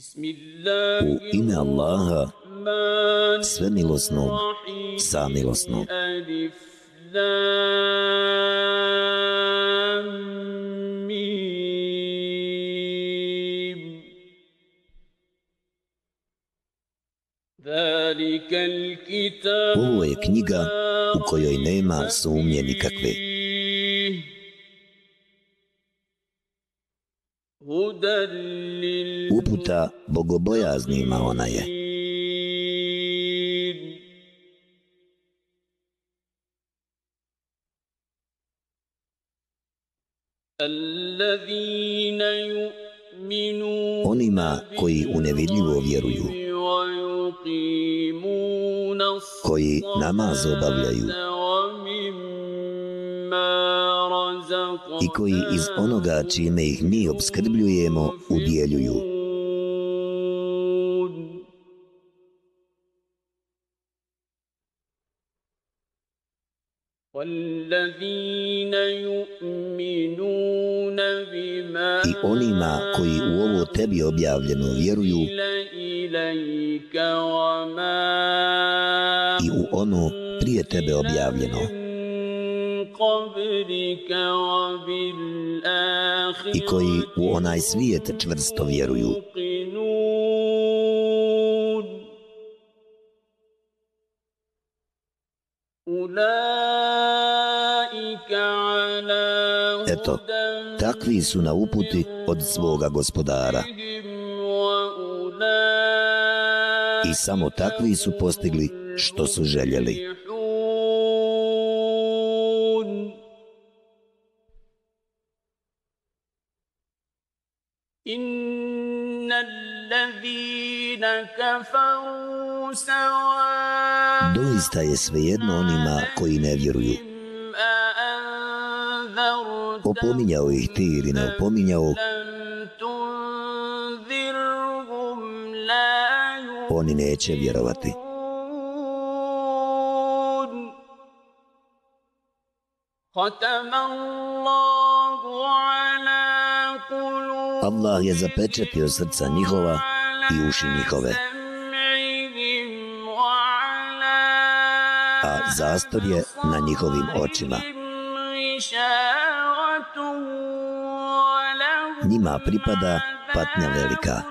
U ime Allaha, sve milosnog, samilosnog. Ovo je knjiga u kojoj nema sumnje nikakve. Uputa bogobojaznima ona je. Onima koji u nevidljivo vjeruju, koji namaz obavljaju, i koji iz onoga čime ih mi obskrbljujemo udjeljuju. I onima koji u ovo tebi objavljeno vjeruju i u ono prije tebe objavljeno i koji u onaj svijet čvrsto vjeruju. Eto, takvi su na uputi od svoga gospodara. I samo takvi su postigli što su željeli. Doista je svejedno onima koji ne vjeruju. Opominjao ih ti ili ne opominjao, oni neće vjerovati. Allah je zapečetio srca njihova i uši njihove. A zastor je na njihovim očima. Njima pripada patnja velika.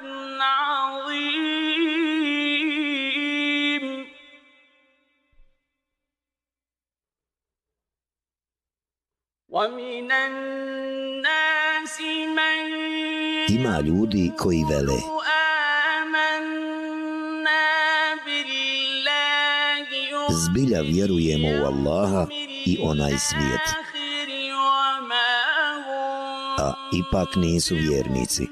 Ima ljudi koji vele zbilja vjerujemo u Allaha i onaj svijet. A ipak nisu vjernici.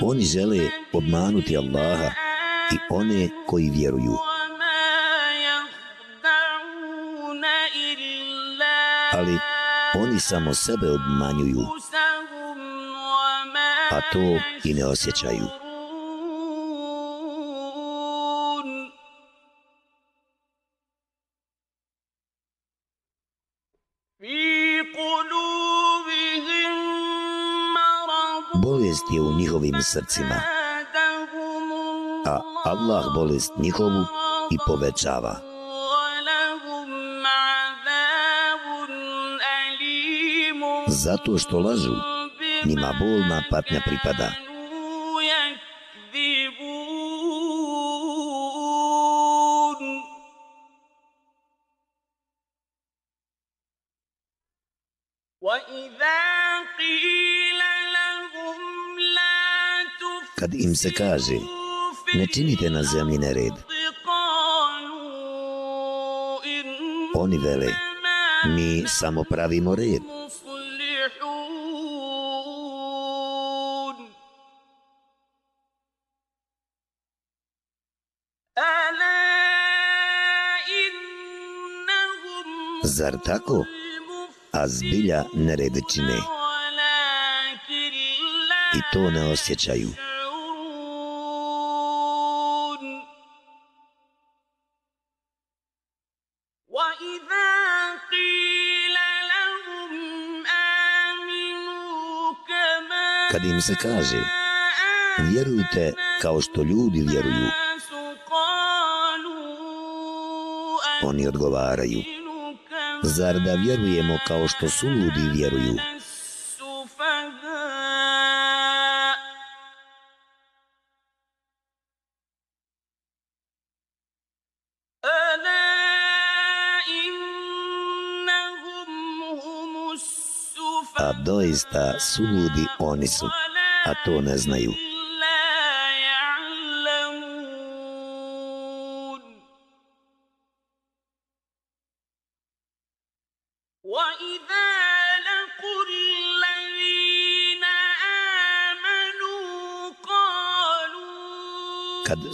Oni žele obmanuti Allaha i one koji vjeruju. Ali oni samo sebe obmanjuju, a to i ne osjećaju. Bolest je u njihovim srcima, a Allah bolest njihovu i povećava. Zato što lažu, njima bolna patnja pripada. Kad im se kaže, ne činite na zemlji nered, oni vele, mi samo pravimo red. zar tako? A zbilja nerede čine. I to ne osjećaju. Kad im se kaže, vjerujte kao što ljudi vjeruju, oni odgovaraju, zar da vjerujemo kao što su ljudi vjeruju? A doista suludi oni su, a to ne znaju.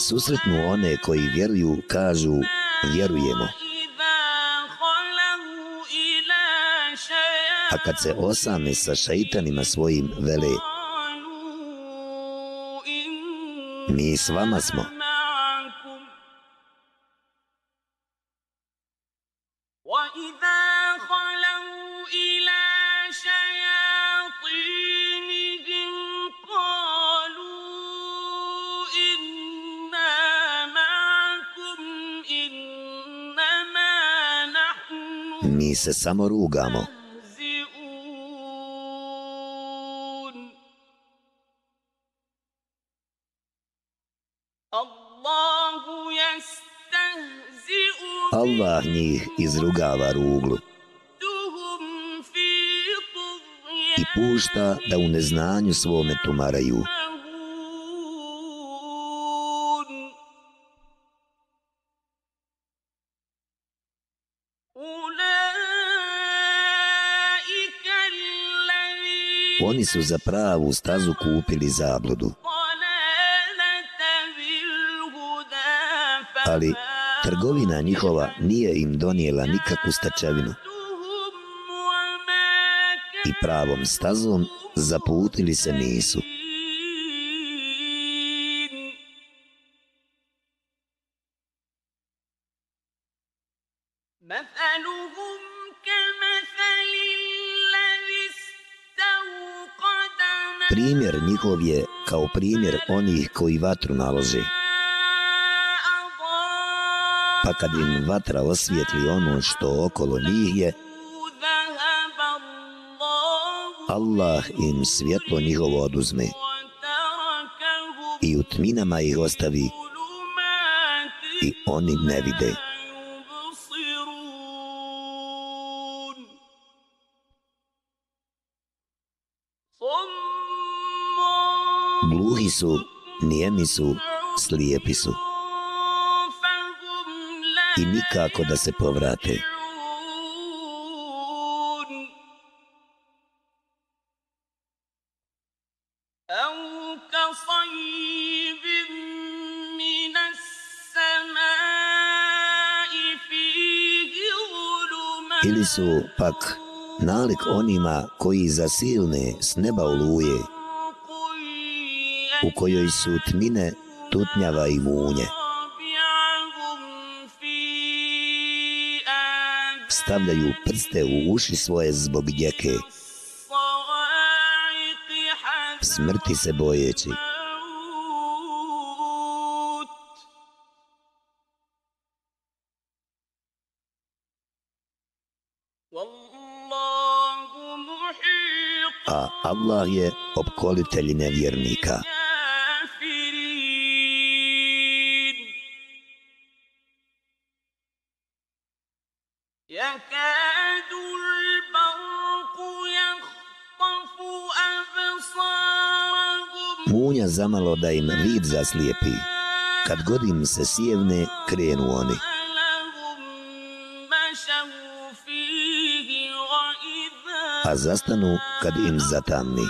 Susretnu one koji vjeruju, kažu, vjerujemo. A kad se osame sa šeitanima svojim, vele, mi s vama smo. Se samo rugamo. Allah njih izrugava ruglu i pušta da u neznanju svome tumaraju. Oni su za pravu stazu kupili zabludu. Ali trgovina njihova nije im donijela nikakvu stačevinu. I pravom stazom zaputili se nisu. Primjer onih koji vatru nalaze. Pa kad im vatra osvijetli ono što okolo njih je, Allah im svjetlo njihovo oduzme i u tminama ih ostavi i oni ne vide. Gluhi su, nijemi su, slijepi su i nikako da se povrate. Ili su pak nalik onima koji za silne s neba oluje, u kojoj su tmine, tutnjava i munje. stavljaju prste u uši svoje zbog djeke. Smrti se bojeći. A Allah je opkolitelj nevjernika. Zamalo da im vid zaslijepi. Kad god im se sjevne, krenu oni. A zastanu kad im zatamni.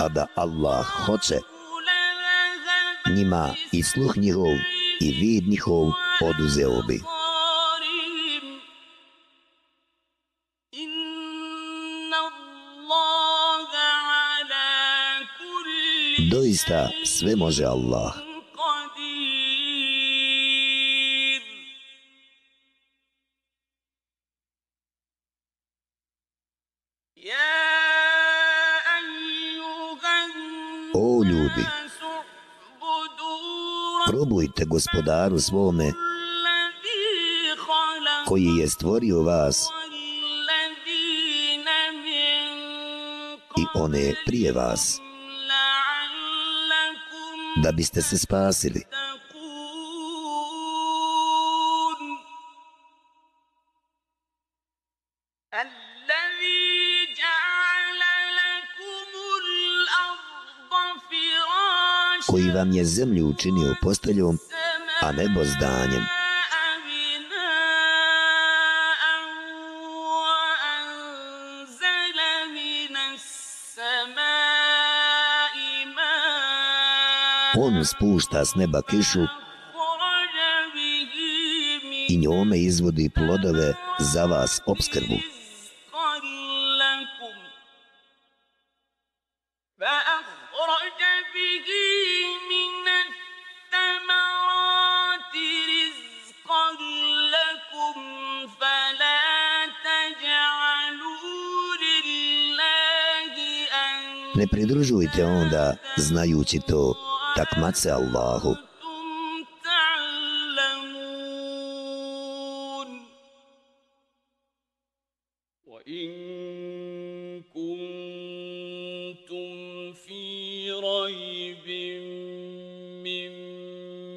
A da Allah hoće, njima i sluh njihov i vid njihov oduzeo bi. Doista sve može Allah. Se gospodaru svome koji je stvorio vas i one prije vas da biste se spasili. Koji vam je zemlju učinio posteljom, a nebo zdanjem. On spušta s neba kišu i njome izvodi plodove za vas obskrbu. Pridružujte onda, znajući to, takmace Allahu.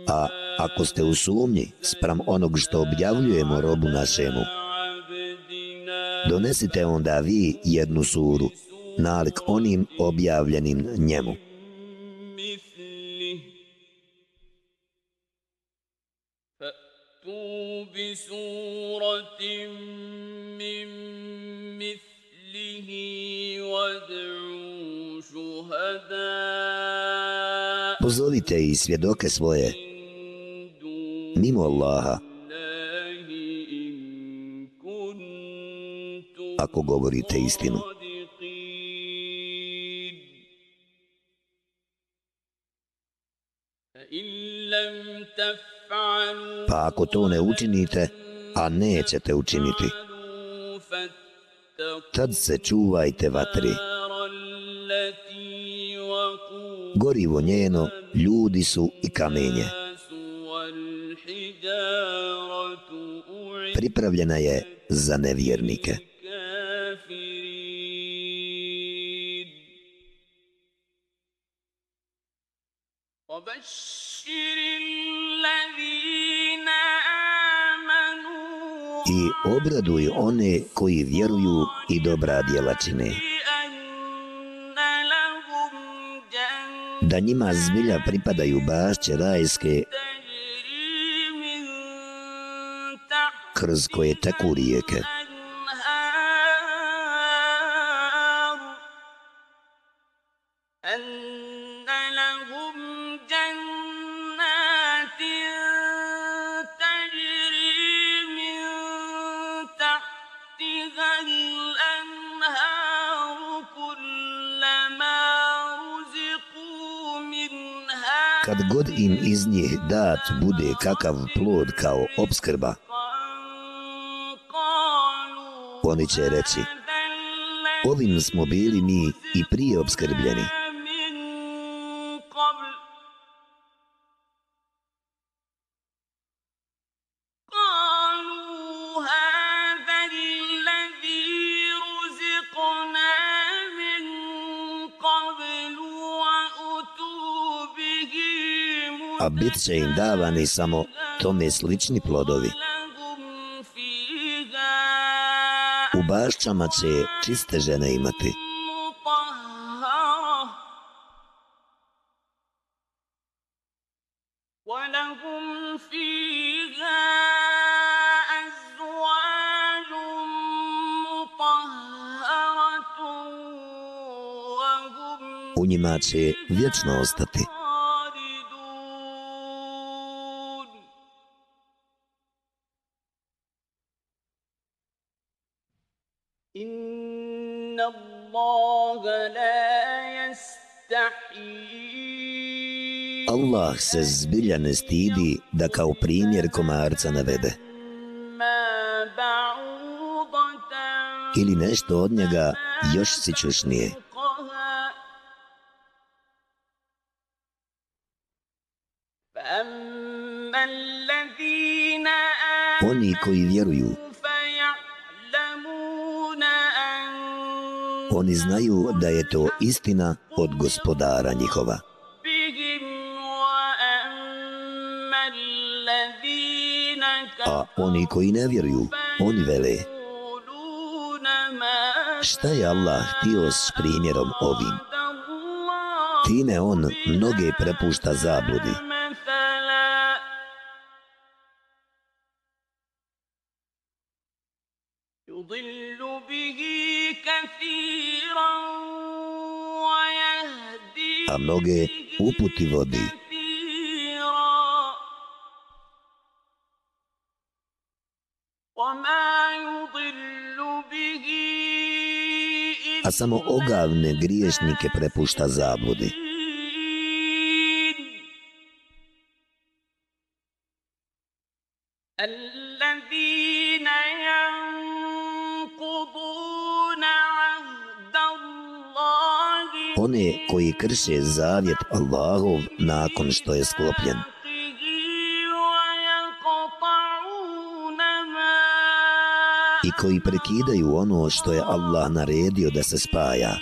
A ako ste u sumnji sprem onog što objavljujemo robu našemu, donesite onda vi jednu suru, nalik onim objavljenim njemu. Pozovite i svjedoke svoje mimo Allaha ako govorite istinu. To ne učinite, a nećete učiniti, tad se čuvajte vatri. Gorivo njeno, ljudi su i kamenje. Pripravljena je za nevjernike. Dobra djela čine. Da njima zbilja pripadaju bašće rajske kroz koje teku rijeke. Bude kakav plod kao obskrba, oni će reći, ovim smo bili mi i prije obskrbljeni. Bit će im davani samo tome slični plodovi. U bašćama će čiste žene imati. U njima će vječno ostati. Allah se zbilja ne stidi da kao primjer komarca navede. Ili nešto od njega još sićušnije. Oni koji vjeruju, oni znaju da je to istina od gospodara njihova. Oni koji ne vjeruju, oni vele. Šta je Allah htio s primjerom ovim? Time on mnoge prepušta zabludi. A mnoge uputi vodi. A samo ogavne griješnike prepušta zabludi. One koji krše zavjet Allahov nakon što je sklopljen. I koji prekidaju ono što je Allah naredio da se spaja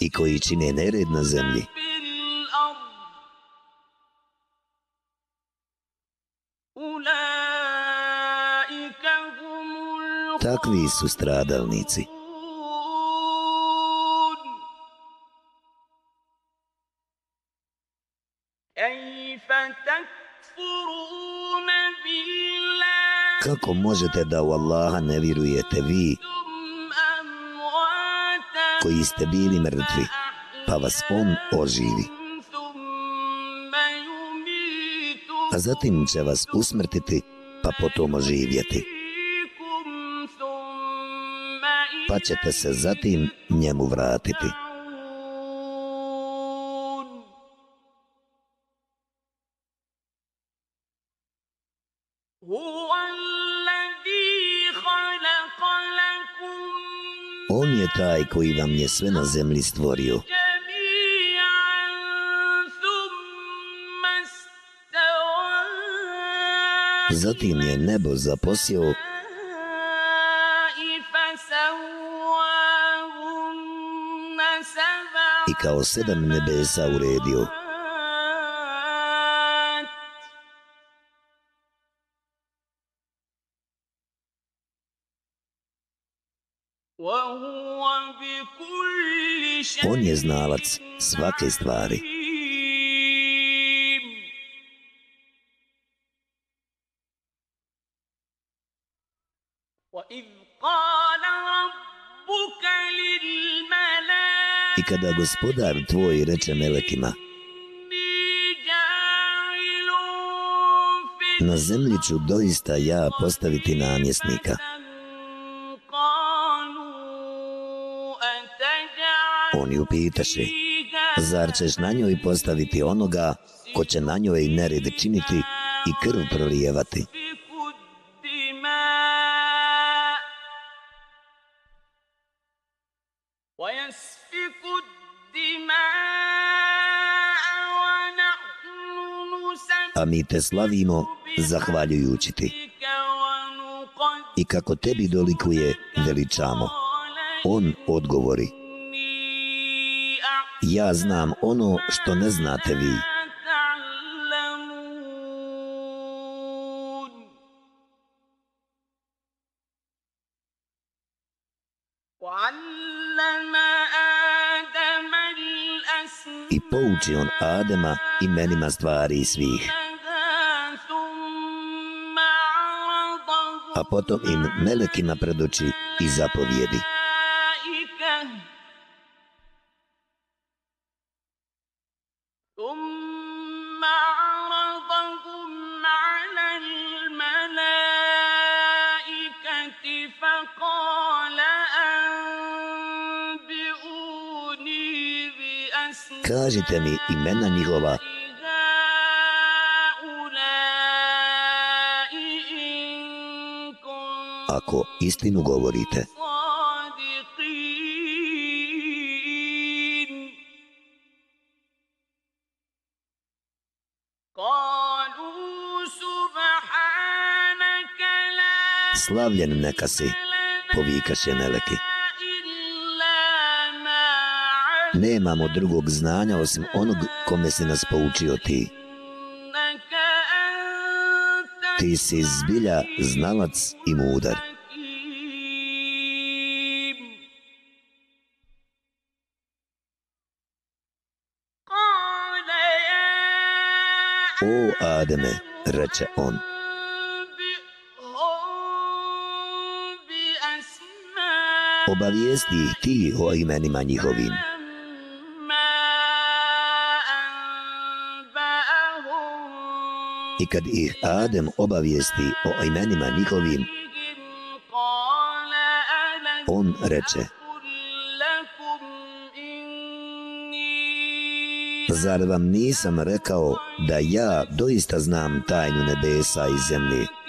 i koji čine nered na zemlji. Takvi su stradalnici. Kako možete da u Allaha ne vjerujete vi koji ste bili mrtvi, pa vas On oživi? A zatim će vas usmrtiti, pa potom oživjeti. Pa ćete se zatim njemu vratiti. Koji vam je sve na zemlji stvorio. Zatim je nebo zaposio i kao sedam nebesa uredio. On znalac svake stvari. I kada gospodar tvoj reče melekima, na zemlji ću doista ja postaviti namjesnika, Oni upitaše, zar ćeš na njoj postaviti onoga ko će na njoj nered činiti i krv prolijevati? A mi te slavimo zahvaljujući ti. I kako tebi dolikuje, veličamo. On odgovori ja znam ono što ne znate vi. I pouči on Adema imenima stvari svih. A potom im melekima predoči i zapovjedi. recite mi imena njihova. Ako istinu govorite, Slavljen neka si, povikaše Meleki. Nemamo drugog znanja osim onog kome si nas poučio ti. Ti si zbilja znalac i mudar. O Ademe, reče on, obavijesti ih ti o imenima njihovim. I kad ih Adem obavijesti o imenima njihovim, on reče, Zar vam nisam rekao da ja doista znam tajnu nebesa i zemlje?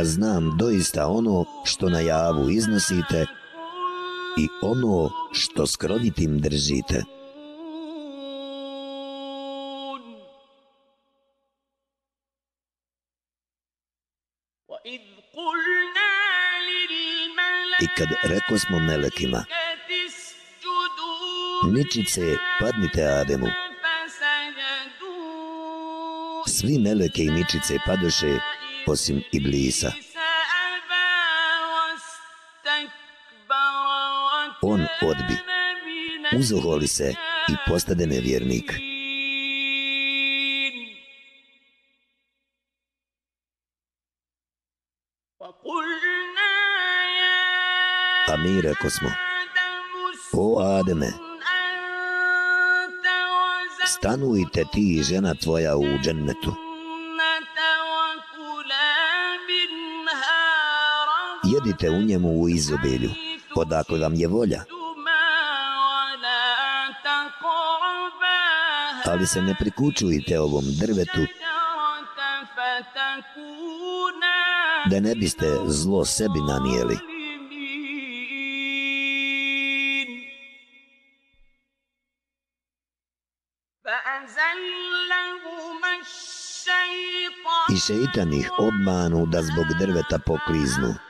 Da znam doista ono što na javu iznosite i ono što skrovitim držite. I kad reko smo melekima, ničice padnite Ademu, svi meleke i ničice padoše osim Iblisa. On odbi, uzoholi se i postade nevjernik. A mi reko smo, o Ademe, stanujte ti i žena tvoja u džennetu. Sjedite u njemu u izobilju, odakle vam je volja. Ali se ne prikučujte ovom drvetu, da ne biste zlo sebi nanijeli. I šeitan ih obmanu da zbog drveta pokliznu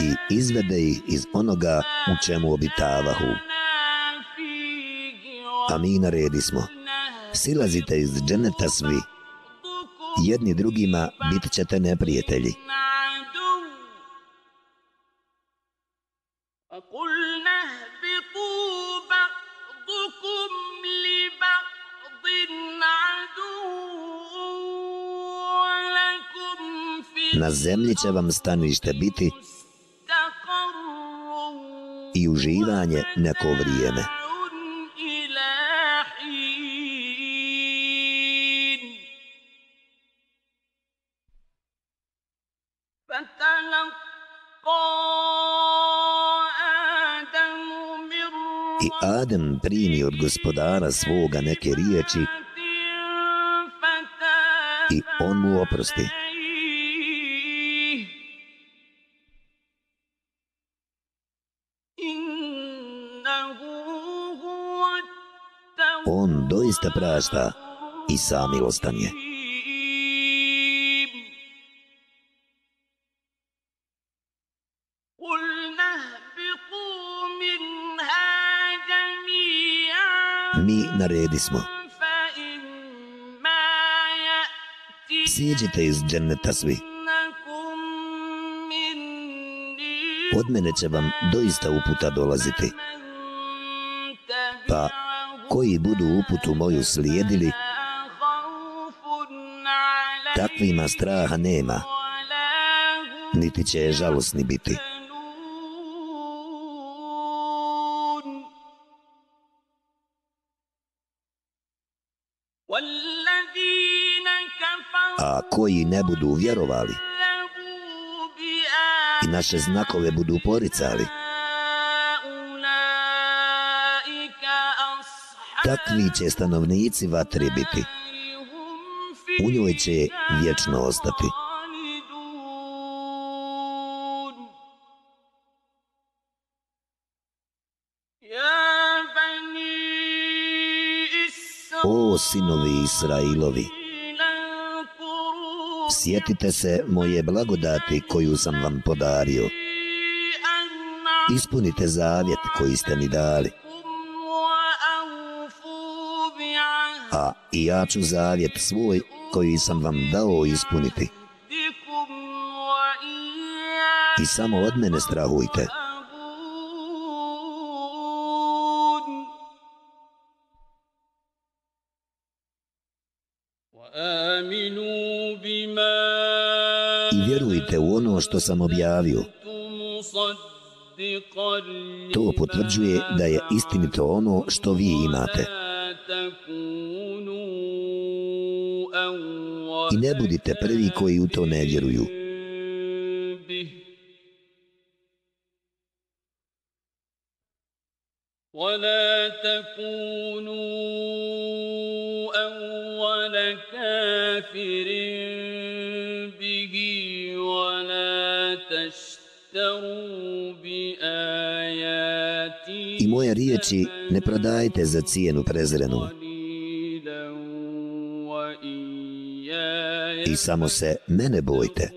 i izvede ih iz onoga u čemu obitavahu. A mi naredi smo, silazite iz dženeta svi, jedni drugima bit ćete neprijatelji. Na zemlji će vam stanište biti i uživanje neko vrijeme. I Adem primi od gospodara svoga neke riječi i on mu oprosti. On doista prašta i samilostan je. Mi naredi smo. Siđite iz dženeta svi. Od mene će vam doista uputa dolaziti. Pa koji budu uputu moju slijedili, takvima straha nema, niti će žalosni biti. A koji ne budu vjerovali i naše znakove budu poricali, takvi će stanovnici vatre biti. U njoj će vječno ostati. O sinovi Israilovi, sjetite se moje blagodati koju sam vam podario. Ispunite zavjet koji ste mi dali. I ja ću zavjet svoj koji sam vam dao ispuniti. I samo od mene strahujte. I vjerujte u ono što sam objavio. To potvrđuje da je istinito ono što vi imate. I ne budite prvi koji u to ne vjeruju. ولا تكونوا أول كافر به ولا تشتروا بآياتي I moje riječi ne prodajte za cijenu prezrenu. I samo se mene bojte.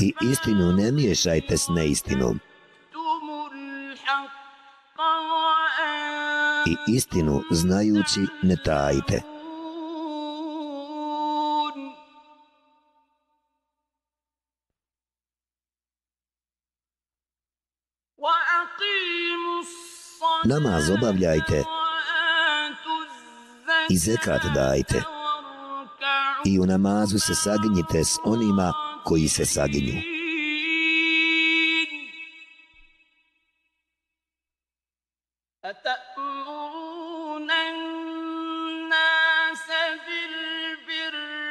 I istinu ne miješajte s neistinom. I istinu znajući ne tajite. Namaz obavljajte i zekat dajte. I u namazu se saginjite s onima koji se saginju.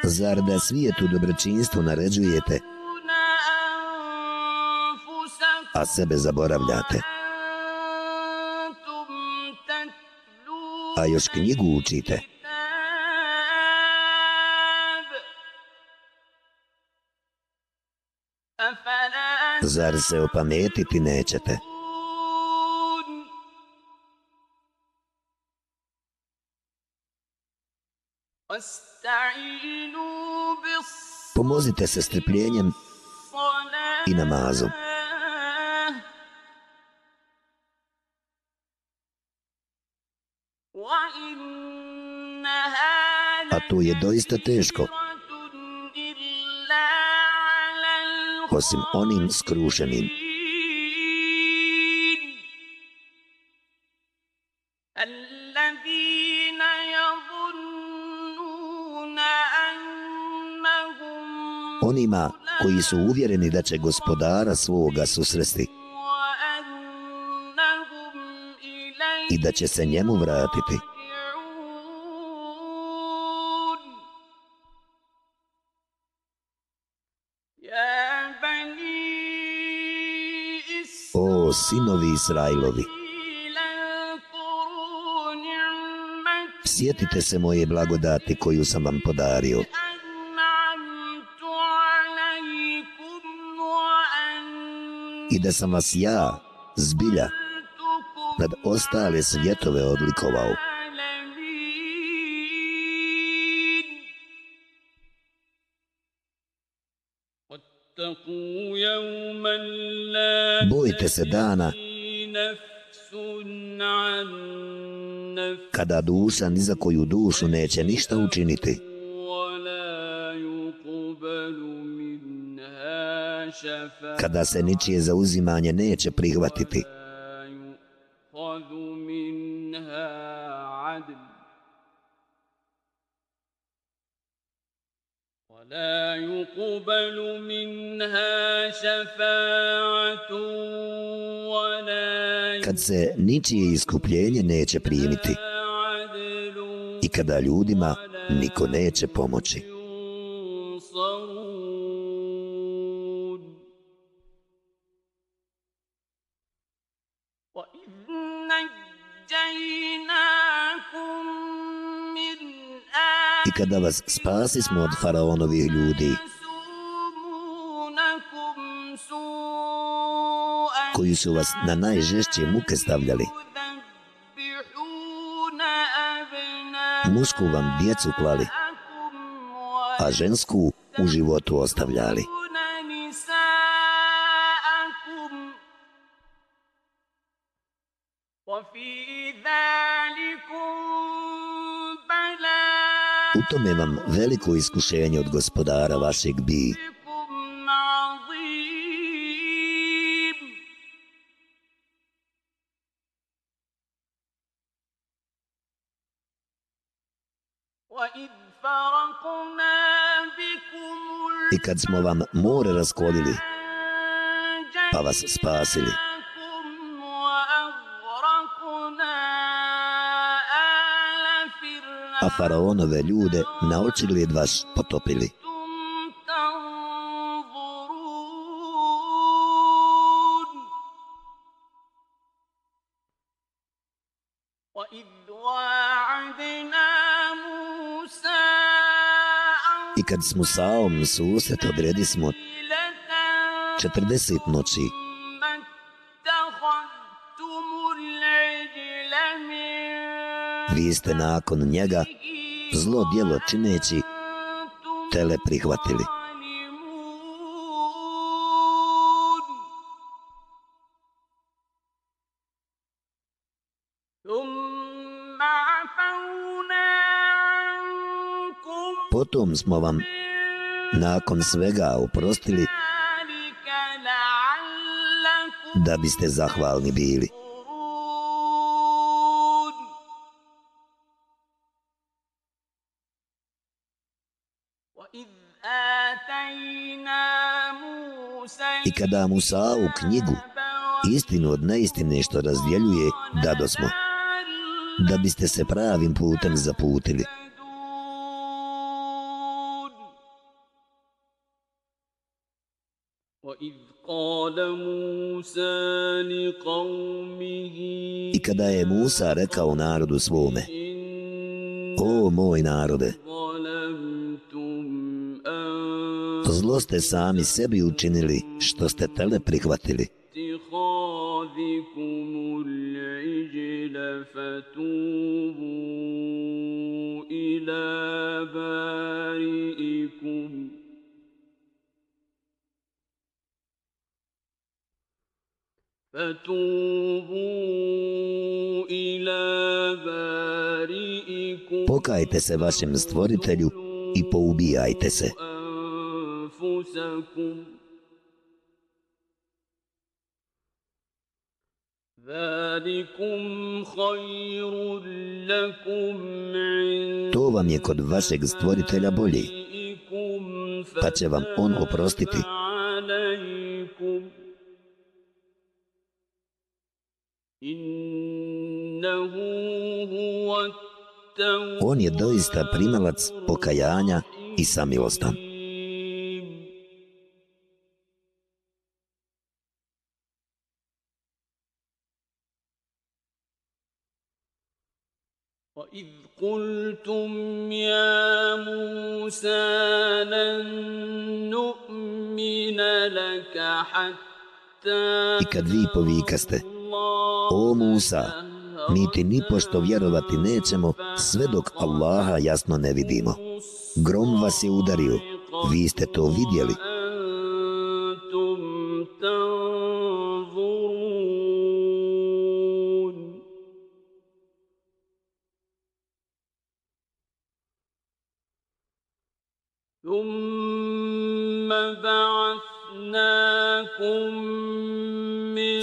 Zar da svijetu dobročinstvo naređujete, a sebe zaboravljate? A još knjigu učite? Zar se opametiti nećete? Pomozite se strpljenjem i namazom. Je doista teško. osim onim skrušenim. Onima koji su uvjereni da će gospodara svoga susresti i da će se njemu vratiti. Sinovi Israilovi. Sjetite se moje blagodati koju sam vam podario. I da sam vas ja, zbilja, nad ostale svjetove odlikovao. Bojite se dana kada duša ni za koju dušu neće ništa učiniti. Kada se ničije zauzimanje neće prihvatiti. kad se ničije iskupljenje neće primiti i kada ljudima niko neće pomoći. I kada vas spasismo od faraonovih ljudi, koji su vas na najžešće muke stavljali, mušku vam djecu klali, a žensku u životu ostavljali. U tome vam veliko iskušenje od gospodara vašeg bi. Kad smo vam more raskolili, pa vas spasili, a faraonove ljude na očigled vas potopili. I kad smo sa susret odredi smo 40 noći vi ste nakon njega zlo djelo čineći tele prihvatili. Potom smo vam nakon svega uprostili da biste zahvalni bili. I kada Musa u knjigu istinu od neistine što razdjeljuje, dado smo, da biste se pravim putem zaputili. I kada je Musa rekao narodu svome, O moj narode, zlo ste sami sebi učinili što ste tele prihvatili. Pokajte se vašem stvoritelju i poubijajte se. To vam je kod vašeg stvoritelja bolji, pa će vam on oprostiti. On je doista primalac pokajanja i samilostan. وَإِذْ قُلْتُمْ يَا مُوسَى لَن نُؤْمِنَ لَكَ حَتَّى I kad vi povikaste, o Musa, niti nipošto vjerovati nećemo sve dok Allaha jasno ne vidimo. Grom vas je udario, vi ste to vidjeli.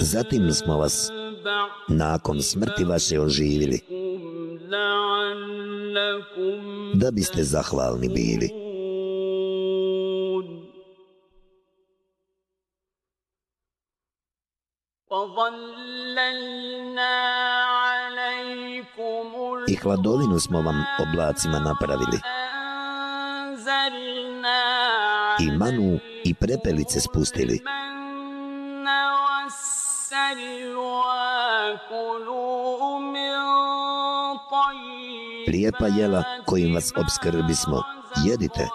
Zatim smo vas nakon smrti vaše oživili da biste zahvalni bili. I hladovinu smo vam oblacima napravili. I manu i prepelice spustili. Lijepa jela kojim vas obskrbismo, jedite.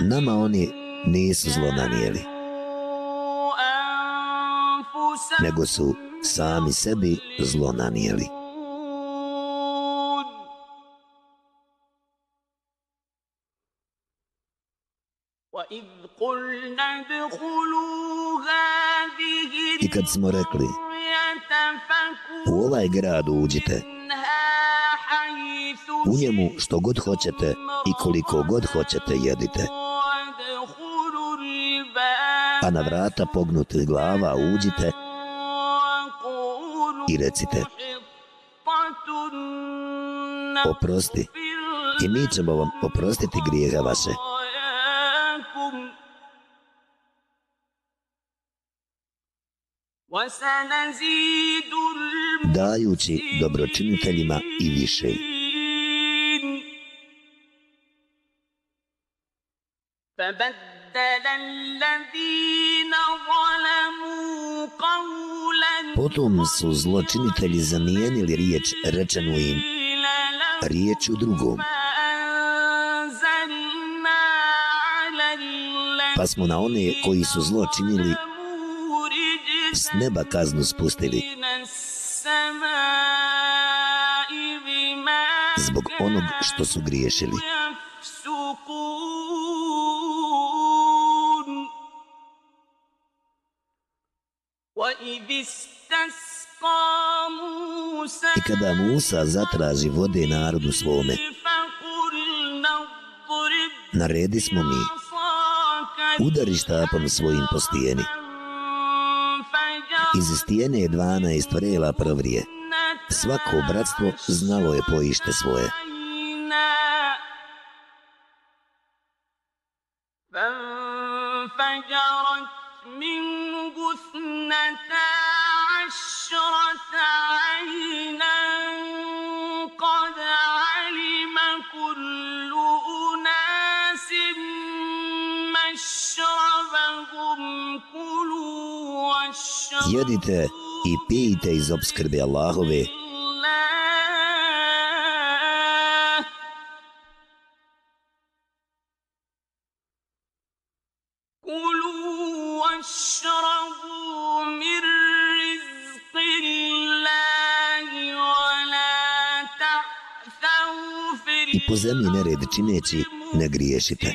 Nama oni nisu zlo nanijeli, nego su sami sebi zlo nanijeli. I kad smo rekli U ovaj grad uđite. U njemu što god hoćete I koliko god hoćete jedite. A na vrata pognuti glava uđite I recite Oprosti I mi ćemo vam oprostiti grijeha vaše. dajući dobročiniteljima i više. Potom su zločinitelji zamijenili riječ rečenu im riječ u drugom. Pa smo na one koji su zločinili s neba kaznu spustili. Zbog onog što su griješili. I kada Musa zatraži vode narodu svome, naredi smo mi, udari štapom svojim postijeni. فانفجرت Iz stijene je dvanaest vrela provrije. Svako bratstvo znalo je poište svoje. عينا فانفجرت منه اثنتا عشرة عينا jedite i pijte iz obskrbe Allahove. I po zemlji nered čineći ne griješite.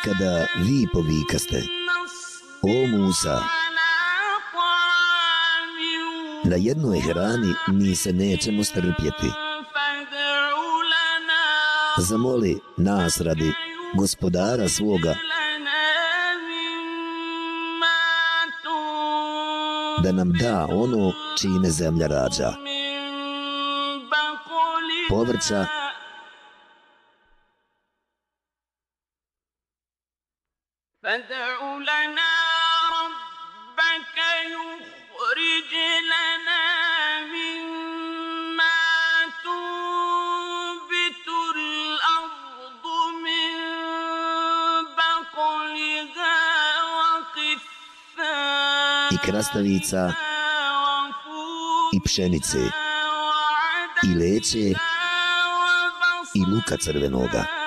I kada vi povikaste, o Musa, na jednoj hrani mi se nećemo strpjeti. Zamoli nas radi gospodara svoga da nam da ono čime zemlja rađa, povrća žitarica i pšenice i leće i luka crvenoga.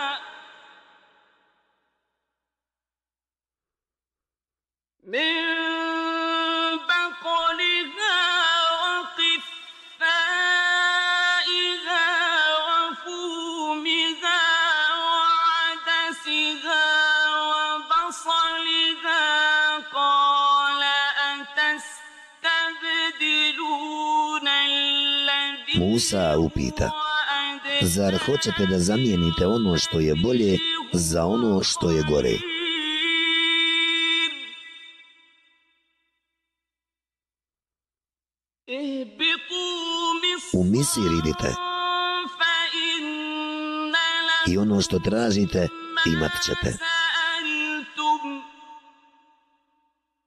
hoćete da zamijenite ono što je bolje za ono što je gore. U misir idite. I ono što tražite imat ćete.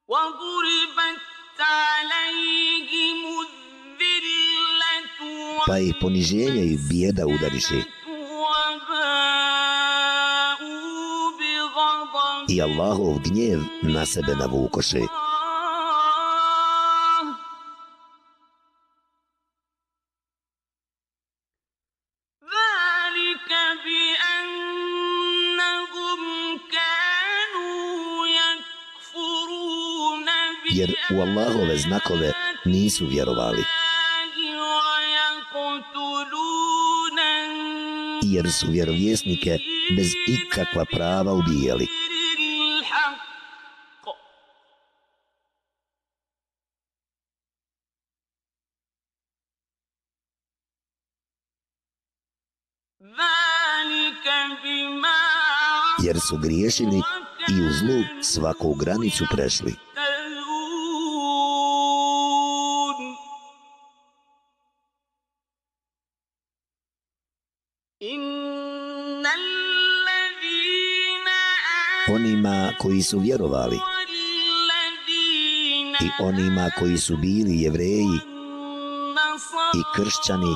وَقُرِبَتْ عَلَيْهِمُ pa ih poniženje i bijeda udariše. I Allahov gnjev na sebe navukoše. Jer u Allahove znakove nisu vjerovali. jer su vjerovjesnike bez ikakva prava ubijali. Jer su griješili i u zlu svaku granicu prešli. koji su vjerovali i onima koji su bili jevreji i kršćani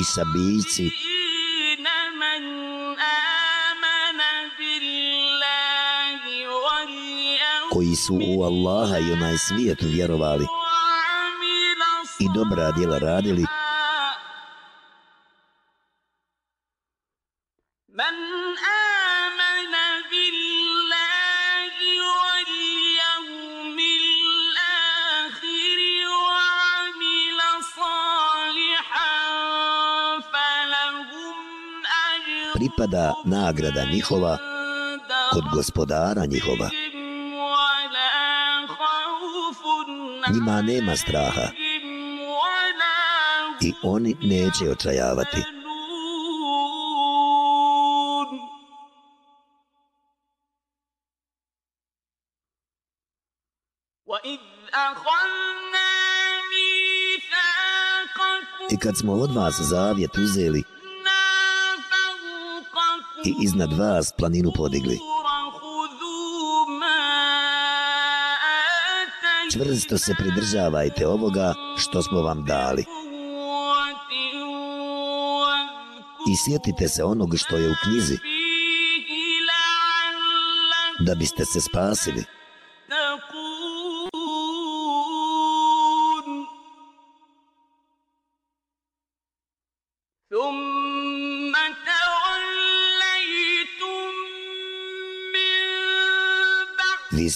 i sabijci. Koji su u Allaha i onaj svijet vjerovali i dobra djela radili. nagrada njihova kod gospodara njihova. Njima nema straha i oni neće očajavati. I kad smo od vas zavjet uzeli, i iznad vas planinu podigli. Čvrsto se pridržavajte ovoga što smo vam dali. I sjetite se onog što je u knjizi, da biste se spasili.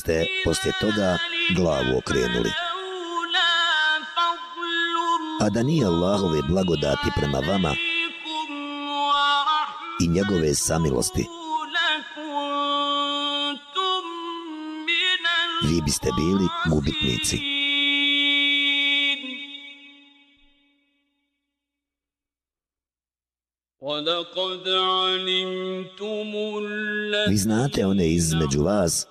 ste poslije toga glavu okrenuli. A da nije Allahove blagodati prema vama i njegove samilosti, vi biste bili gubitnici. Vi znate one između vas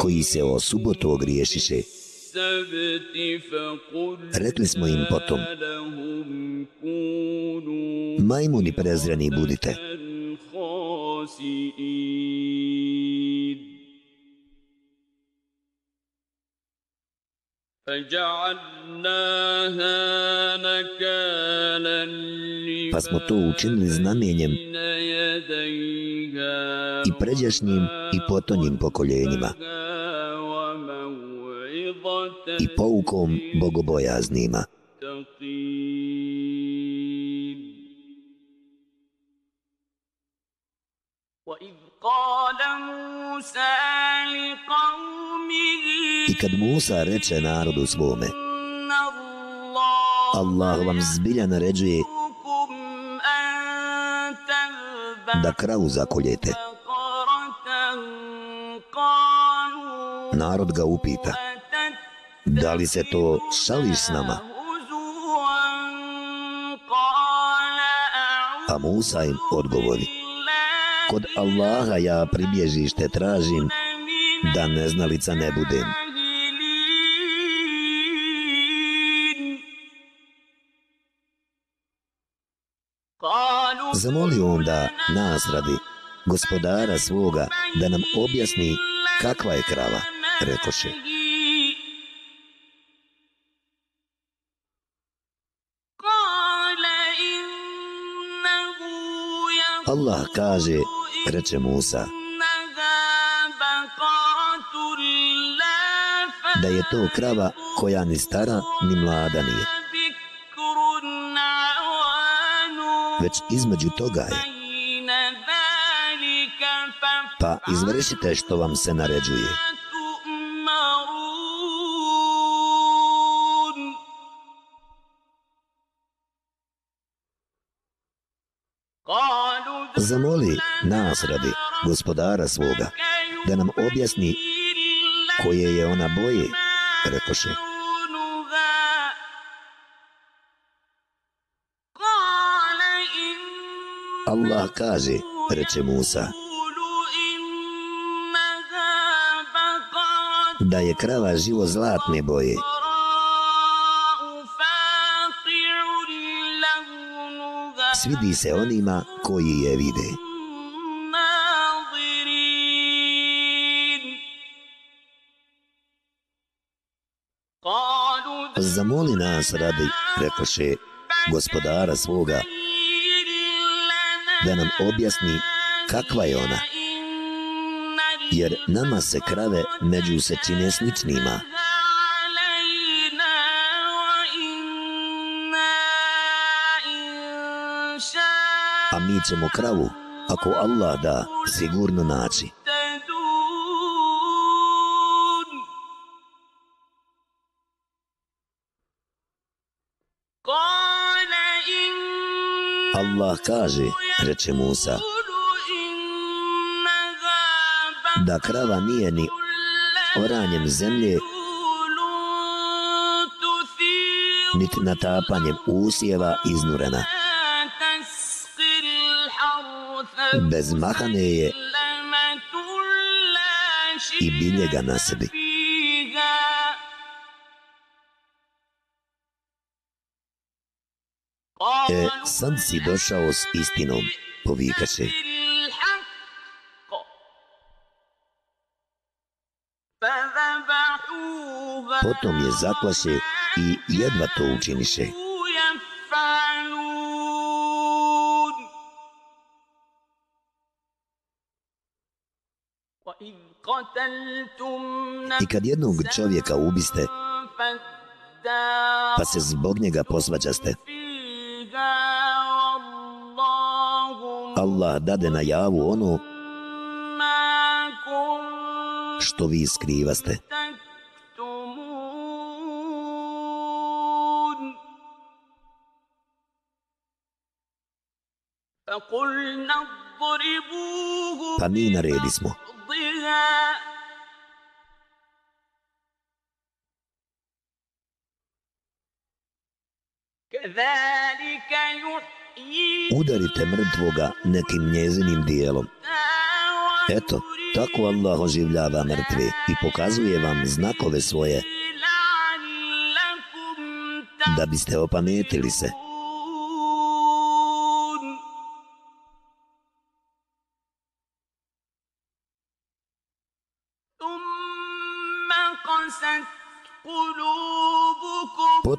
koji se o subotu ogriješiše. Rekli smo im potom, majmuni prezreni budite. Pa smo to učinili znamenjem pređašnjim i potonjim pokoljenjima i poukom bogobojaznima. I kad Musa reče narodu svome, Allah vam zbilja naređuje da kravu zakoljete. Narod ga upita, da li se to šališ s nama? A Musa im odgovori, kod Allaha ja pribježište tražim da neznalica ne budem. Zamoli onda nas radi gospodara svoga da nam objasni kakva je krava, rekoše. Allah kaže, reče Musa, da je to krava koja ni stara ni mlada nije. Već između toga je. Pa izvršite što vam se naređuje. Zamoli nas radi gospodara svoga da nam objasni koje je ona boje, rekoše. Allah kaže, reče Musa, da je krava živo zlatne boje. Svidi se onima koji je vide. zamoli nas radi, rekoše, gospodara svoga, da nam objasni kakva je ona. Jer nama se krave među se čine sličnima. Mi ćemo kravu, ako Allah da, sigurno naći. Allah kaže, reče Musa, da krava nije ni oranjem zemlje, niti natapanjem usjeva iznurena. Bez mahane je i biljega na sebi. E, sad si došao s istinom, povikaše. Potom je zaplaše i jedva to učiniše. I kad jednog čovjeka ubiste, pa se zbog njega posvađaste, Allah dade na javu ono što vi skrivaste. Pa mi naredi Udarite mrtvoga nekim njezinim dijelom. Eto, tako Allah oživljava mrtve i pokazuje vam znakove svoje da biste opametili se.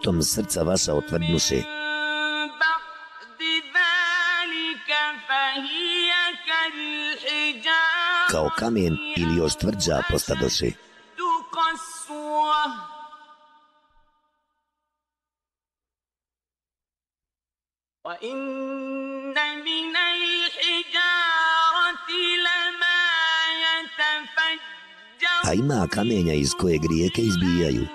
Potom srca vaša otvrdnuše. Kao kamen ili još tvrđa postadoše. A ima kamenja iz koje grijeke izbijaju.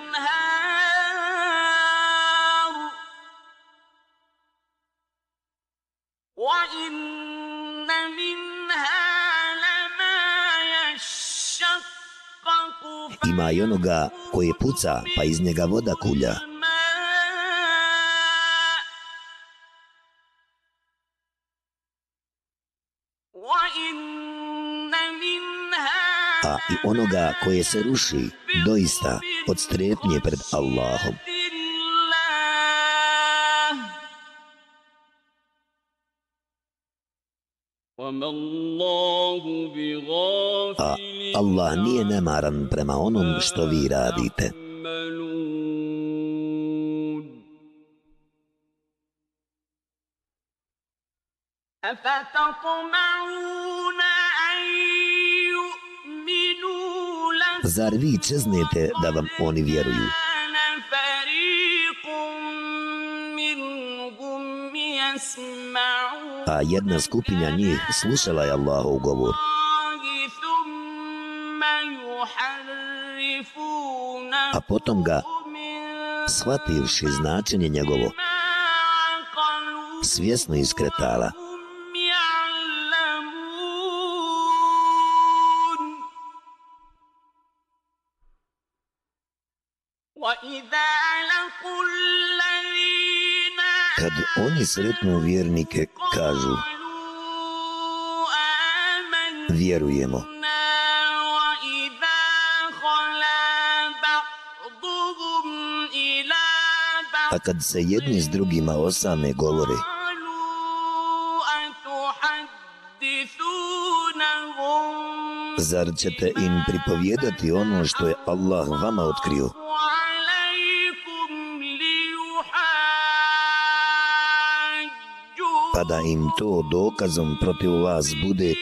Onoga koje puca, pa iz njega voda kulja. A i onoga koje se ruši, doista, od strepnje pred Allahom. A Allah nije nemaran prema onom što vi radite. Zar vi čeznete da vam oni vjeruju? A jedna skupina njih slušala je Allahov govor. potom ga, shvativši značenje njegovo, svjesno iskretala. Kad oni sretnu vjernike, kažu Vjerujemo. a kad se jedni s drugima osame govore. Zar ćete im pripovjedati ono što je Allah vama otkrio? Pa da im to dokazom protiv vas bude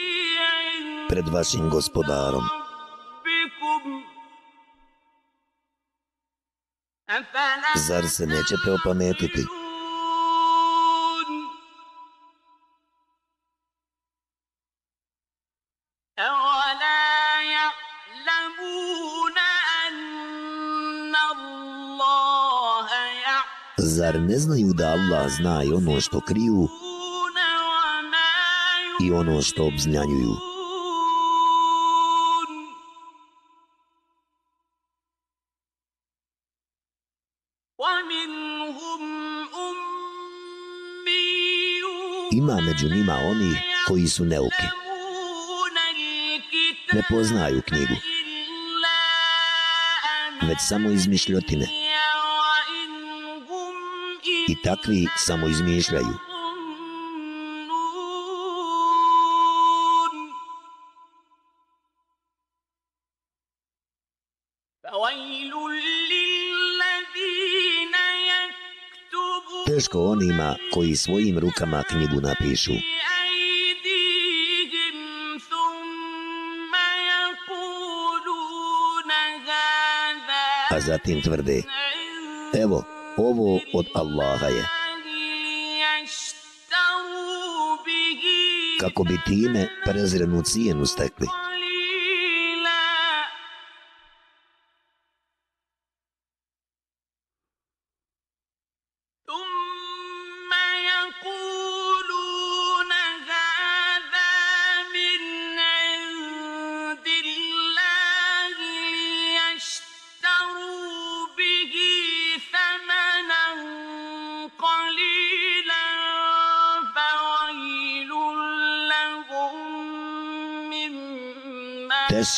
pred vašim gospodarom. Zar se nećete opametiti? Zar ne znaju da Allah zna i ono što kriju i ono što obznanjuju? među njima oni koji su neuki. Ne poznaju knjigu, već samo izmišljotine. I takvi samo izmišljaju. teško onima koji svojim rukama knjigu napišu. A zatim tvrde, evo, ovo od Allaha je. Kako bi time prezrenu cijenu stekli.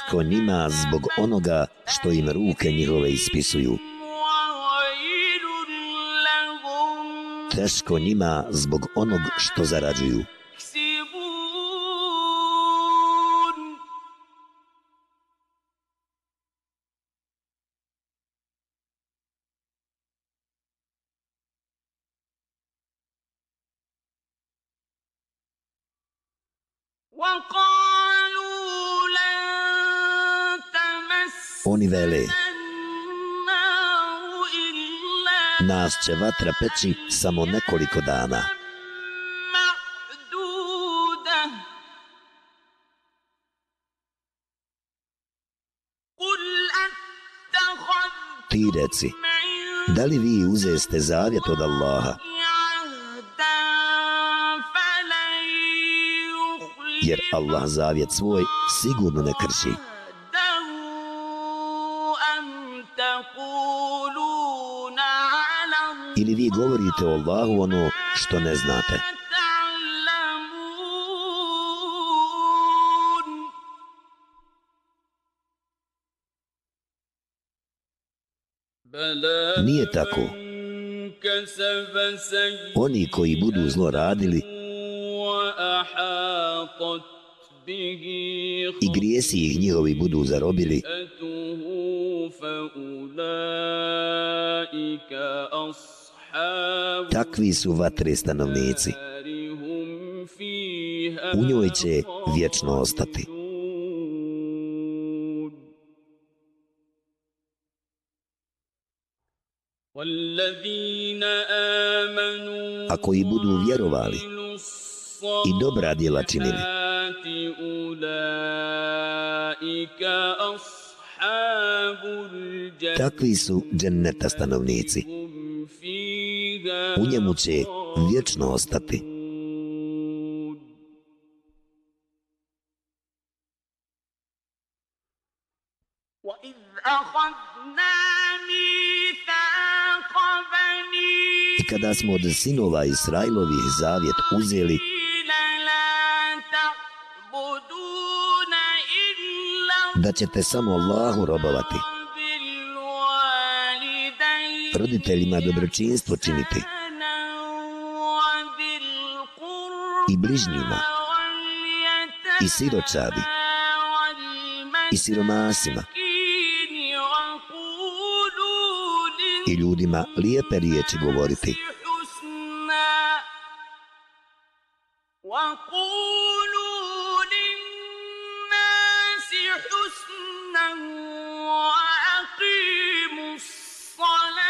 teško njima zbog onoga što im ruke njihove ispisuju. Teško njima zbog onog što zarađuju. će vatra peći samo nekoliko dana. Ti reci, da li vi uzeste zavjet od Allaha? Jer Allah zavjet svoj sigurno ne krši. ili vi govorite o Allahu ono što ne znate. Nije tako. Oni koji budu zlo radili i grijesi ih njihovi budu zarobili, takvi su vatre stanovnici. U njoj će vječno ostati. A koji budu vjerovali i dobra djela činili, takvi su dženneta stanovnici. U njemu će vječno ostati. I kada smo od sinova Israilovih zavjet uzeli da ćete samo Allahu robovati, roditeljima dobročinstvo činiti i bližnjima i siročadi i siromasima i ljudima lijepe riječi govoriti.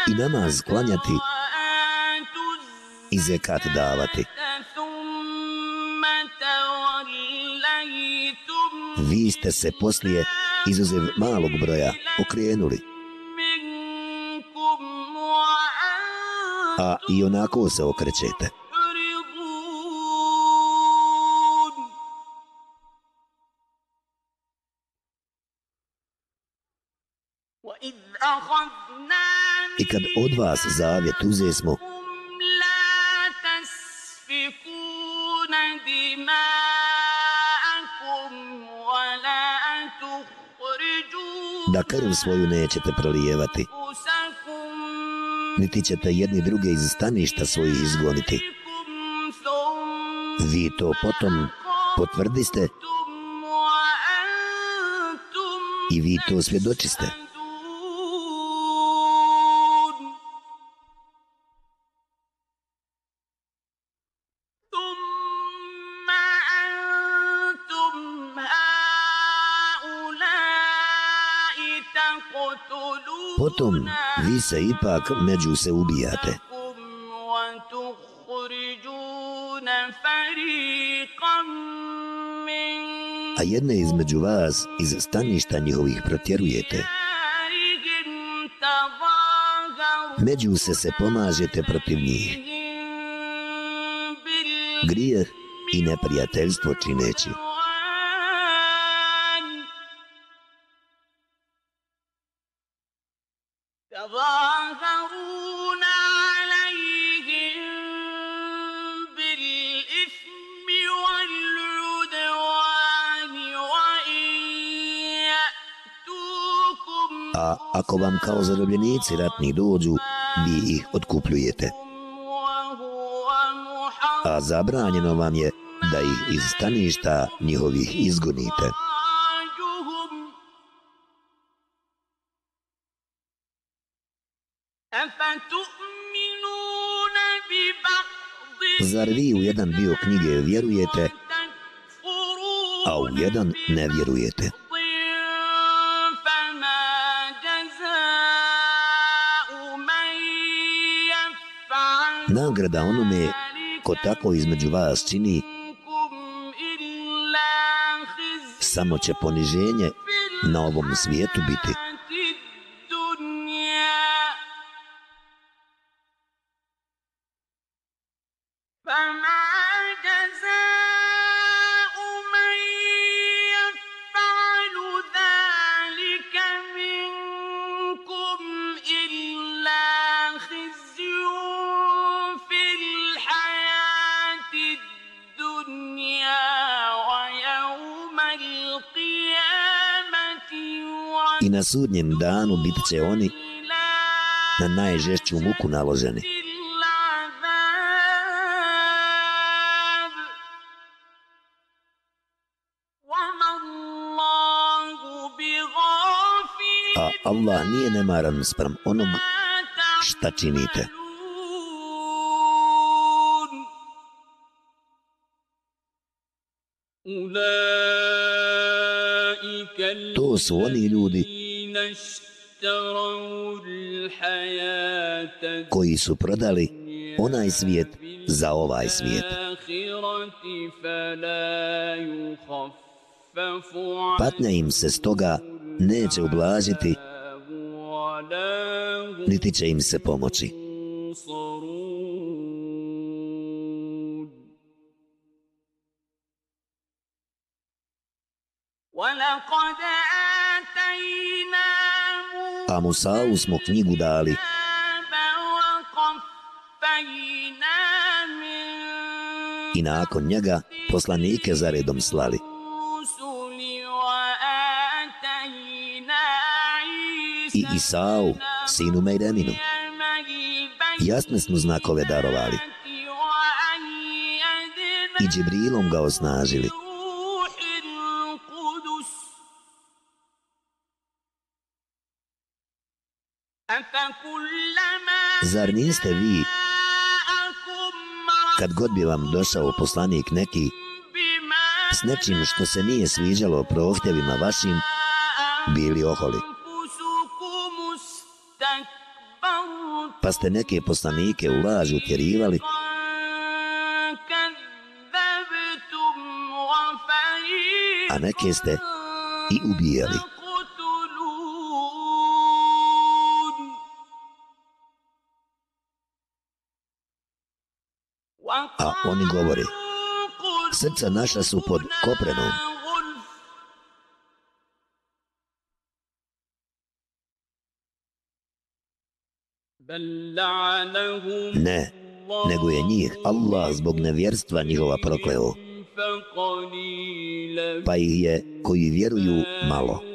I namaz klanjati i zekat davati. Vi ste se poslije, izuzev malog broja, okrenuli. a i onako se okrećete. I kad od vas zavjet uzesmo, da krv svoju nećete prolijevati, niti ćete jedni druge iz staništa svojih izgoniti. Vi to potom potvrdiste i vi to svjedočiste. Vi se ipak među se ubijate. A jedne između vas iz staništa njihovih protjerujete. Među se se pomažete protiv njih. Grijeh i neprijateljstvo čineći. Vam kao zarobljenici ratni dođu, vi ih otkupljujete. A zabranjeno vam je da ih iz staništa njihovih izgonite. Zar vi u jedan dio knjige vjerujete, a u jedan ne vjerujete? Nagrada onome ko tako između vas čini, samo će poniženje na ovom svijetu biti. Sudnjem danu bit će oni na najžešću muku naloženi. A Allah nije nemaran sprem onog šta činite. To su oni ljudi koji su prodali onaj svijet za ovaj svijet. Patnja im se stoga neće ublažiti, niti će im se pomoći. A Musa'u smo knjigu dali i nakon njega poslanike za redom slali. I Isau, sinu Mejreminu. Jasne smo znakove darovali. I Džibrilom ga osnažili. Zar niste vi, kad god bi vam došao poslanik neki, s nečim što se nije sviđalo prohtjevima vašim, bili oholi? Pa ste neke poslanike u laž utjerivali, a neke ste i ubijali. Oni govori, srca naša su pod koprenom. Ne, nego je njih Allah zbog nevjerstva njihova prokleo. Pa ih je koji vjeruju malo.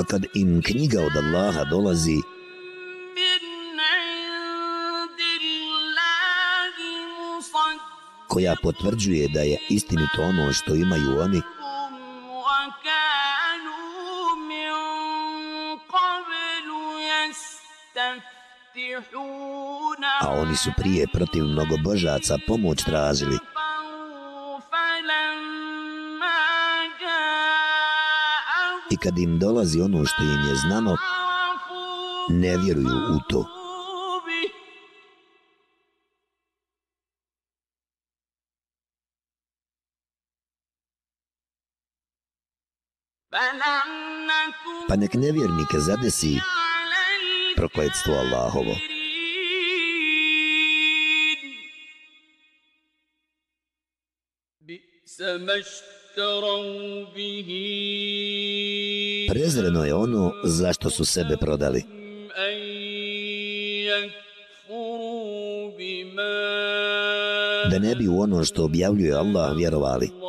A kad im knjiga od Allaha dolazi, koja potvrđuje da je istinito ono što imaju oni, a oni su prije protiv mnogobožaca pomoć tražili, kad im dolazi ono što im je znano, ne vjeruju u to. Pa nek nevjernike zadesi prokletstvo Allahovo. Prezreno je ono zašto su sebe prodali. Da ne bi u ono što objavljuje Allah vjerovali.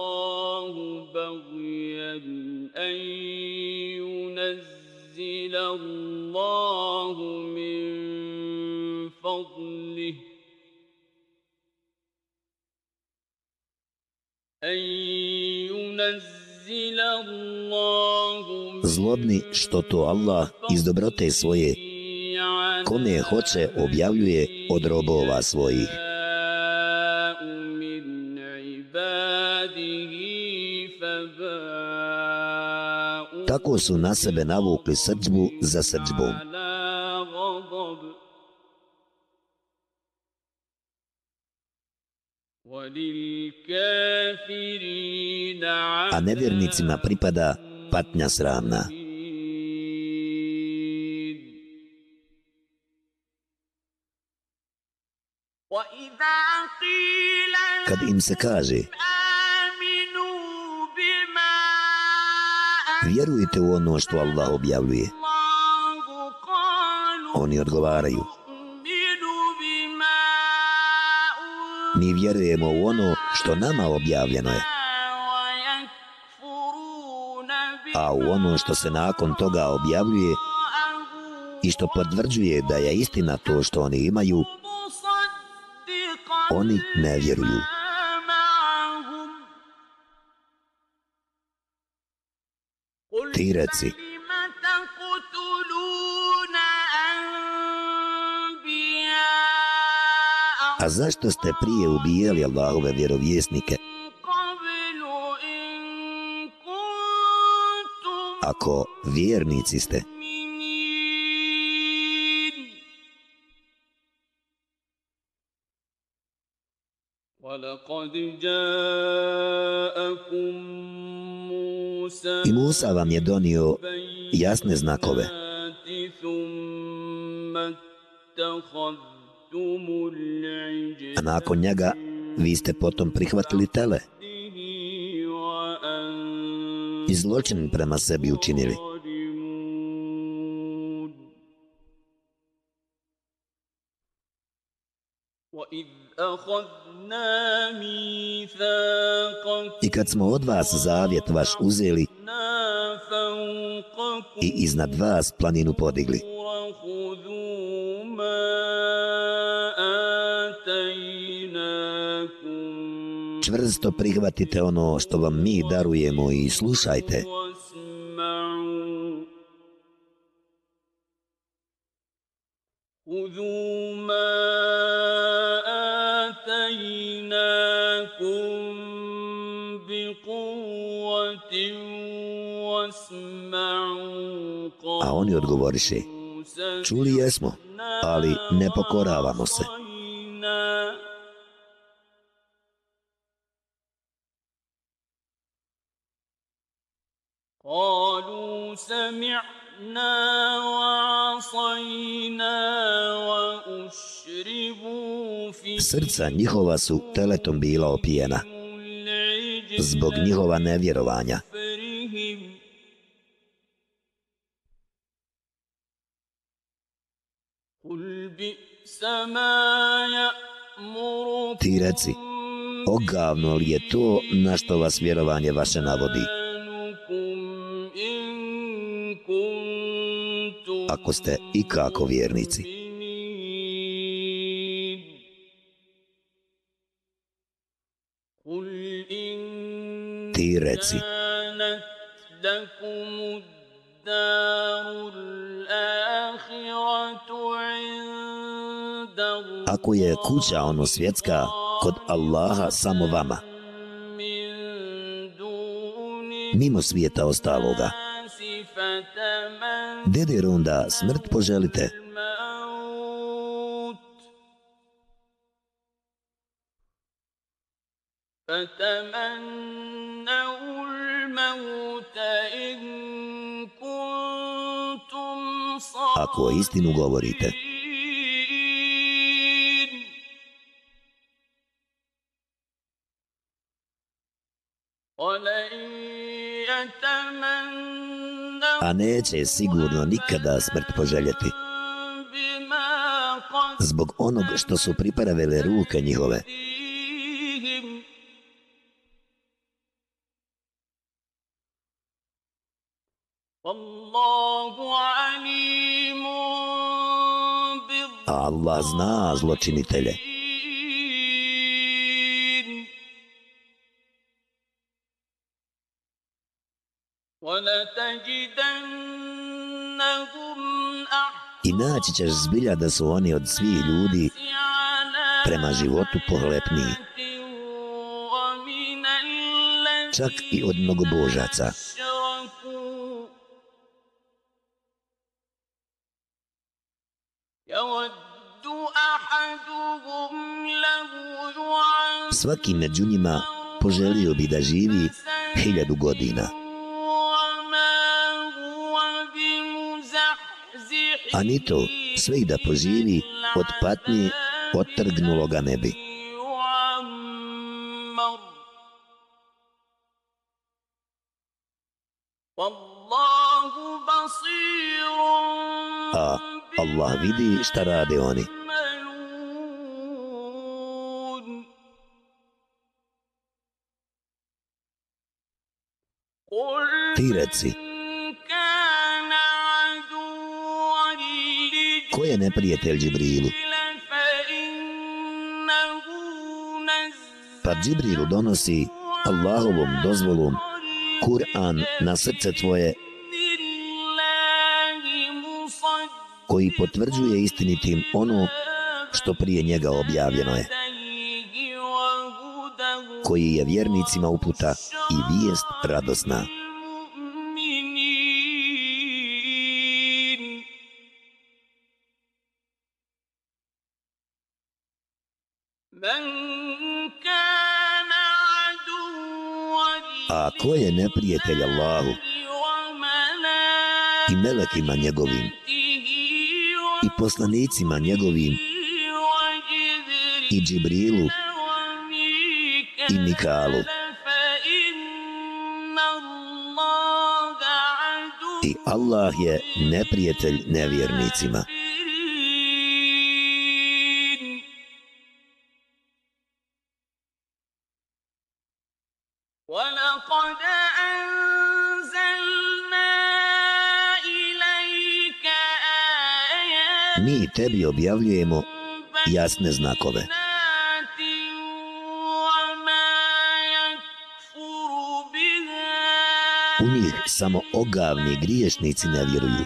Zlobni što to Allah iz dobrote svoje kome hoće objavljuje od robova svojih. Tako su na sebe navukli srđbu za srđbom. A nevjernicima pripada patnja sramna. Kad im se kaže vjerujete u ono što Allah objavljuje, oni odgovaraju Mi vjerujemo u ono što nama objavljeno je. A u ono što se nakon toga objavljuje i što potvrđuje da je istina to što oni imaju, oni ne vjeruju. Ti reci, a zašto ste prije ubijali Allahove vjerovjesnike قبل إن كنتم ako vjernici ste? مؤمنين ولقد جاءكم موسى I Musa vam je donio jasne znakove, بالبينات ثم اتخذتم العجل A nakon njega vi ste potom prihvatili tele i zločin prema sebi učinili. I kad smo od vas zavjet vaš uzeli i iznad vas planinu podigli, čvrsto prihvatite ono što vam mi darujemo i slušajte. واسمعوا خذوا ما آتيناكم بقوة واسمعوا A oni odgovoriše, čuli jesmo, ali ne pokoravamo se. قالوا سمعنا وعصينا وأشربوا في Srca njihova su teletom bila opijena العجل zbog njihova nevjerovanja. كفرهم قل بئس ما يأمركم Ti reci, ogavno li je to na što vas vjerovanje vaše navodi, ako ste i kako vjernici. Ti reci, ako je kuća ono svjetska kod Allaha samo vama, mimo svijeta ostaloga, الناس فتمنوا deder onda smrt poželite, الموت فتمنوا الموت إن كنتم ako istinu govorite. صادقين ولن يتمنوا A neće sigurno nikada smrt poželjeti, بما قد zbog onog što su pripravile ruke njihove. فيهم والله عليم A Allah zna zločinitelje. بالظالمين i naći ćeš zbilja da su oni od svih ljudi prema životu pohlepniji. Čak i od mnogobožaca. Svaki među njima poželio bi da živi hiljadu godina. ni to sve da poživi od patnje otrgnulo ga nebi. A Allah vidi šta rade oni. Ti reci, ko je neprijatelj Džibrilu? Pa Džibrilu donosi Allahovom dozvolom Kur'an na srce tvoje koji potvrđuje istinitim ono što prije njega objavljeno je koji je vjernicima uputa i vijest radosna. Ko je neprijatelj Allahu i melekima njegovim i poslanicima njegovim i Džibrilu i Mikalu i Allah je neprijatelj nevjernicima. tebi objavljujemo jasne znakove. U njih samo ogavni griješnici ne vjeruju.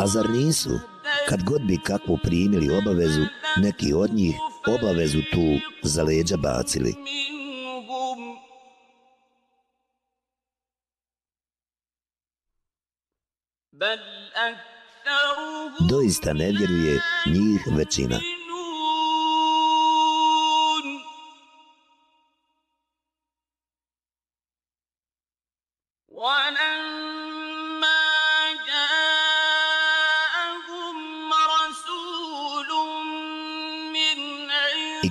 A zar nisu, kad god bi kakvu primili obavezu, neki od njih obavezu tu za leđa bacili. Doista ne vjeruje njih većina.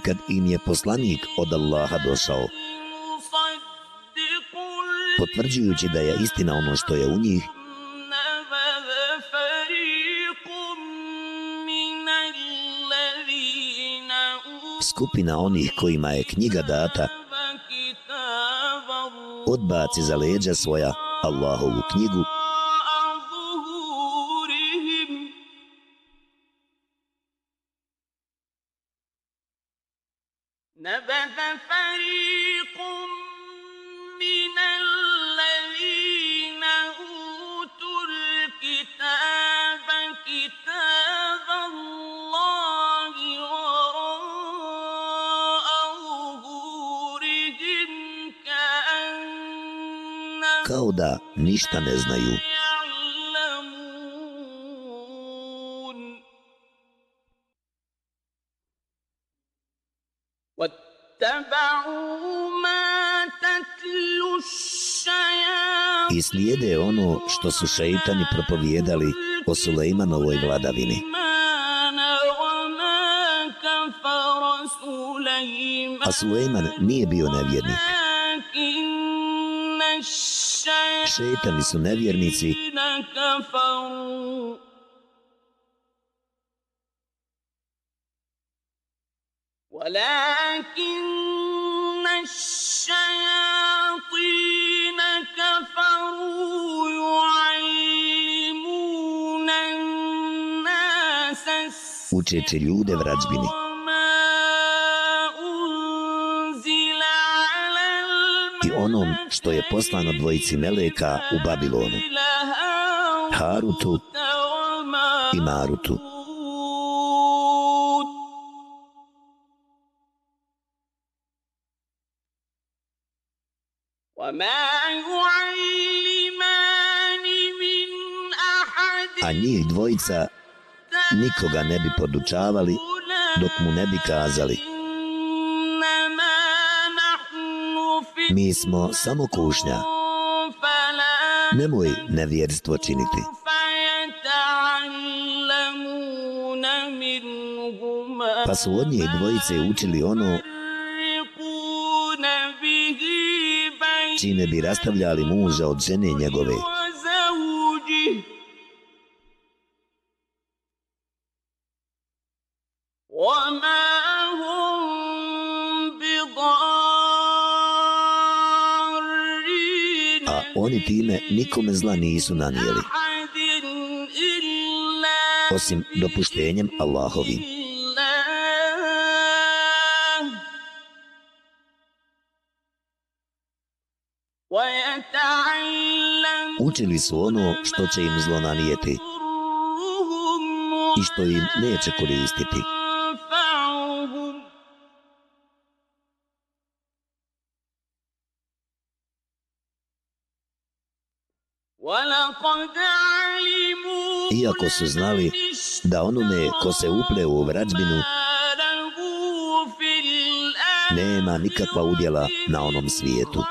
kad im je poslanik od Allaha došao. Potvrđujući da je istina ono što je u njih, skupina onih kojima je knjiga data, odbaci za leđa svoja Allahovu knjigu kao da ništa ne znaju. I slijede ono što su šeitani propovjedali o Sulejmanovoj vladavini. A Sulejman nije bio nevjednik. الشياطين Šeitani su nevjernici كفروا ولكن الشياطين كفروا يعلمون الناس السحر učeći ljude vrađbini. onom što je poslano dvojici Meleka u Babilonu, Harutu i Marutu. A njih dvojica nikoga ne bi podučavali dok mu ne bi kazali – mi smo samo kušnja. Nemoj nevjerstvo činiti. Pa su od njej dvojice učili ono čime bi rastavljali muža od žene njegove. nikome zla nisu nanijeli osim dopuštenjem Allahovi. Učili su ono što će im zlo nanijeti i što im neće koristiti. ako su znali da onome ko se uple u vrađbinu nema nikakva udjela na onom svijetu.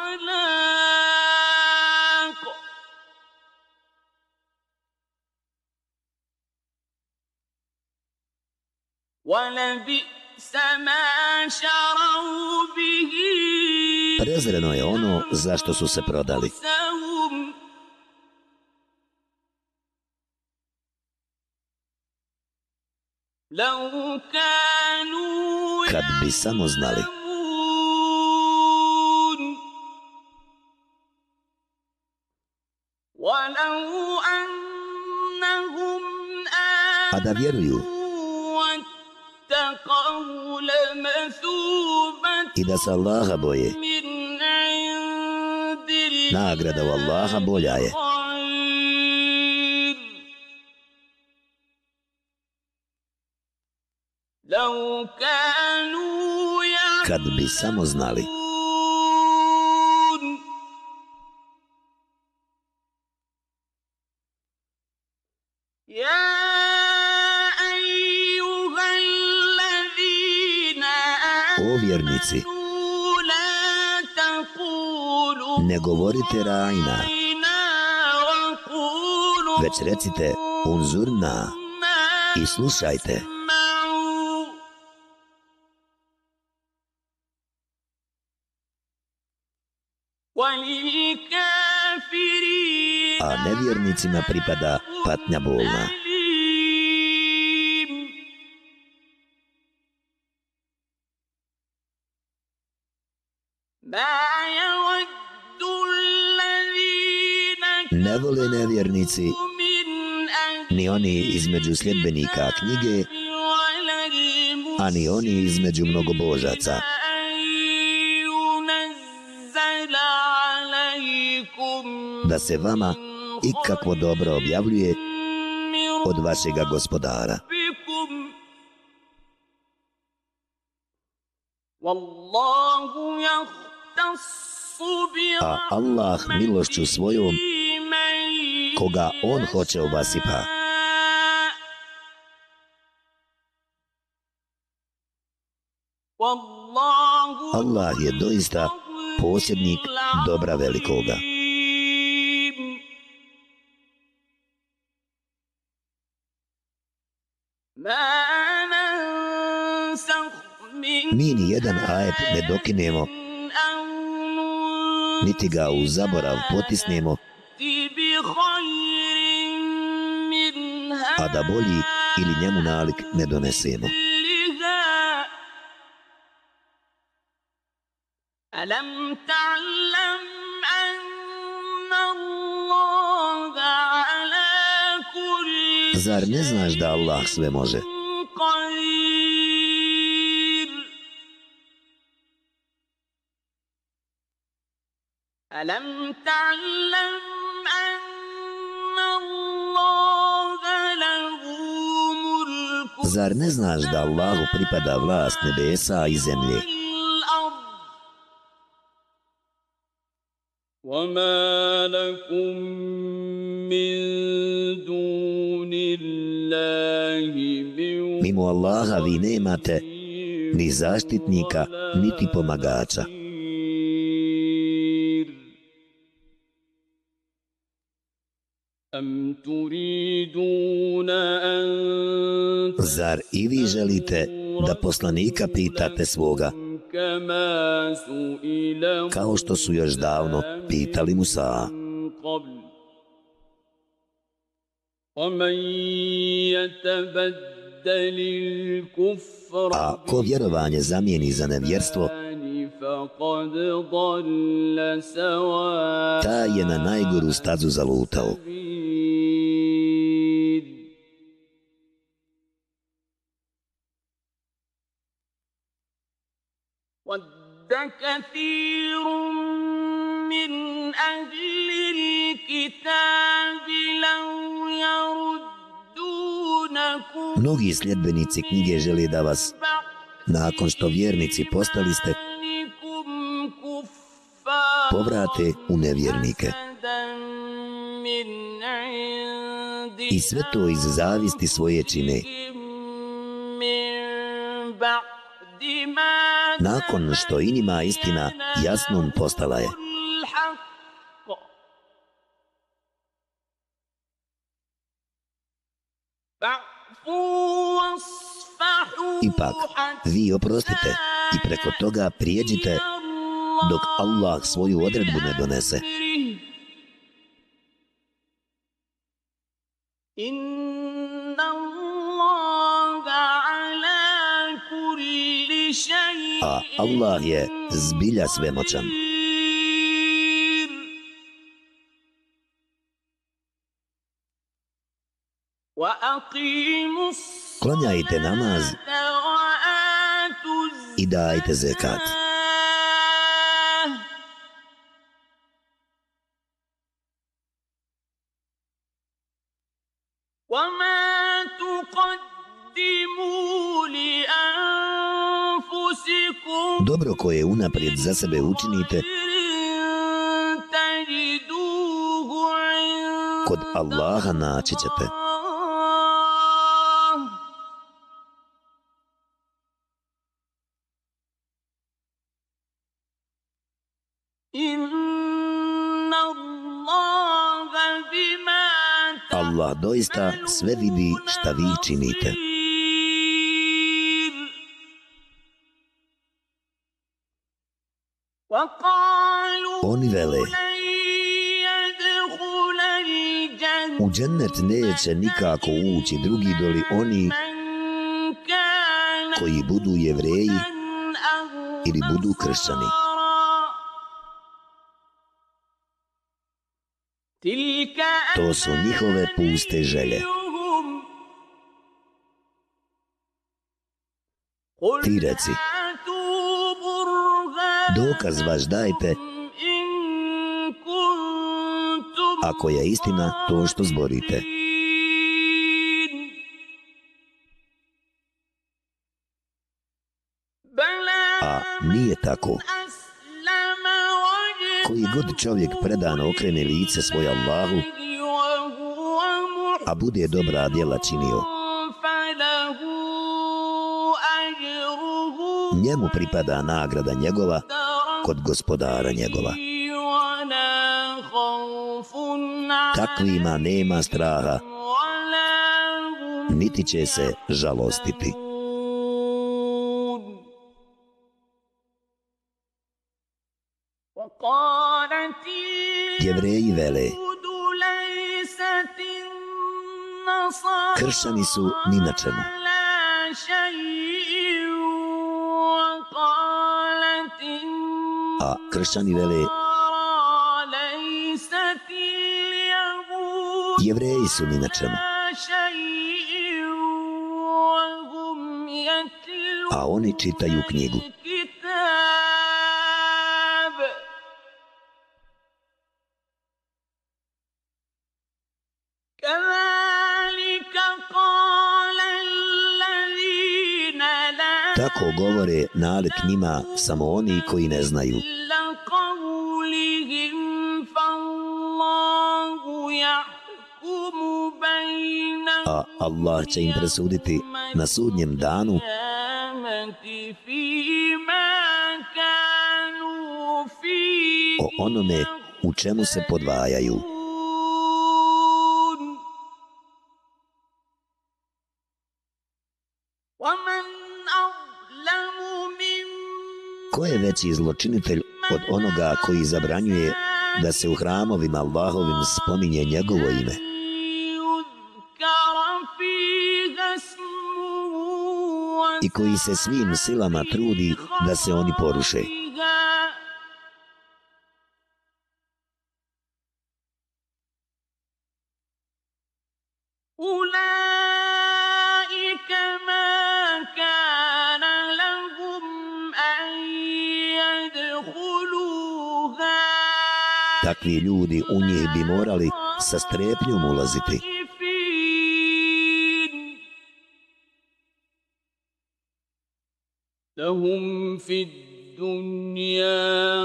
Prezreno je ono zašto su se prodali. bi samo znali. A da vjeruju i da se Allaha boje, nagrada u Allaha bolja je. Kad bi samo znali. O vjernici, ne govorite rajna, već recite unzurna i slušajte. nevjernicima pripada patnja bolna. Ne vole nevjernici, ni oni između sljedbenika knjige, ani oni između mnogobožaca. Da se vama ikakvo dobro objavljuje od vašega gospodara. A Allah milošću svojom koga On hoće obasipa. Allah je doista posjednik dobra velikoga. Mi ni jedan ajet ne dokinemo, niti ga u zaborav potisnemo, a da bolji ili njemu nalik ne donesemo. Alam ta'lam Zar ne znaš da Allah sve može? قدير ألم تعلم أن الله له ملك Zar ne znaš da Allahu pripada vlast nebesa i zemlje? الأرض وما لكم Mimo Allaha vi nemate ni zaštitnika, niti pomagača. نصير. أم تريدون أن Zar i vi želite da poslanika pitate svoga, كما سئل kao što su još davno pitali Musa? من قبل ومن يتبدل الكفر A ko vjerovanje zamijeni za nevjerstvo, بالإيمان فقد ضل سواء taj je na najgoru stazu zalutao. السبيل. ود كثير من أهل الكتاب لو يردونكم Mnogi sljedbenici knjige žele da vas, nakon što vjernici postali ste, povrate u nevjernike. I sve to iz zavisti svoje čine. Nakon što inima istina jasnom postala je. Bye. Ipak, vi oprostite i preko toga prijeđite dok Allah svoju odredbu ne donese. A Allah je zbilja svemoćan. Klanjajte namaz الصلاة وآتوا i dajte zekat. الزكاة وما تقدموا لأنفسكم Dobro koje unaprijed za sebe učinite, تجدوه عند kod Allaha naći ćete. zaista sve vidi šta vi činite. Oni vele, u džennet neće nikako ući drugi doli oni koji budu jevreji ili budu kršćani. To su njihove puste želje. Ti reci, dokaz vaš dajte, ako je istina to što zborite. A nije tako. Koji god čovjek predano okrene lice svoja Allahu, a bude dobra djela činio. Njemu pripada nagrada njegova kod gospodara njegova. Takvima nema straha, niti će se žalostiti. Jevreji vele, Kršćani su ni na čemu. A kršćani vele Jevreji su ni na čemu. A oni čitaju knjigu. kako govore nalik njima samo oni koji ne znaju. A Allah će im presuditi na sudnjem danu o onome u čemu se podvajaju. veći zločinitelj od onoga koji zabranjuje da se u hramovima Allahovim spominje njegovo ime. I koji se svim silama trudi da se oni poruše. Ljudi u njih bi morali sa strepnjom ulaziti.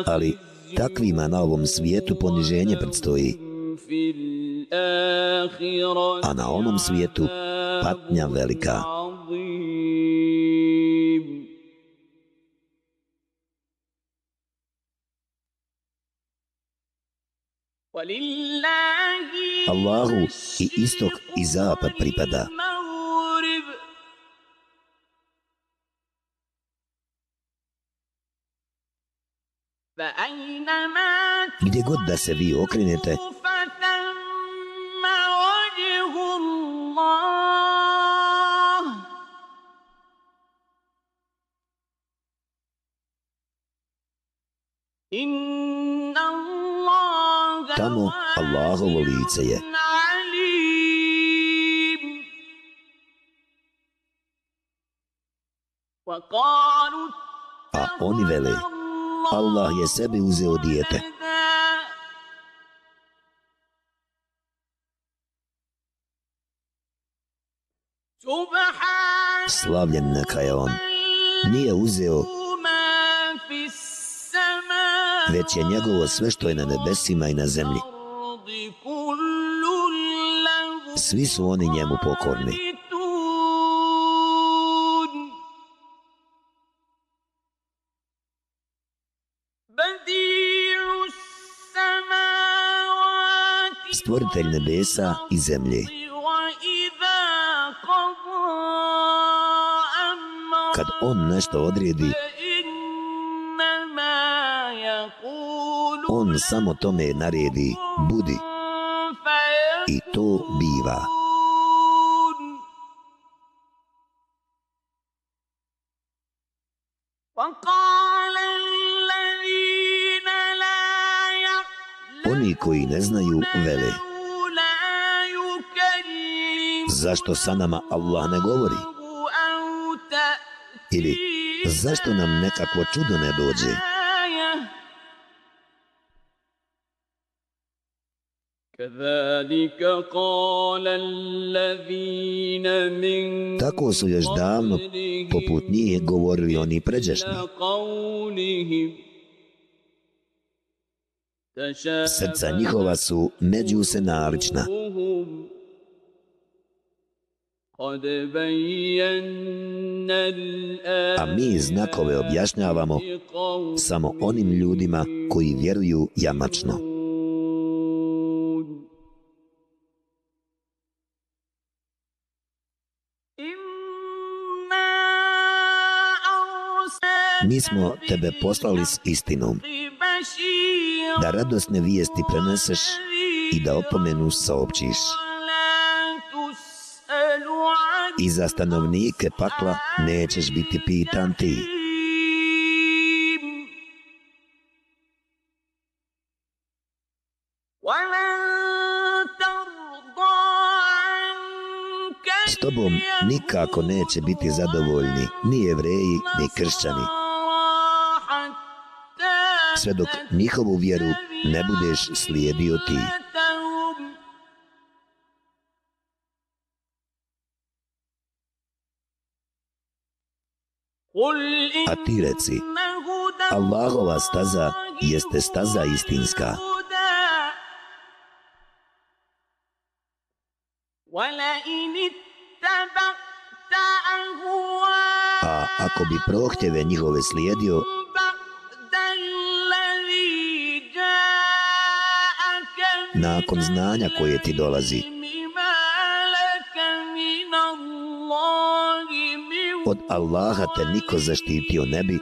Ali takvima na ovom svijetu poniženje predstoji, a na onom svijetu patnja velika. Allahu i istok i zapad pripada. Gdje god da se vi okrenete, tamo Allahovo lice je. A oni vele, Allah je sebi uzeo dijete. Slavljen neka je on. Nije uzeo, već je njegovo sve što je na nebesima i na zemlji. Svi su oni njemu pokorni. Stvoritelj nebesa i zemlje. Kad on nešto odredi, on samo tome naredi, budi. I to biva. Oni koji ne znaju, vele. Zašto sa nama Allah ne govori? Ili zašto nam nekakvo čudo ne dođe? Tako su još davno poput njih govorili oni pređešni. Srca njihova su među se nalična. A mi znakove objašnjavamo samo onim ljudima koji vjeruju jamačno. Mi smo tebe poslali s istinom, da radosne vijesti preneseš i da opomenu saopćiš. I za stanovnike pakla nećeš biti pitan ti. S tobom nikako neće biti zadovoljni ni jevreji, ni kršćani sve dok njihovu vjeru ne budeš slijedio ti. A ti reci, Allahova staza jeste staza istinska. A ako bi prohtjeve njihove slijedio, nakon znanja koje ti dolazi. Od Allaha te niko zaštitio ne bi,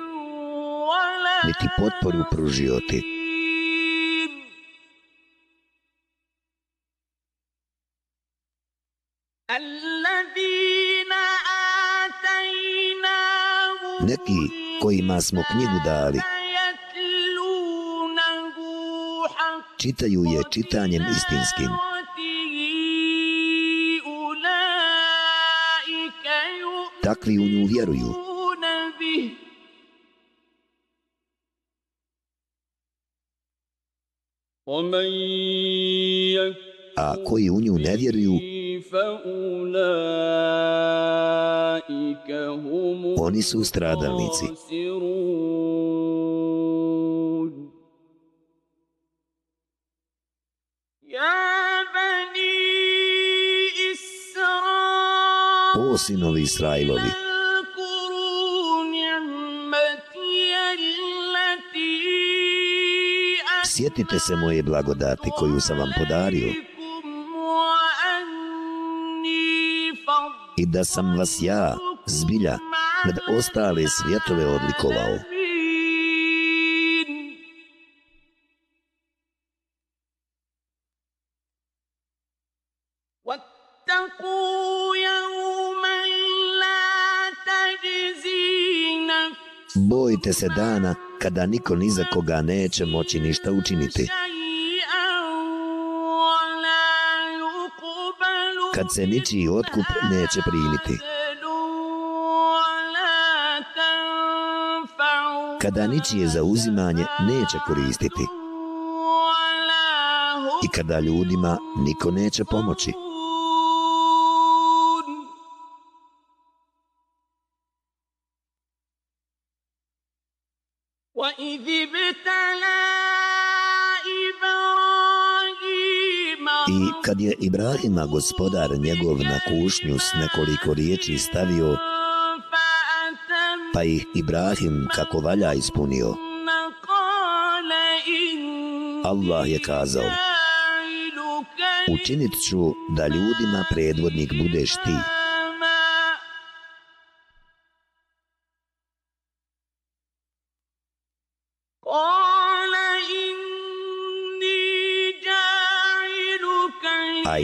niti potporu pružio ti. Neki kojima smo knjigu dali, čitaju je čitanjem istinskim. Takvi u nju vjeruju. A koji u nju ne vjeruju, oni su stradalnici. sinovi Israilovi. Sjetite se moje blagodati koju sam vam podario i da sam vas ja, zbilja, nad ostale svjetove odlikovao. sjetite se dana kada niko ni za koga neće moći ništa učiniti. Kad se ničiji otkup neće primiti. Kada ničije zauzimanje neće koristiti. I kada ljudima niko neće pomoći. kojima gospodar njegov na kušnju s nekoliko riječi stavio, pa ih Ibrahim kako valja ispunio. Allah je kazao, učinit ću da ljudima predvodnik budeš ti.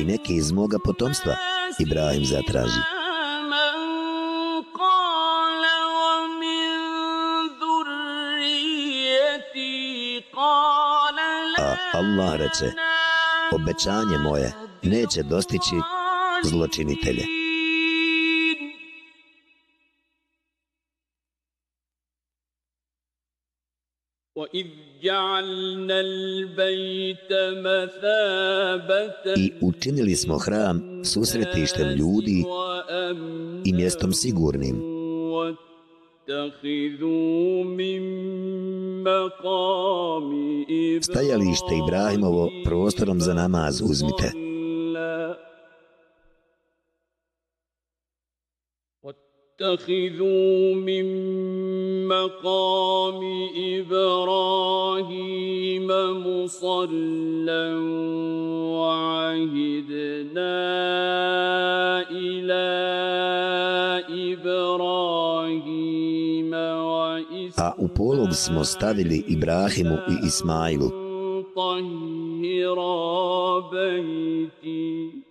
i neki iz moga potomstva, Ibrahim zatraži. إماما. قال ومن ذريتي قال A لا Allah reče, obećanje moje neće dostići zločinitelje. وإذ جعلنا البيت مثابة i učinili smo hram susretištem ljudi i mjestom sigurnim. Stajalište Ibrahimovo prostorom za namaz uzmite. واتخذوا من مقام إبراهيم مصلى وعهدنا إلى إبراهيم وإسحاق A u polog smo stavili Ibrahimu i Ismailu, طهر بيتي.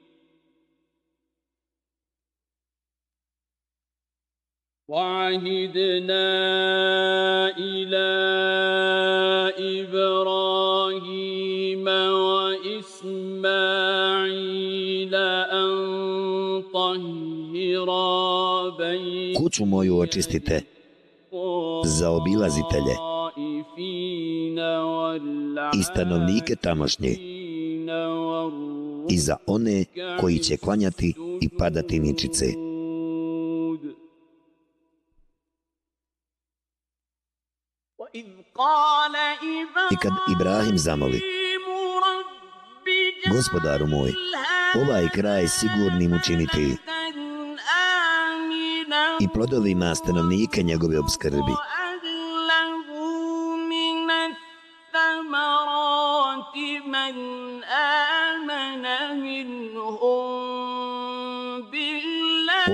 وعهدنا إلى إبراهيم وإسماعيل أن طهر بيتي kuću moju očistite za obilazitelje i stanovnike tamošnje i za one koji će klanjati i padati ničice. I kad Ibrahim zamoli, gospodaru moj, Ovaj kraj sigurnim učiniti i plodovima stanovnike njegove obskrbi.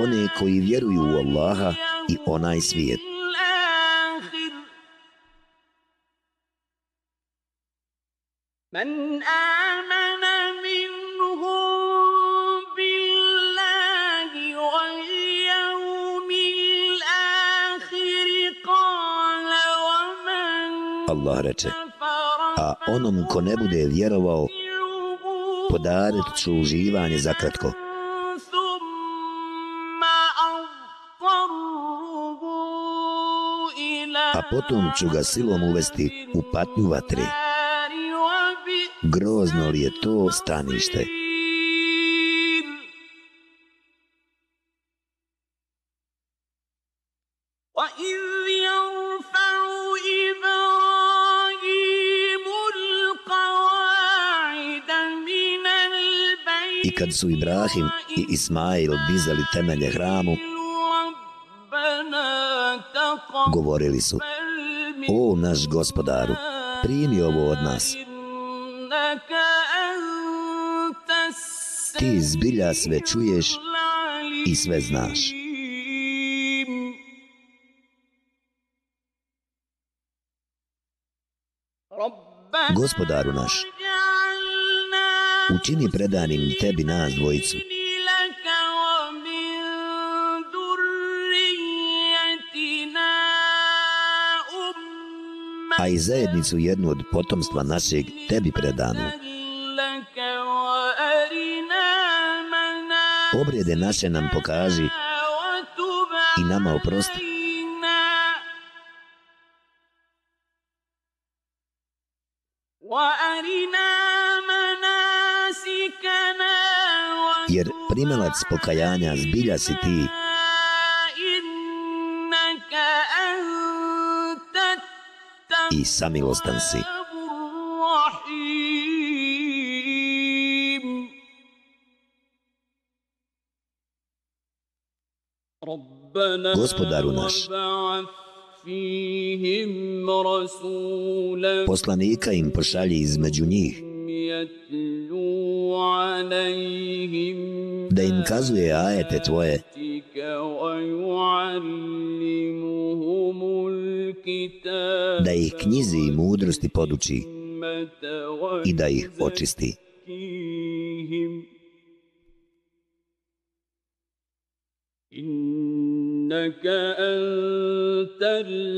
One koji vjeruju u Allaha i onaj svijet. من آمن منهم بالله واليوم الآخر قال ومن Allah reče, كفر a onom ko ne bude vjerovao, فمتعه podarit ću uživanje za kratko, ثم أضطره إلى a potom ću ga silom uvesti u patnju vatre. grozno li je to stanište. I kad su Ibrahim i Ismail dizali temelje hramu, govorili su, o naš gospodaru, primi ovo od nas. ti zbilja sve čuješ i sve znaš. Gospodaru naš, učini predanim tebi nas dvojicu, a i zajednicu jednu od potomstva našeg tebi predanu. obrede naše nam pokaži i nama oprosti. Jer primalac pokajanja zbilja si ti i samilostan si. gospodaru naš, poslanika im pošalji između njih, da im kazuje ajete tvoje, da ih knjizi i mudrosti poduči i da ih očisti.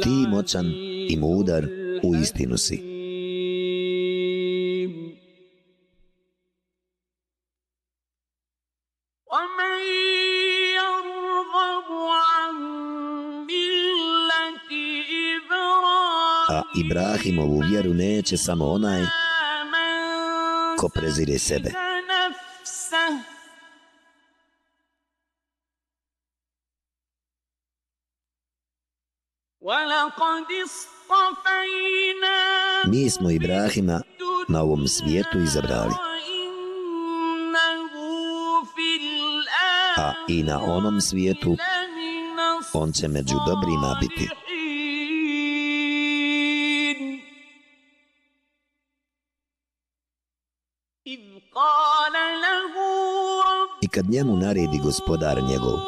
Ti moćan i mudar u istinu si. A Ibrahimovu vjeru neće samo onaj ko prezire sebe. Mi smo Ibrahima na ovom svijetu izabrali. A i na onom svijetu on će među dobrima biti. I kad njemu naredi gospodar njegov,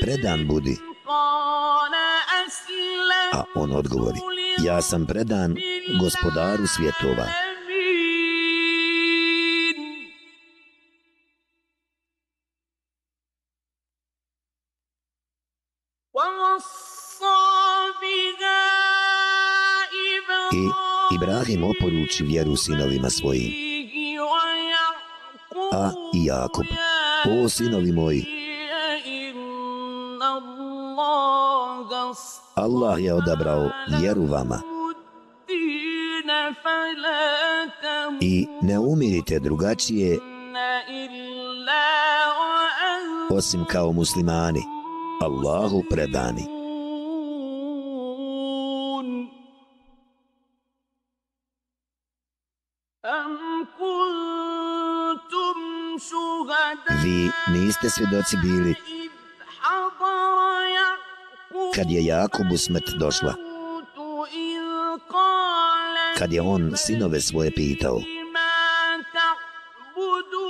predan budi. A on odgovori, ja sam predan gospodaru svjetova. I Ibrahim oporuči vjeru sinovima svojim. A i Jakub, o sinovi moji, Allah je odabrao vjeru vama. I ne umirite drugačije osim kao muslimani, Allahu predani. Vi niste svjedoci bili kad je Jakubu smrt došla, kad je on sinove svoje pitao,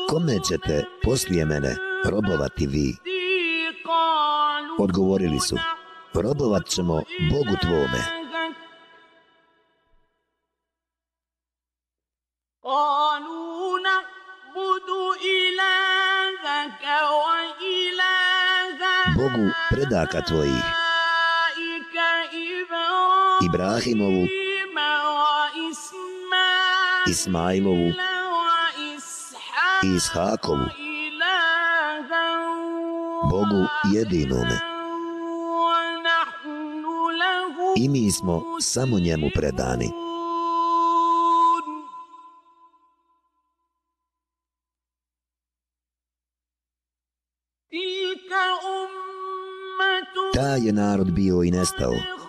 kome ćete poslije mene robovati vi? Odgovorili su, robovat ćemo Bogu tvome. Bogu predaka tvojih Ibrahimovu, Ismailovu i Ishakovu, Bogu jedinome. I mi smo samo njemu predani. Ta je narod bio i nestao.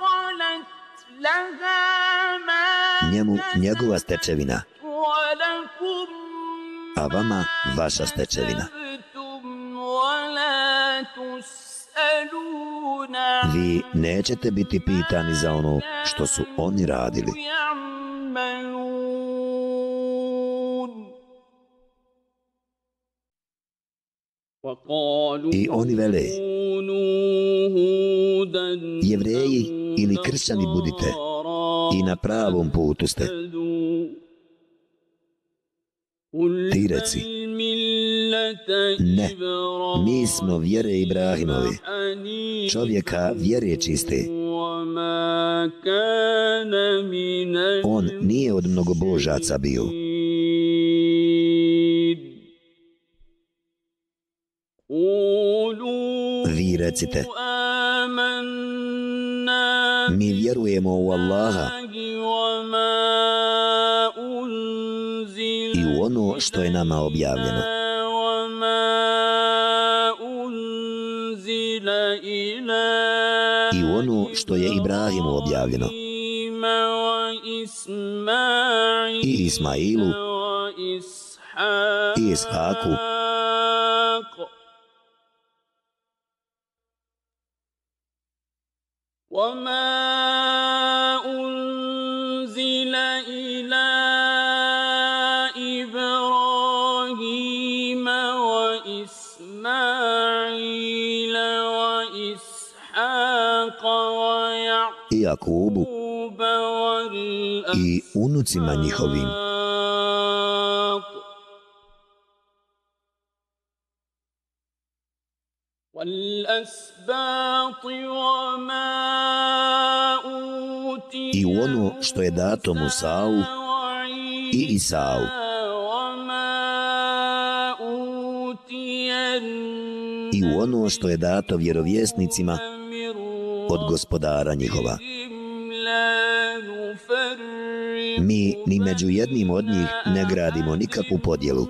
njemu njegova stečevina, a vama vaša stečevina. Vi nećete biti pitani za ono što su oni radili. I oni vele, jevreji ili kršćani budite, budite, i na pravom putu ste. Ti reci, ne, mi smo vjere Ibrahimove, čovjeka vjere čiste. On nije od mnogobožaca bio. Vi recite, mi vjerujemo u Allaha u ono što je nama objavljeno. I u ono što je Ibrahimu objavljeno. I Ismailu i Ishaku imecima njihovim. I u ono što je dato Musa'u i Isa'u. I u ono što je dato vjerovjesnicima od gospodara njihova. Mi ni među jednim od njih ne gradimo nikakvu podjelu.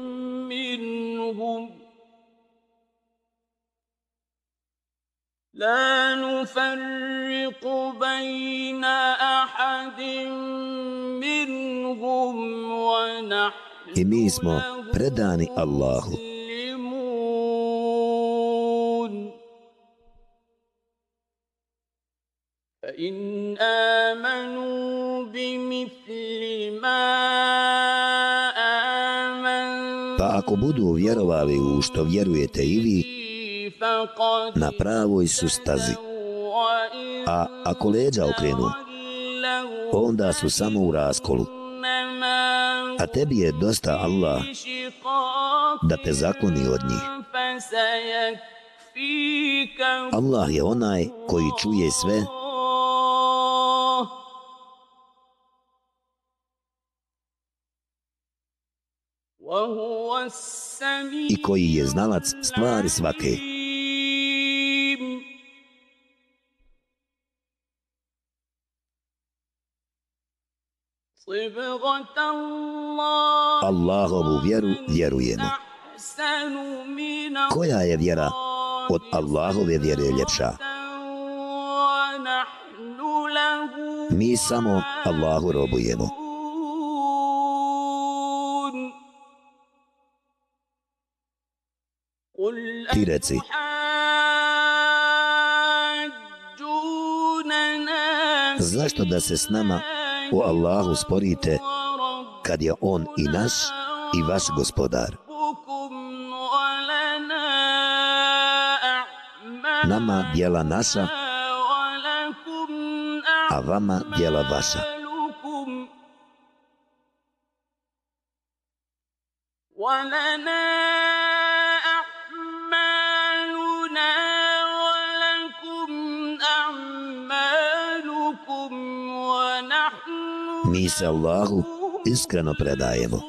لا نفرق بين أحد منهم ونحن I mi smo predani Allahu. مسلمون فإن آمنوا بمثل ما آمنتم Pa ako budu vjerovali u što vjerujete i vi, na pravoj su stazi. A ako leđa okrenu, onda su samo u raskolu. A tebi je dosta Allah da te zakloni od njih. Allah je onaj koji čuje sve, i koji je znalac stvari svake. Allahovu vjeru vjerujemo. Koja je vjera od Allahove vjere ljepša? Mi samo Allahu robujemo. Ti reci, أتحاجوننا zašto da se s nama o Allahu sporite kad je On i naš i vaš gospodar? ربكم ولنا أعمالنا Nama dijela naša, ولكم a vama dijela vaša. أعمالكم ولنا mi se Allahu iskreno predajemo.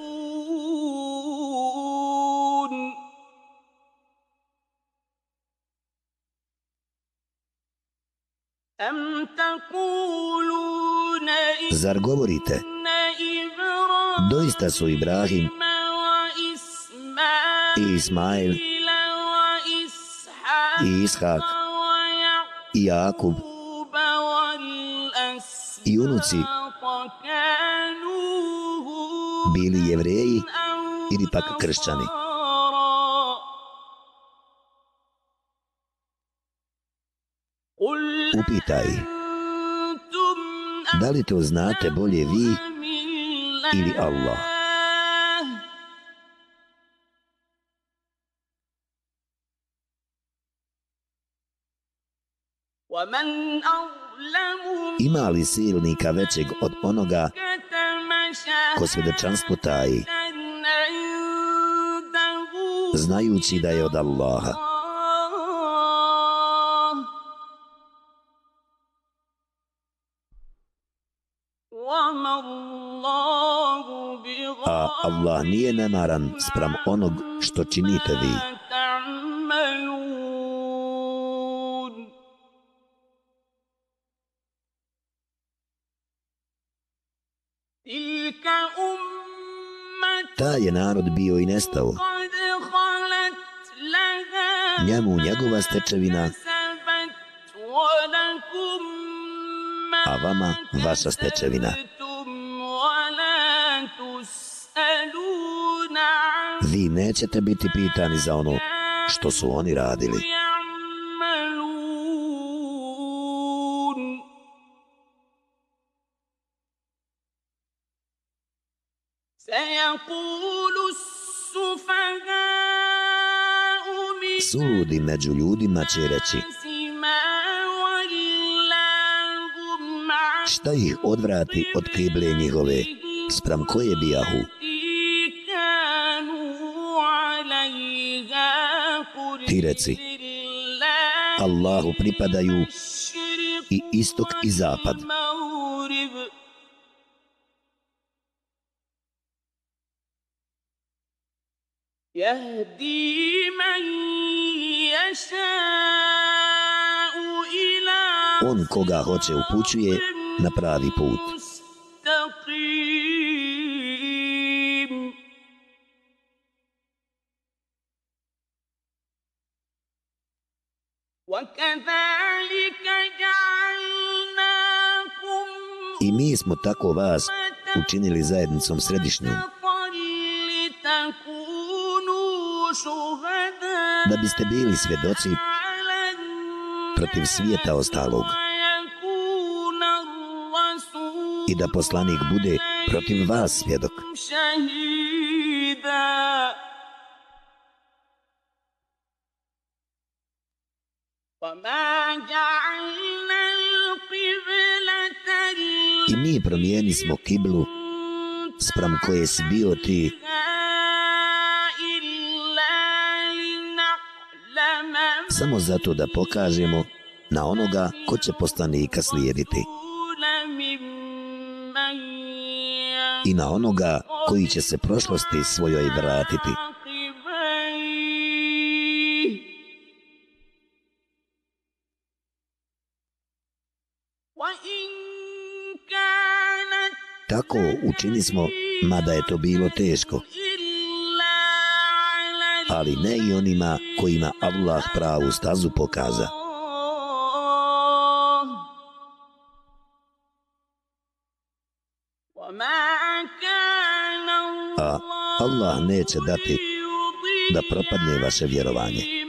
Zar govorite, doista su Ibrahim i Ismail i Ishak i Jakub i unuci bili jevreji ili pak kršćani. Upitaj, da li to znate bolje vi ili Allah? Ima li silnika većeg od onoga ko svedočanstvo taji, znajući da je od Allaha? A Allah nije nemaran sprem onog što činite vi. Ta je narod bio i nestao. Njemu njegova stečevina, a vama vaša stečevina. Vi nećete biti pitani za ono što su oni radili. Suludi među ljudima će reći Šta ih odvrati od kible njihove, sprem koje bijahu? Ti reci, Allahu pripadaju i istok i zapad. On koga hoće upućuje na pravi put. I mi smo tako vas učinili zajednicom središnjom. Da biste bili svjedoci protiv svijeta ostalog. I da poslanik bude protiv vas svjedok. I mi promijeni smo kiblu sprem koje si bio ti samo zato da pokažemo na onoga ko će poslanika slijediti i na onoga koji će se prošlosti svojoj vratiti. Tako učini smo, mada je to bilo teško, ali ne i onima kojima Allah pravu stazu pokaza. A Allah neće dati da propadne vaše vjerovanje.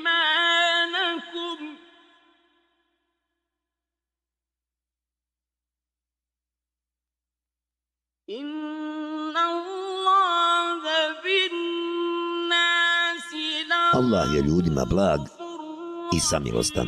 Je ljudima blag i samilostan.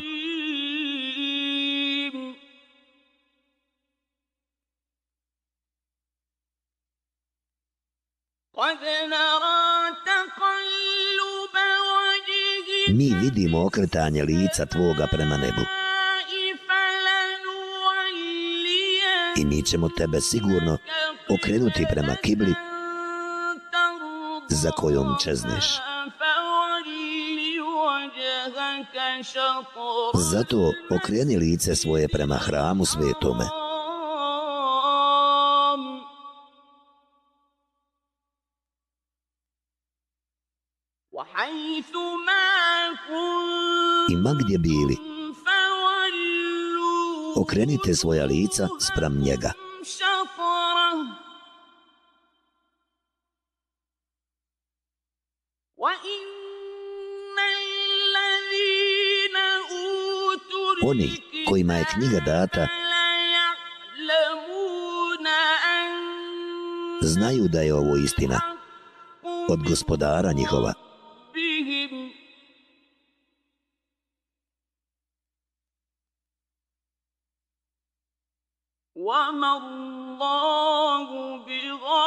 Mi vidimo okretanje lica Tvoga prema nebu. I mi ćemo Tebe sigurno okrenuti prema kibli za kojom čezneš. Zato okreni lice svoje prema hramu svetome. I ma gdje bili, okrenite svoja lica spram njega. oni kojima je knjiga data znaju da je ovo istina od gospodara njihova.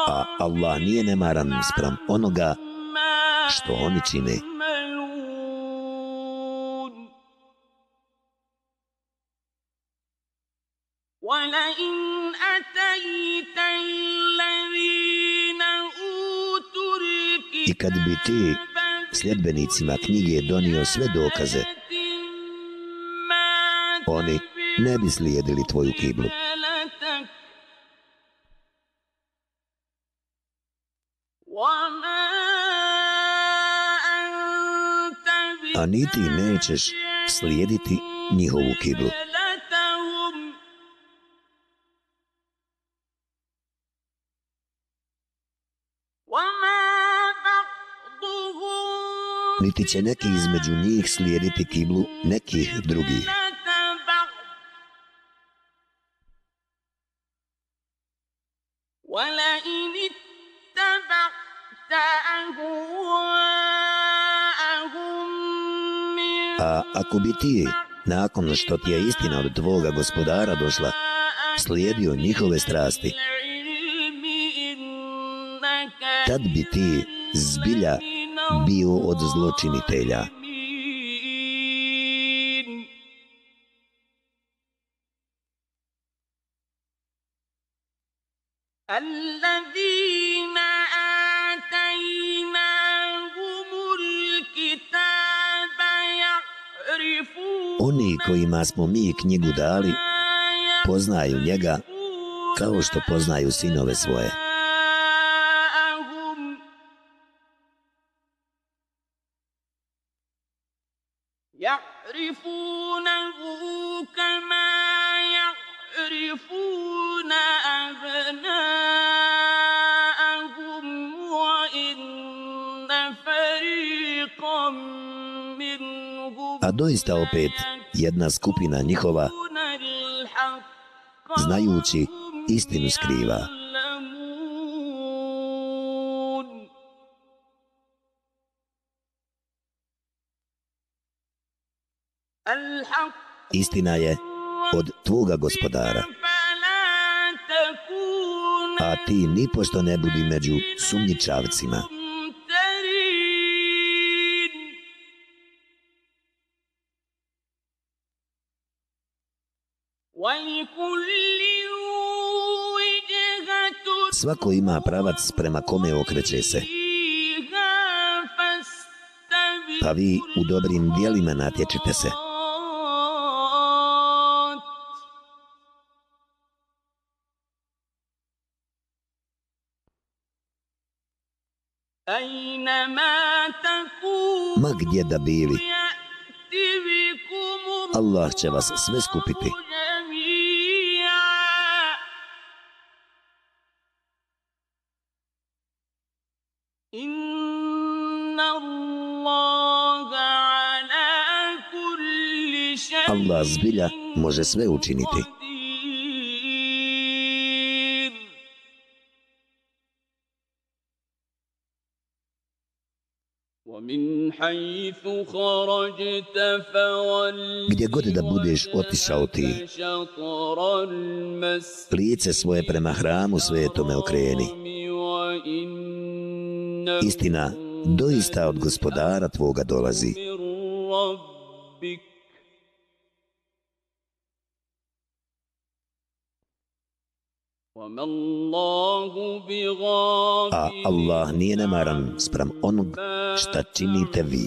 A Allah nije nemaran sprem onoga što oni čine. kad bi ti sljedbenicima knjige donio sve dokaze, oni ne bi slijedili tvoju kiblu. A niti nećeš slijediti njihovu kiblu. Niti će neki između njih slijediti kiblu nekih drugih. قبلة بعض ولئن اتبعت أهواءهم من A ako bi ti, nakon što ti je istina od tvoga gospodara došla, slijedio njihove strasti, العلم إنك tad bi ti zbilja bio od zločinitelja. Oni kojima smo mi knjigu dali, poznaju njega kao što poznaju sinove svoje. doista opet jedna skupina njihova znajući istinu skriva. Istina je od tvoga gospodara. A ti nipošto ne budi među sumničavcima. svako ima pravac prema kome okreće se. Pa vi u dobrim dijelima natječite se. Ma gdje da bili? Allah će vas sve skupiti. Allah zbilja može sve učiniti. Gdje god da budeš otišao ti, lice svoje prema hramu svetome okreni. Istina, doista od gospodara tvoga dolazi. Istina, doista od gospodara tvoga dolazi. A Allah nije nemaran sprem onog šta činite vi.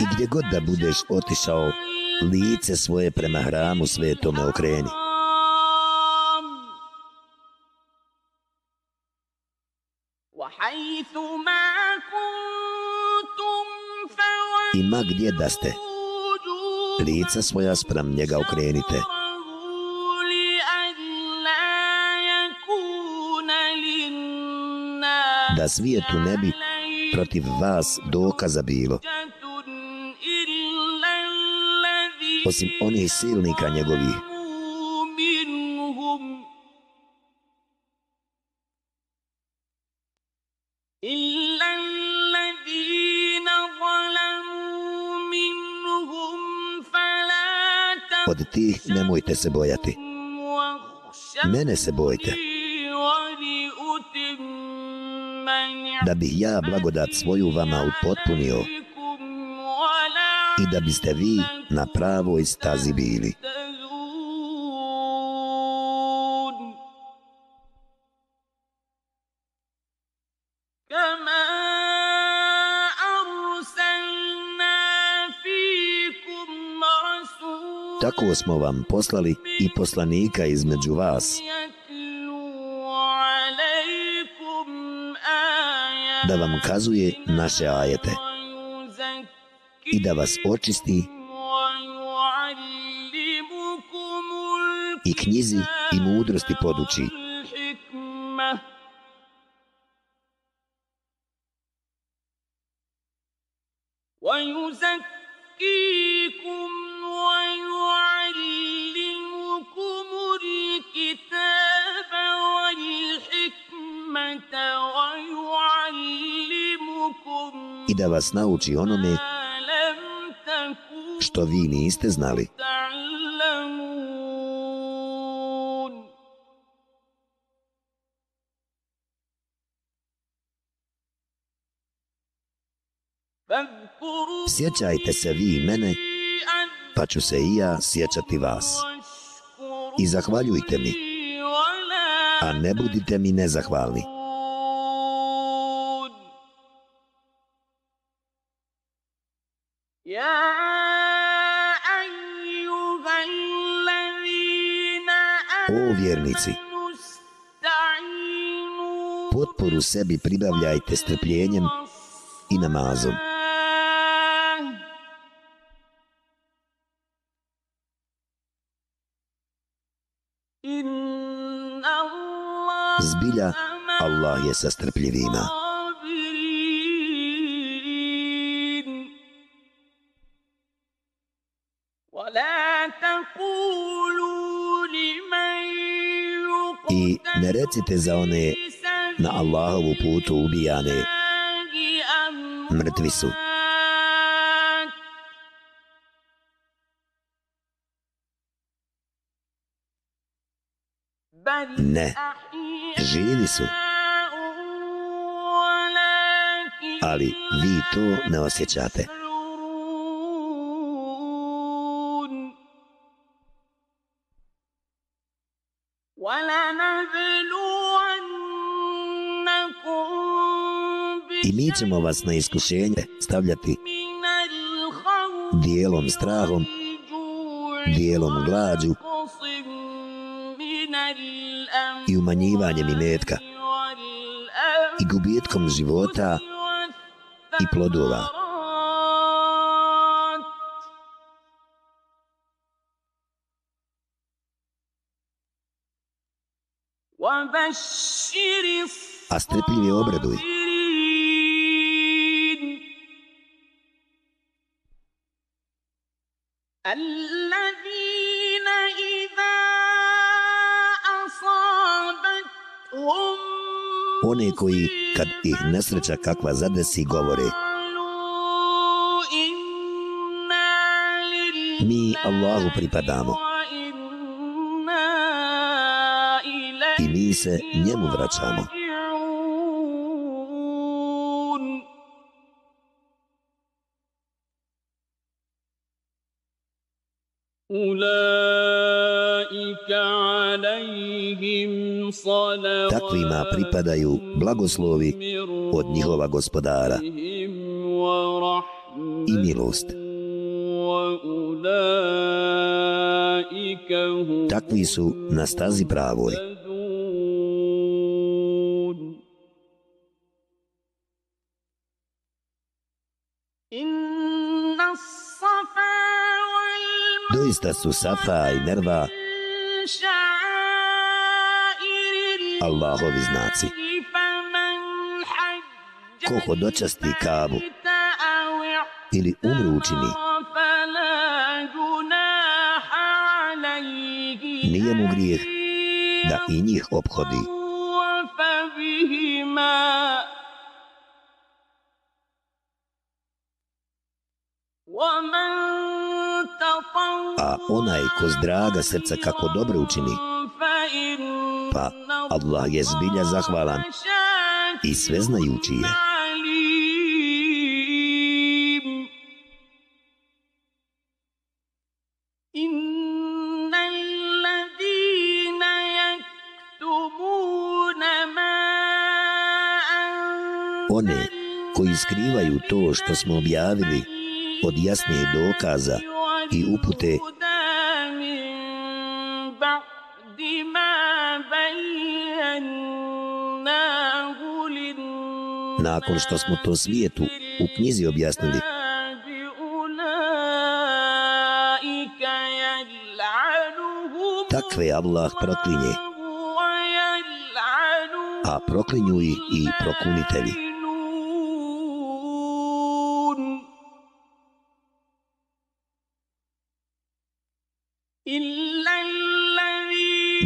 I gdje god da budeš otišao, lice svoje prema hramu svetome okreni. Ima gdje da ste, lica svoja sprem njega okrenite. Da svijetu ne bi protiv vas dokaza bilo. Osim onih silnika njegovih, od tih nemojte se bojati. Mene se bojte. Da bih ja blagodat svoju vama upotpunio i da biste vi na pravoj stazi bili. smo vam poslali i poslanika između vas da vam kazuje naše ajete i da vas očisti i knjizi i mudrosti poduči. vas nauči onome što vi niste znali. Sjećajte se vi i mene, pa ću se i ja sjećati vas. I zahvaljujte mi, a ne budite mi nezahvalni. O vjernici, potporu sebi pribavljajte strpljenjem i namazom. Zbilja, Allah je sa strpljivima. Je sa strpljivima. Ne recite za one na Allahovu putu ubijane. Mrtvi su. Ne, živi su. Ali vi to ne osjećate. i mi ćemo vas na iskušenje stavljati dijelom strahom, dijelom glađu i umanjivanjem imetka i gubitkom života i plodova. A strpljivi obreduj. one koji, kad ih nesreća kakva zadesi, govore Mi Allahu pripadamo i mi se njemu vraćamo. kojima pripadaju blagoslovi od njihova gospodara i milost. Takvi su na stazi pravoj. Doista su Safa i Merva Allahovi znaci. Ko hodočasti kabu ili umru učini, nije mu grijeh da i njih obhodi. A onaj ko zdraga srca kako dobro učini, Allah je zbilja zahvalan i sveznajući je. One koji skrivaju to što smo objavili od jasnih dokaza i upute nakon što smo to svijetu u knjizi objasnili. Takve Allah proklinje, a proklinju i, i prokunitelji.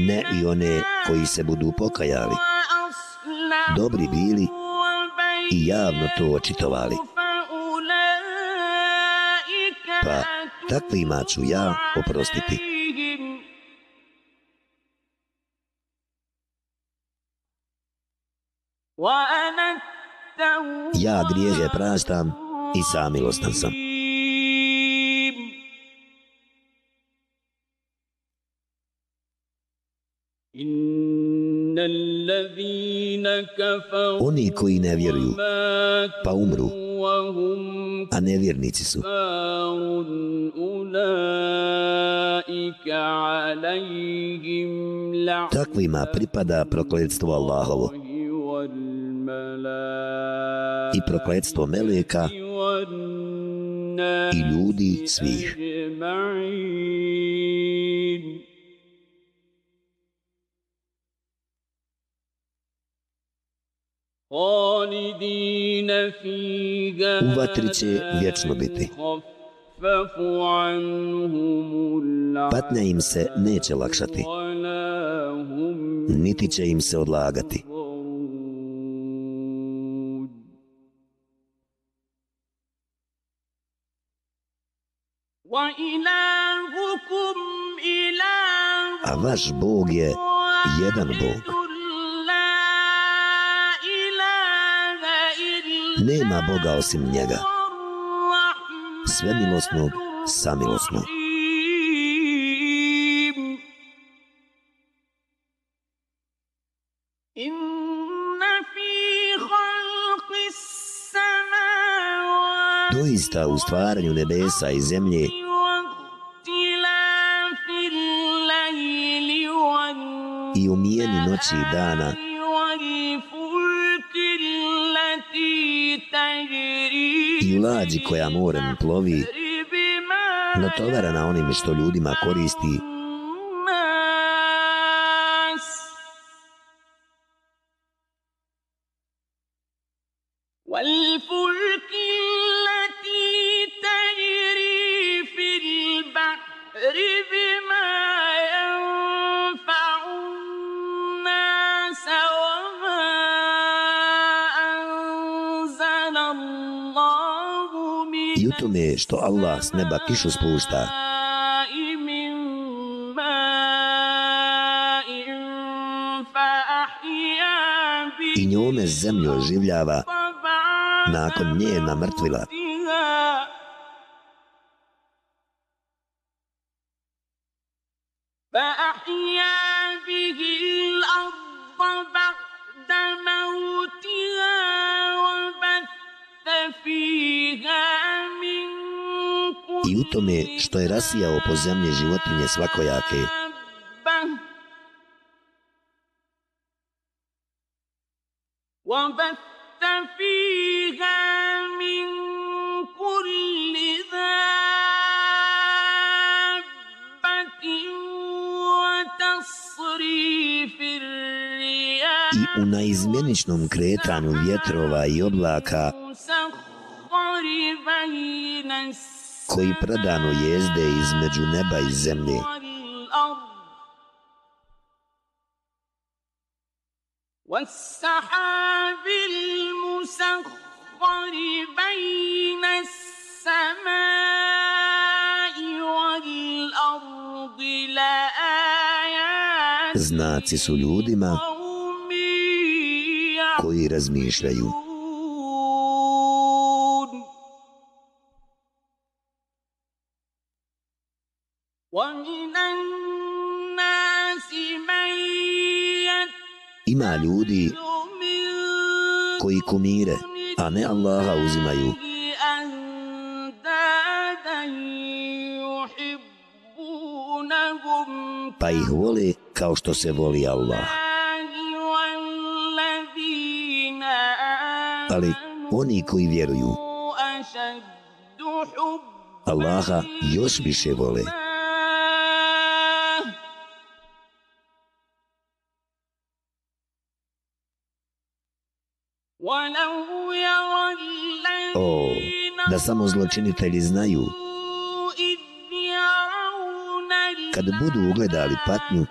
Ne i one koji se budu pokajali, dobri bili i javno to očitovali. Pa takvima ću ja oprostiti. Ja grijehe praštam i samilostan sam. Oni koji ne vjeruju, pa umru, a nevjernici su. Takvima pripada prokledstvo Allahovo i prokledstvo Meleka i ljudi svih. U vatri će vječno biti. Patnja im se neće lakšati, niti će im se odlagati. A vaš Bog je jedan Bog. Nema Boga osim njega. Sve milosnog, samilosnog. Doista u stvaranju nebesa i zemlje i u mijeni noći i dana i u lađi koja morem plovi, natovarana onime što ljudima koristi, s neba kišu spušta. I njome zemlju oživljava nakon nje namrtvila. tome što je rasijao po zemlji životinje svakojake. I u naizmjeničnom kretanju vjetrova i oblaka koji predano jezde između neba i zemlje. والأرض والسحاب المسخر بين السماء والأرض لآيات Znaci su ljudima قوم koji razmišljaju. kumire, a ne Allaha uzimaju. Pa ih voli kao što se voli Allah. Ali oni koji vjeruju, Allaha još više vole. da samo zločinitelji znaju. Kad budu ugledali patnju,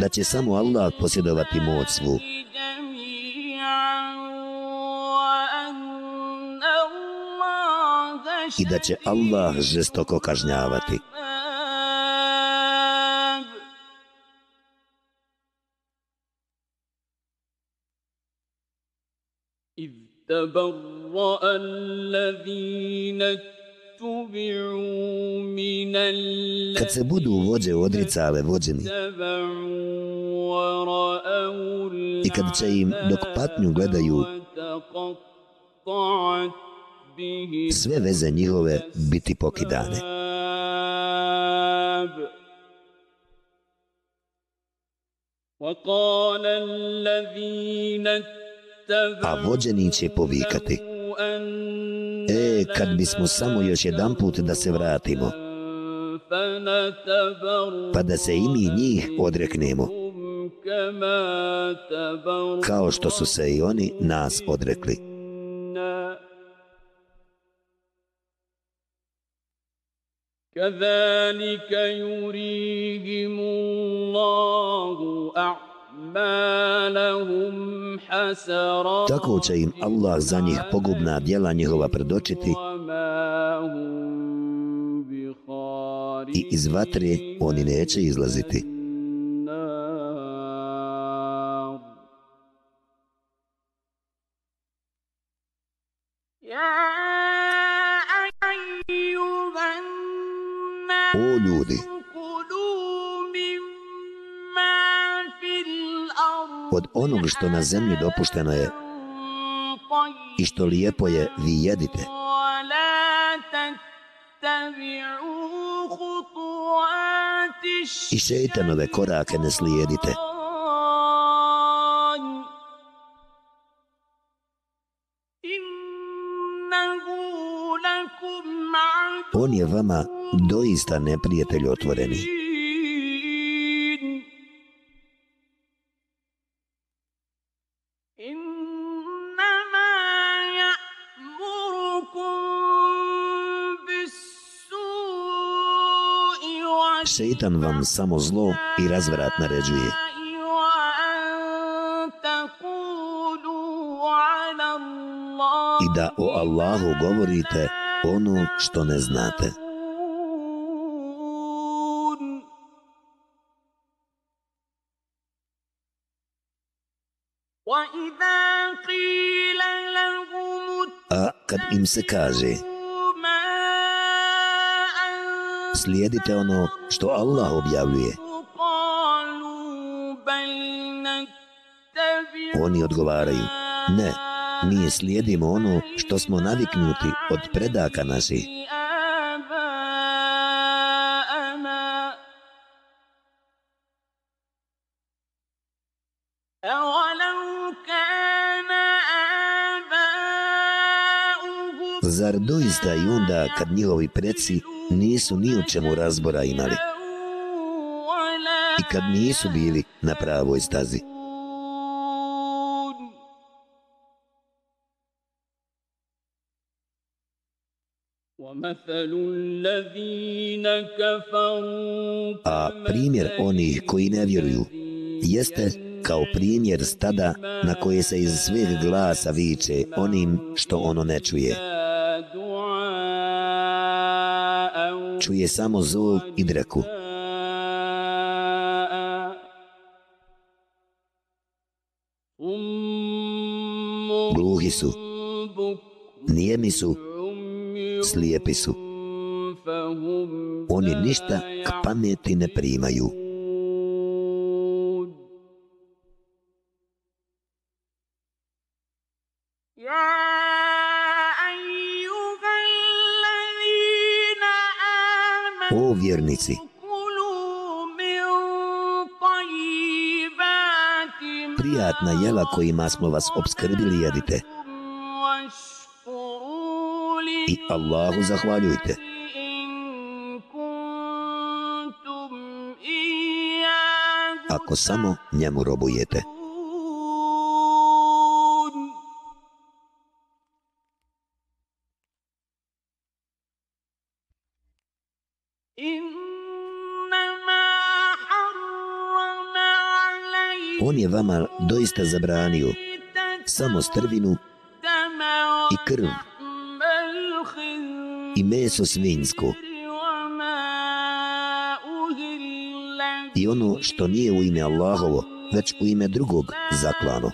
da će samo Allah posjedovati moć svu. I da će Allah žestoko kažnjavati. تبرأ الذين اتبعوا من Kad se budu vođe odricale vođeni اتبعوا ورأوا i kad će im dok patnju gledaju وتقطعت بهم sve veze njihove biti pokidane. الأسباب. وقال الذين A vođeni će povikati, e, kad bismo samo još jedan put da se vratimo, pa da se i mi njih odreknemo, kao što su se i oni nas odrekli. كذلك يريهم الله أعمالهم حسرات Tako će im Allah za njih pogubna djela njihova predočiti i iz vatre oni neće izlaziti. O ljudi, od onog što na zemlji dopušteno je i što lijepo je vi jedite. I šeitanove korake ne slijedite. On je vama doista neprijatelj otvoreni. šeitan vam samo zlo i razvrat naređuje. I da o Allahu govorite ono što ne znate. A kad im se kaže slijedite ono što Allah objavljuje. Oni odgovaraju, ne, mi slijedimo ono što smo naviknuti od predaka nasi. Zar doista i onda kad njihovi preci nisu ni u čemu razbora imali i kad nisu bili na pravoj stazi. A primjer onih koji ne vjeruju jeste kao primjer stada na koje se iz svih glasa viče onim što ono ne čuje. Čuje samo zov i dreku. Gluhi su, nijemi su, slijepi su. Oni ništa k pameti ne primaju. O vjernici, prijatna jela kojima smo vas obskrbili jedite i Allahu zahvaljujte. Ako samo njemu robujete. Vama doista zabranio samo strvinu i krv i meso svinjsko i ono što nije u ime Allahovo, već u ime drugog zaklano.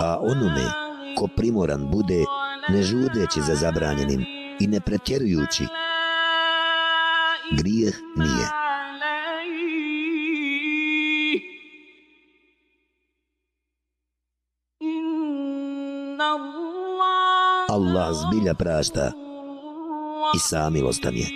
A onome ko primoran bude ne žudeći za zabranjenim i ne pretjerujući, grijeh nije. Allah zbilja prašta i samilostan je.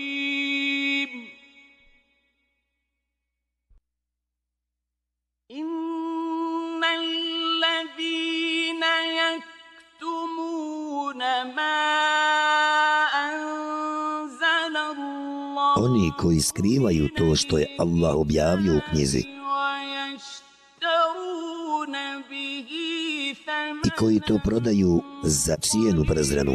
Oni koji skrivaju to što je Allah objavio u knjizi koji to prodaju za cijenu prezrenu.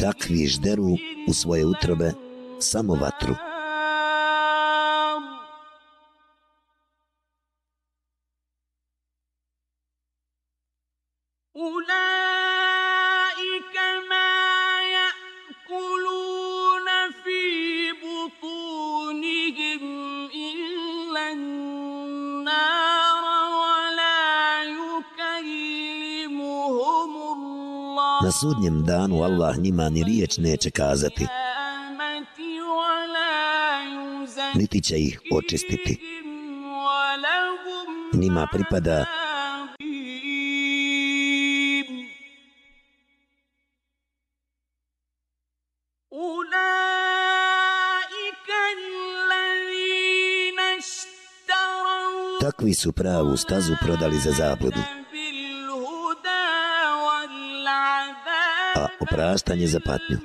Takvi žderu u svoje utrobe samo vatru. Sudnjem danu Allah njima ni riječ neće kazati, niti će ih očistiti. Njima pripada Takvi su pravu stazu prodali za zabludu. A opraštanje za patnju.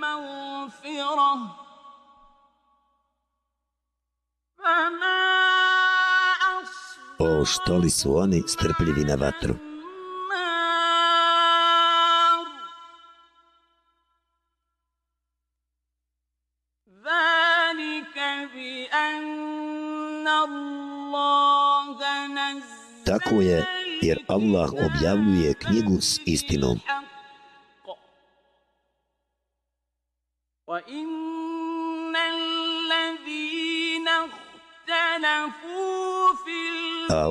O, što li su oni strpljivi na vatru? Tako je, jer Allah objavljuje knjigu s istinom.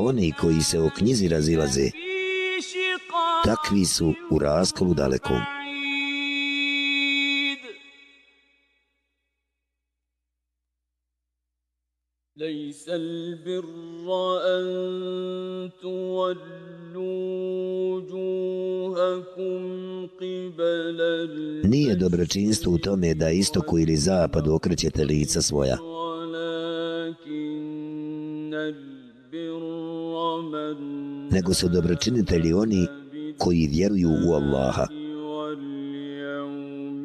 oni koji se o knjizi razilaze, takvi su u raskolu dalekom. ليس البر أن تولوا وجوهكم قبل Nije dobročinstvo u tome da istoku ili zapadu okrećete lica svoja. nego su dobročinitelji oni koji vjeruju u Allaha.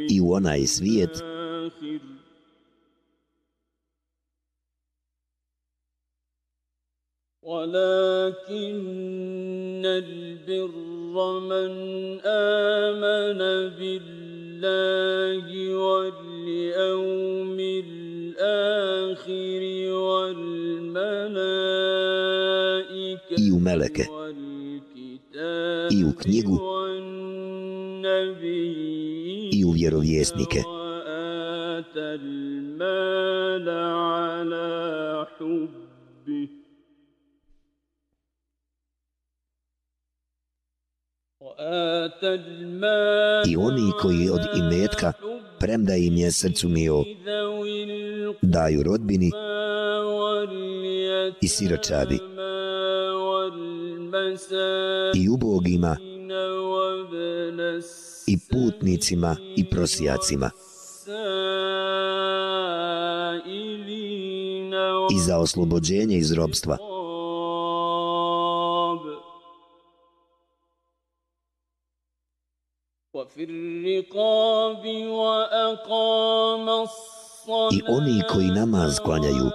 I u onaj svijet srcu mio, daju rodbini i siročadi i ubogima i putnicima i prosijacima i za oslobođenje iz robstva. oni koji namaz klanjaju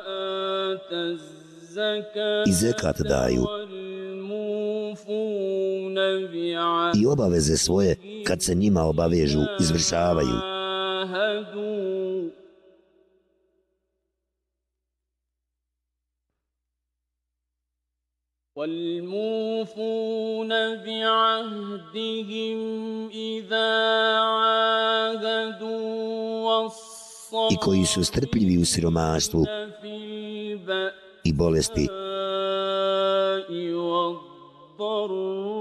i zekat daju i obaveze svoje kad se njima obavežu izvršavaju. koji su strpljivi u siromaštvu i bolesti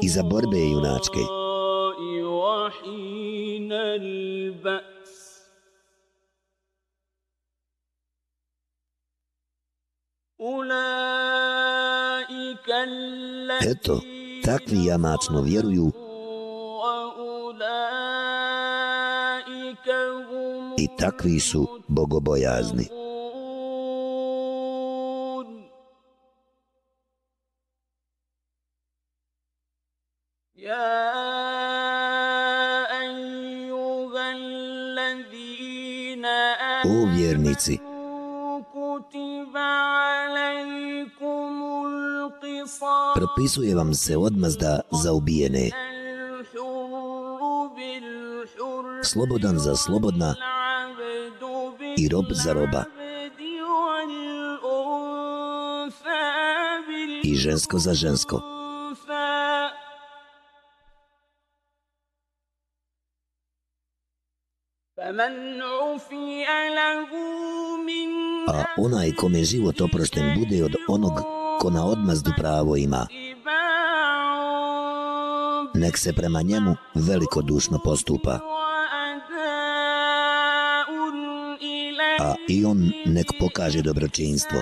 i za borbe junačke. Eto, takvi jamačno vjeruju i takvi su bogobojazni. O vjernici, propisuje vam se odmazda za ubijene, slobodan za slobodna, i rob za roba. I žensko za žensko. A onaj kome život oprošten bude od onog ko na odmazdu pravo ima, nek se prema njemu velikodušno postupa. i on nek pokaže dobročinstvo.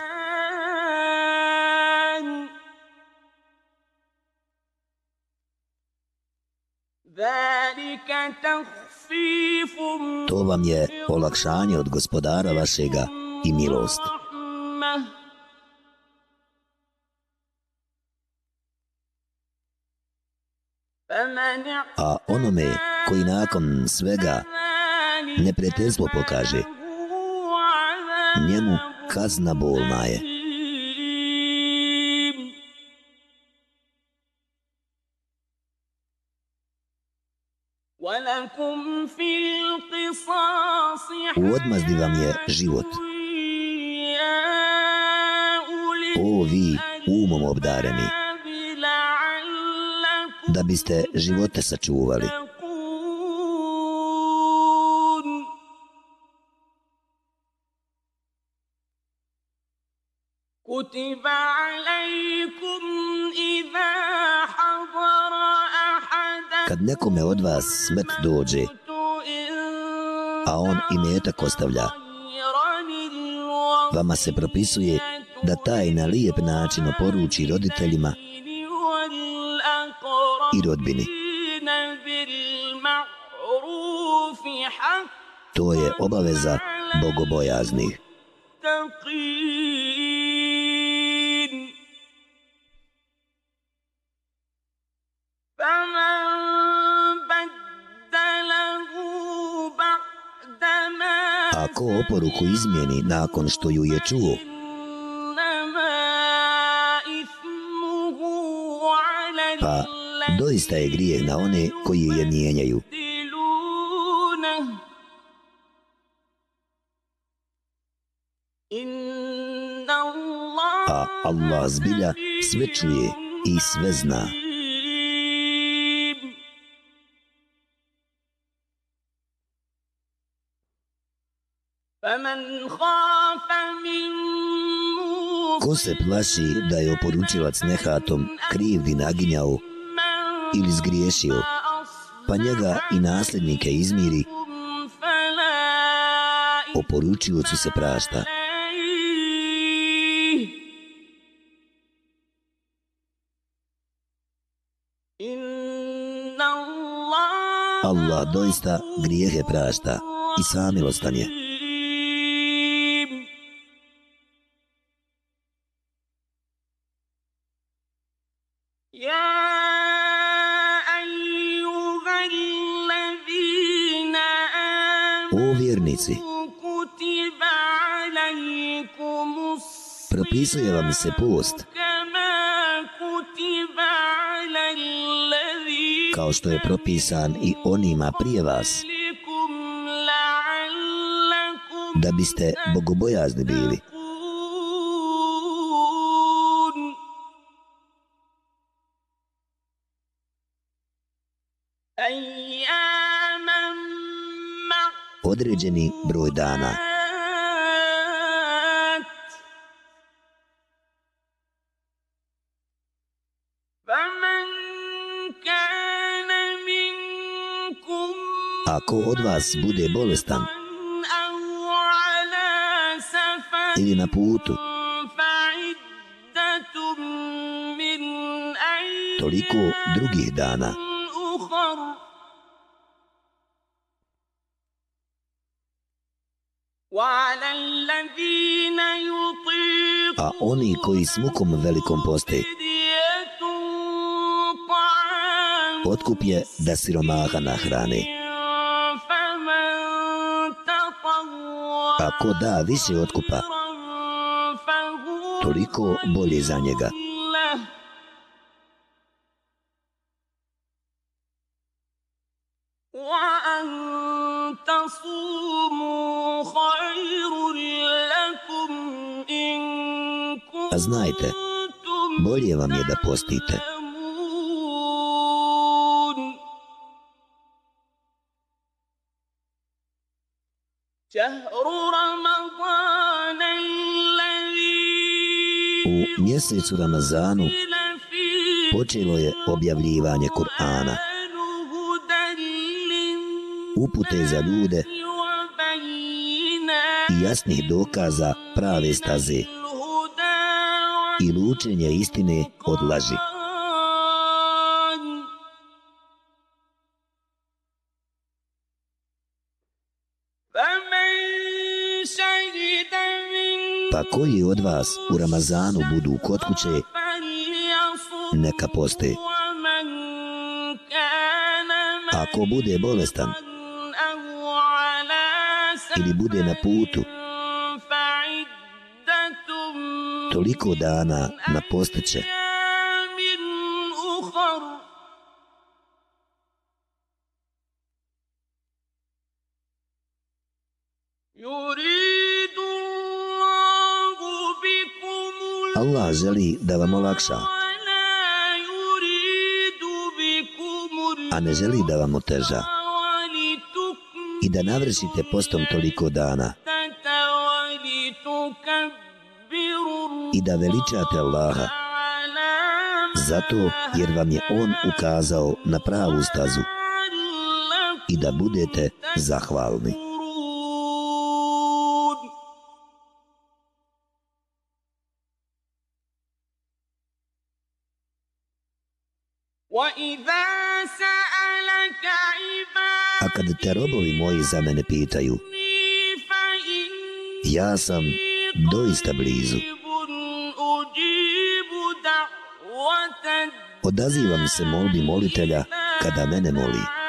To vam je olakšanje od gospodara vašega i milost. A onome koji nakon svega nepretezlo pokaže, njemu kazna bolna je. U odmazdi vam je život. O vi, umom obdareni, da biste živote sačuvali. كتب عليكم إذا حضر أحدكم Kad nekome od vas smet dođe, a on imetak ostavlja, vama se propisuje da taj na lijep način oporuči roditeljima i rodbini. To je obaveza bogobojaznih. ko oporuku izmjeni nakon što ju je čuo, pa doista je grijeh na one koji je mijenjaju. A pa, Allah zbilja sve čuje i sve zna. Ko se plaši da je oporučilac nehatom krivdi naginjao ili zgriješio, pa njega i nasljednike izmiri, oporučiocu se prašta. Allah doista grijehe prašta i samilostan je. propisuje vam se post kao što je propisan i onima prije vas da biste bogobojazni bili. Određeni broj dana. ako od vas bude bolestan ili na putu, toliko drugih dana. A oni koji s mukom velikom poste, otkup je da siromaha nahrane. تطوع A ko da više otkupa, خيرا فهو toliko bolje za njega. له وأن تصوموا خير لكم إن A znajte, كنتم bolje vam je da postite. تعلمون شهر mjesecu Ramazanu počelo je objavljivanje Kur'ana. Upute za ljude i jasnih dokaza prave staze i lučenje istine od laži. Koji od vas u Ramazanu budu kod kuće, neka poste. Ako bude bolestan ili bude na putu, toliko dana na posteće. želi da vam olakša, a ne želi da vam oteža. I da navršite postom toliko dana. I da veličate Allaha. Zato jer vam je On ukazao na pravu stazu. I da budete zahvalni. te robovi moji za mene pitaju. Ja sam doista blizu. Odazivam se molbi molitelja kada mene moli.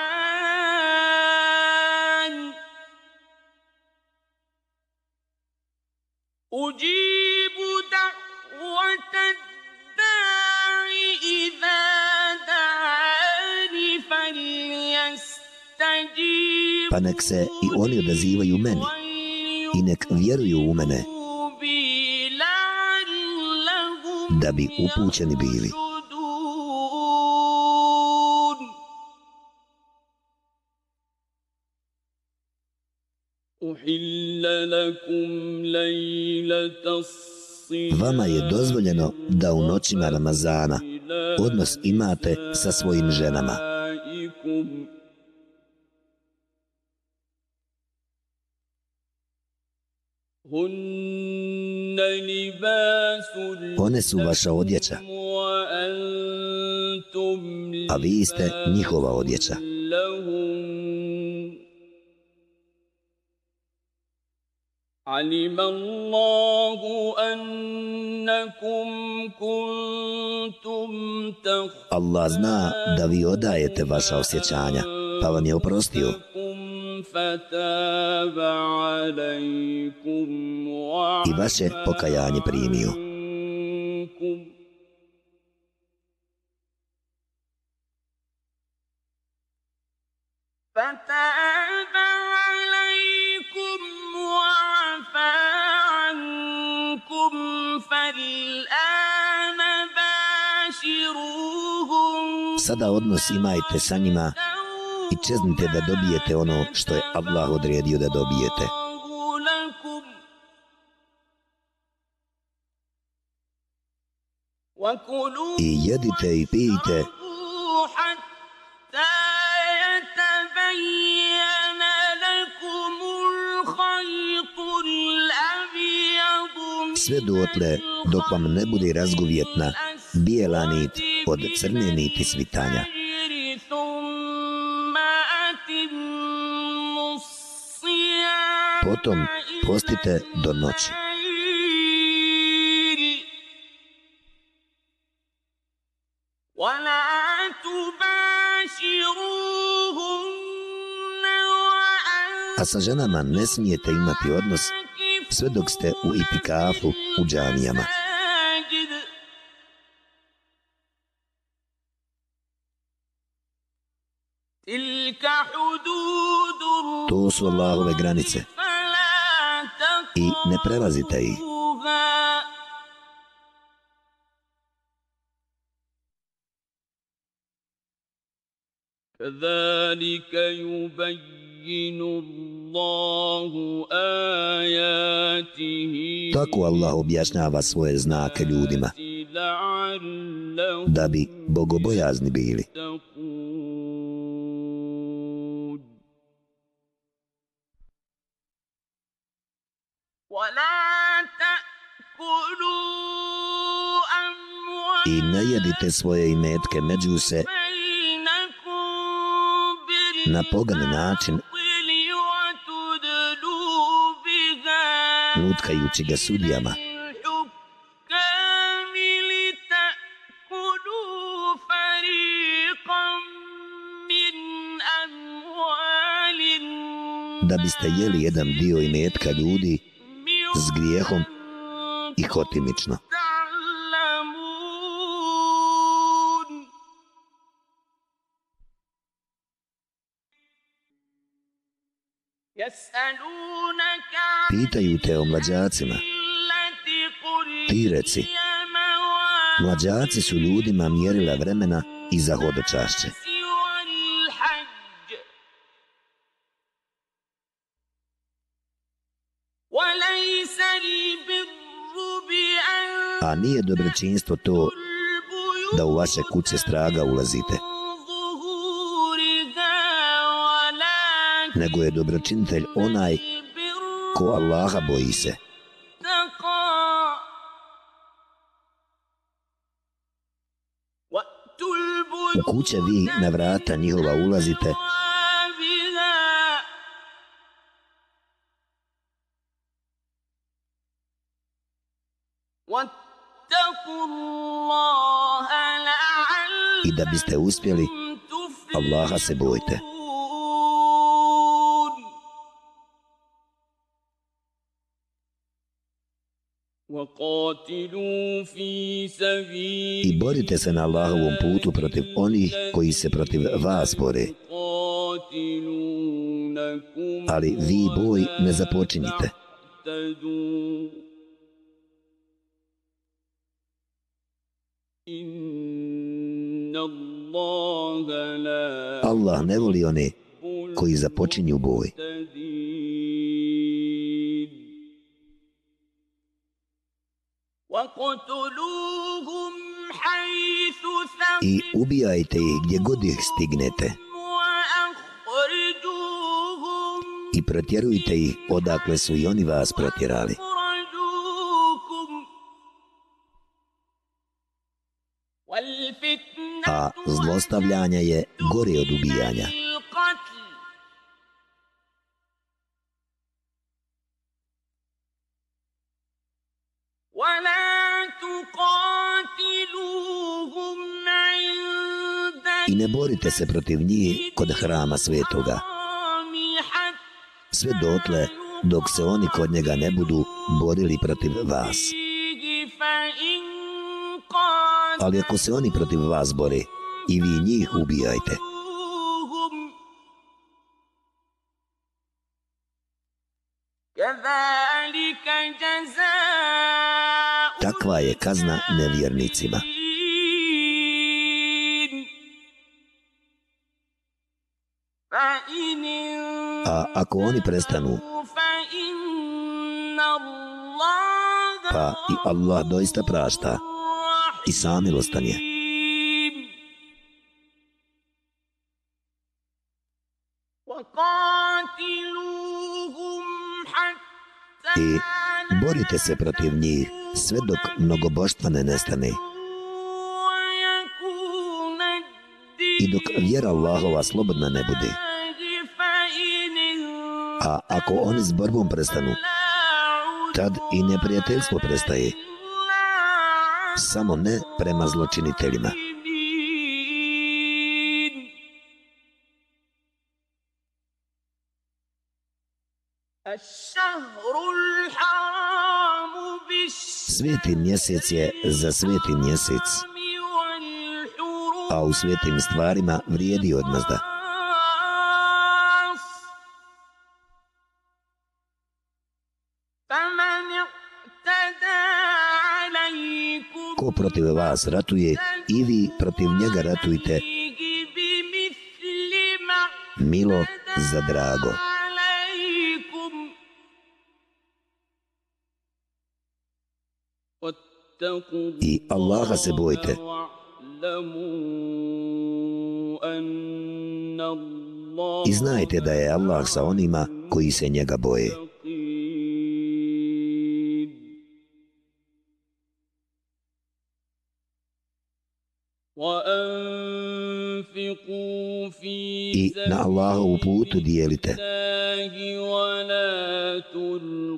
se i oni odazivaju meni i nek vjeruju u mene da bi upućeni bili. Vama je dozvoljeno da u noćima Ramazana odnos imate sa svojim ženama. One su vaša odjeća, لكم وأنتم a vi ste njihova odjeća. لهم علم الله أنكم كنتم Allah zna da vi odajete vaša osjećanja, pa vam je oprostio. تخفون فتاب عليكم I vaše pokajanje primio. فتاب عليكم وعفى عنكم فالآن باشروهم Sada odnos imajte sa njima i čeznite da dobijete ono što je Allah odredio da dobijete. الله لكم وكلوا I jedite i pijte sve dotle dok vam ne bude razgovjetna bijela nit od crne niti svitanja. Potom postite do noći. A sa ženama ne smijete imati odnos sve dok ste u itikafu u džamijama. المساجد تلك حدود الله To su Allahove granice فلا i ne prelazite ih. تقربوها كذلك يبين الله آياته Tako Allah objašnjava svoje znake ljudima da bi bogobojazni bili. I ne jedite svoje imetke među se na pogan način lutkajući ga sudijama. Da biste jeli jedan dio imetka ljudi s grijehom i hotimično. Pitaju te o mlađacima. Ti reci, mlađaci su ljudima mjerila vremena i za hodočašće. A nije dobročinstvo to da u vaše kuće straga ulazite. nego je dobročinitelj onaj ko Allaha boji se. U kuće vi na vrata njihova ulazite I da biste uspjeli, Allaha se bojte. I borite se na Allahovom putu protiv onih koji se protiv vas bore. Ali vi boj ne započinjite. Allah ne voli one koji započinju boj. I ubijajte ih gdje god ih stignete. I protjerujte ih odakle su i oni vas protjerali. A zlostavljanja je gore od ubijanja. I ne borite se protiv njih kod hrama svetoga. Sve dotle dok se oni kod njega ne budu borili protiv vas. Ali ako se oni protiv vas bore, i vi njih ubijajte. Takva je kazna nevjernicima. A ako oni prestanu, pa i Allah doista prašta i samilostan je. I borite se protiv njih sve dok mnogoboštva ne nestane. I dok vjera Allahova slobodna ne bude. A ako oni s borbom prestanu, tad i neprijateljstvo prestaje. Samo ne prema zločiniteljima. Sveti mjesec je za sveti mjesec, a u svetim stvarima vrijedi odmazda. Ko protiv vas ratuje, i vi protiv njega ratujte, milo za drago. I Allaha se bojte. I znajte da je Allah sa onima koji se njega boje. I na Allahovu putu dijelite.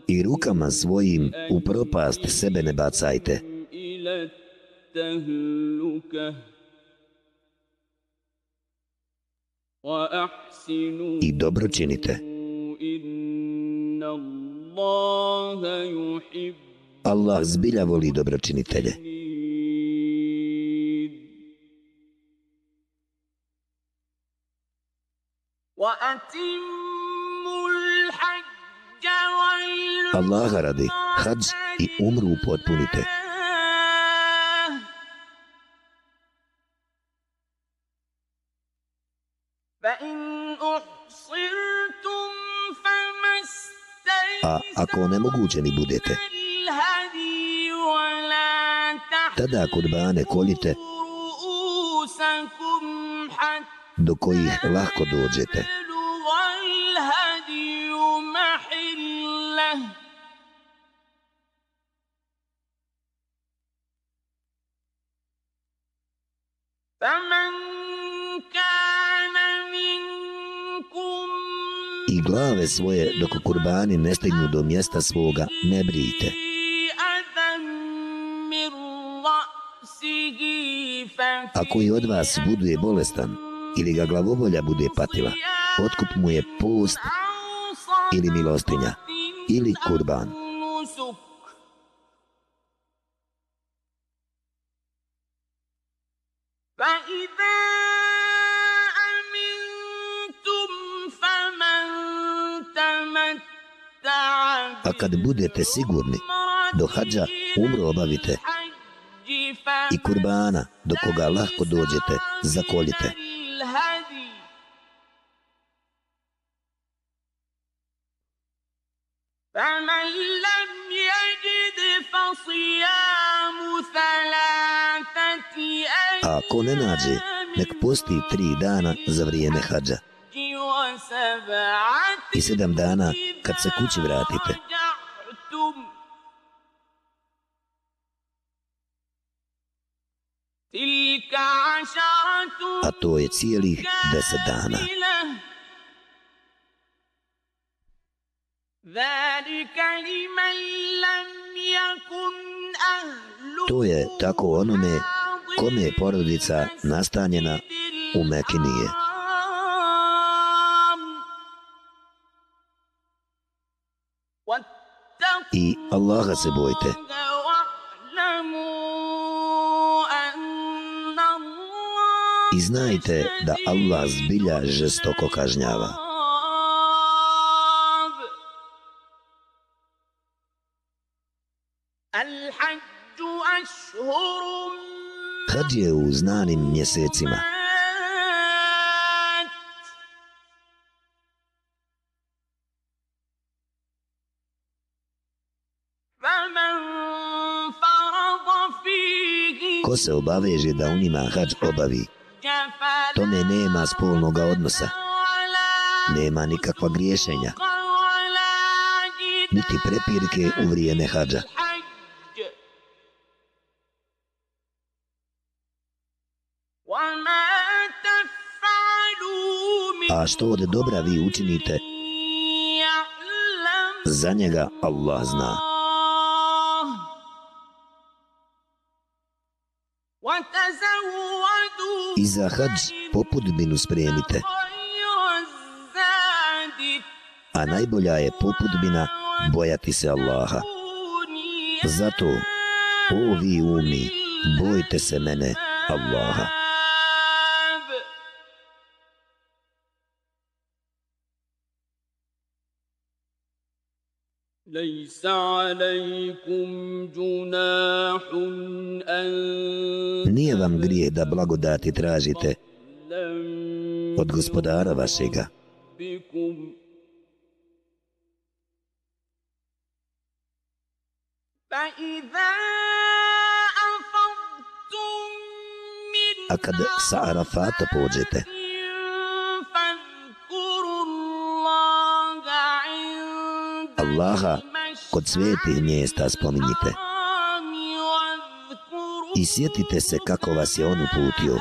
I rukama svojim u propast sebe ne bacajte. I dobro činite. Allah zbilja voli dobročinitelje. Allaha radi, hadž i umru potpunite. A ako nemogućeni budete, tada kurbane koljite do kojih lahko dođete. I glave svoje dok kurbani ne stignu do mjesta svoga ne brijte. A koji od vas buduje bolestan ili ga glavobolja bude patila. Otkup mu je post ili milostinja ili kurban. A kad budete sigurni, do hađa umro obavite i kurbana do koga lahko dođete, zakoljite. ko ne nađe, nek posti tri dana za vrijeme hađa. I sedam dana kad se kući vratite. A to je cijelih deset dana. To je tako onome kome je porodica nastanjena u Meki nije. I Allaha se bojte. I znajte da Allah zbilja žestoko kažnjava. الحج أشهر kad je u znanim mjesecima. Ko se obaveže da u njima hađ obavi, tome nema spolnoga odnosa, nema nikakva griješenja, niti prepirke u vrijeme hađa. što od dobra vi učinite, za njega Allah zna. I za hađ popudbinu spremite. A najbolja je popudbina bojati se Allaha. Zato, o vi umi, bojte se mene, Allaha. ليس عليكم جناح أن Nije vam grijeh da blagodati tražite لم od gospodara vašega, بكم فإذا أفضتم من a kad sa Arafata pođete, Allaha kod svetih mjesta spominjite. I sjetite se kako vas je on uputio.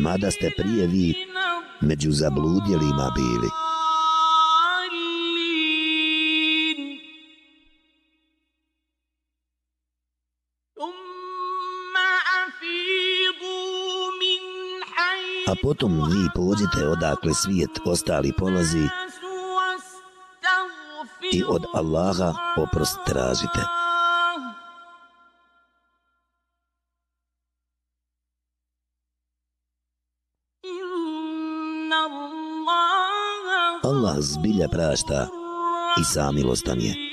Mada ste prije vi među zabludjelima bili. Potom vi pođite odakle svijet ostali polazi i od Allaha oprost tražite. Allah zbilja prašta i samilostan je.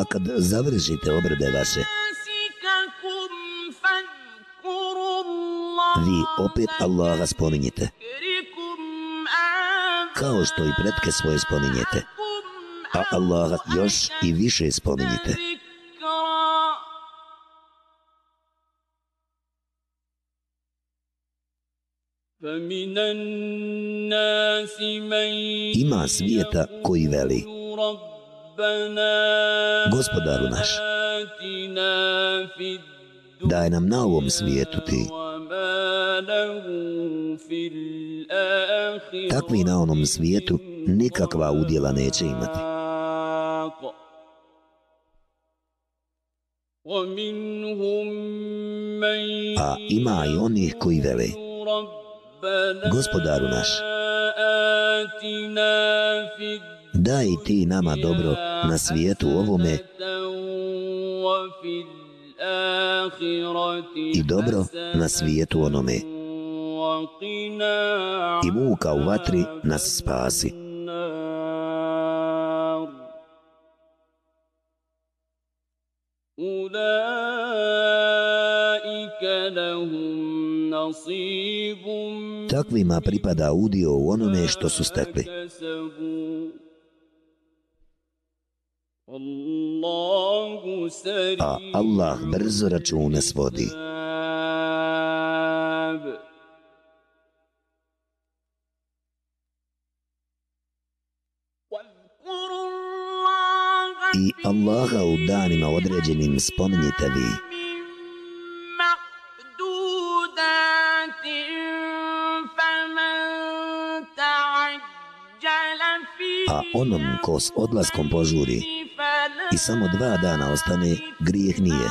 a kad završite obrade vaše, vi opet Allaha spominjite, kao što i predke svoje spominjete, a Allaha još i više spominjite. Ima svijeta koji veli, Gospodaru naš, daj nam na ovom svijetu ti, takvi na onom svijetu nikakva udjela neće imati. A ima i onih koji vele, gospodaru naš, daj ti nama dobro na svijetu ovome i dobro na svijetu onome i muka u vatri nas spasi. Takvima pripada udio u onome što su stekli. A Allah brzo račune svodi. I Allaha u danima određenim spominjite vi. A onom ko s odlaskom požuri, i samo dva dana ostane, grijeh nije.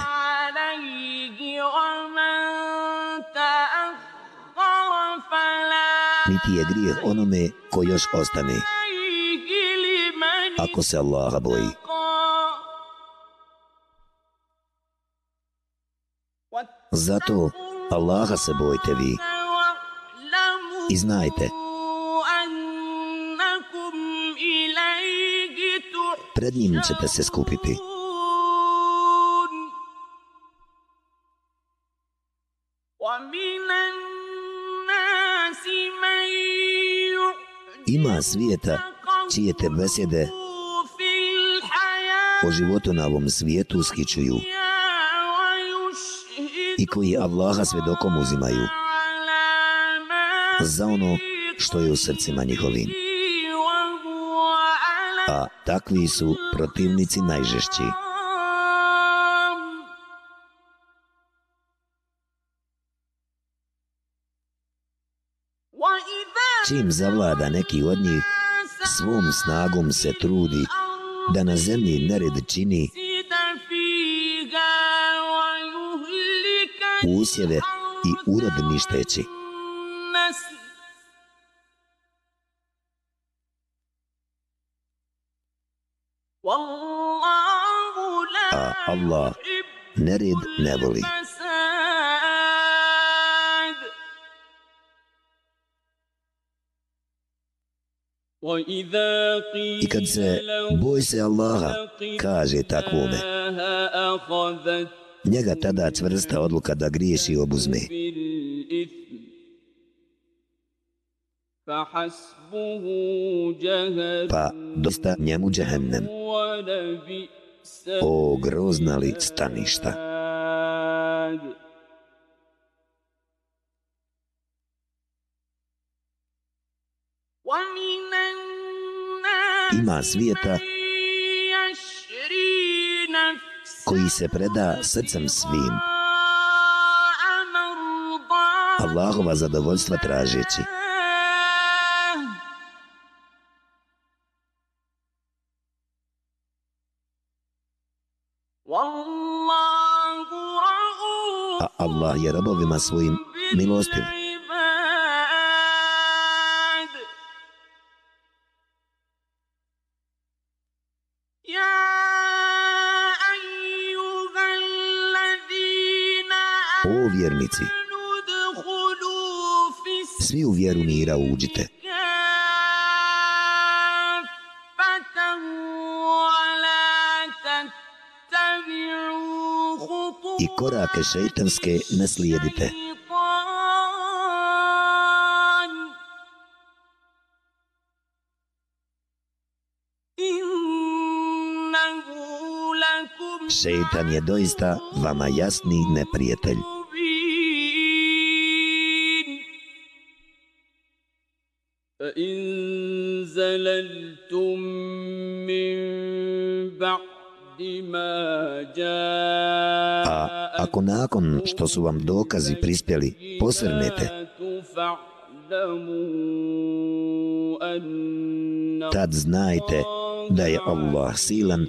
Niti je grijeh onome ko još ostane. Ako se Allaha boji. Zato Allaha se bojte vi. I znajte, pred njim ćete se skupiti. Ima svijeta čije te besede o životu na ovom svijetu uskičuju i koji Allaha svedokom uzimaju za ono što je u srcima njihovim. Takvi su protivnici najžešći. Čim zavlada neki od njih, svom snagom se trudi da na zemlji nered čini usjeve i urod ništeći. Allah nered ne voli. I kad se boj se Allaha kaže takvome, njega tada čvrsta odluka da griješi obuzme. Pa dosta njemu džehennem. O grozna li staništa. Ima svijeta koji se preda srcem svim, Allahova zadovoljstva tražeći. Allah je robovima svojim milostiv. O vjernici, svi u vjeru mira uđite. I korake šeitanske ne slijedite. Šeitan je doista vama jasni neprijatelj. Ako nakon što su vam dokazi prispjeli, posrnete, tad znajte da je Allah silan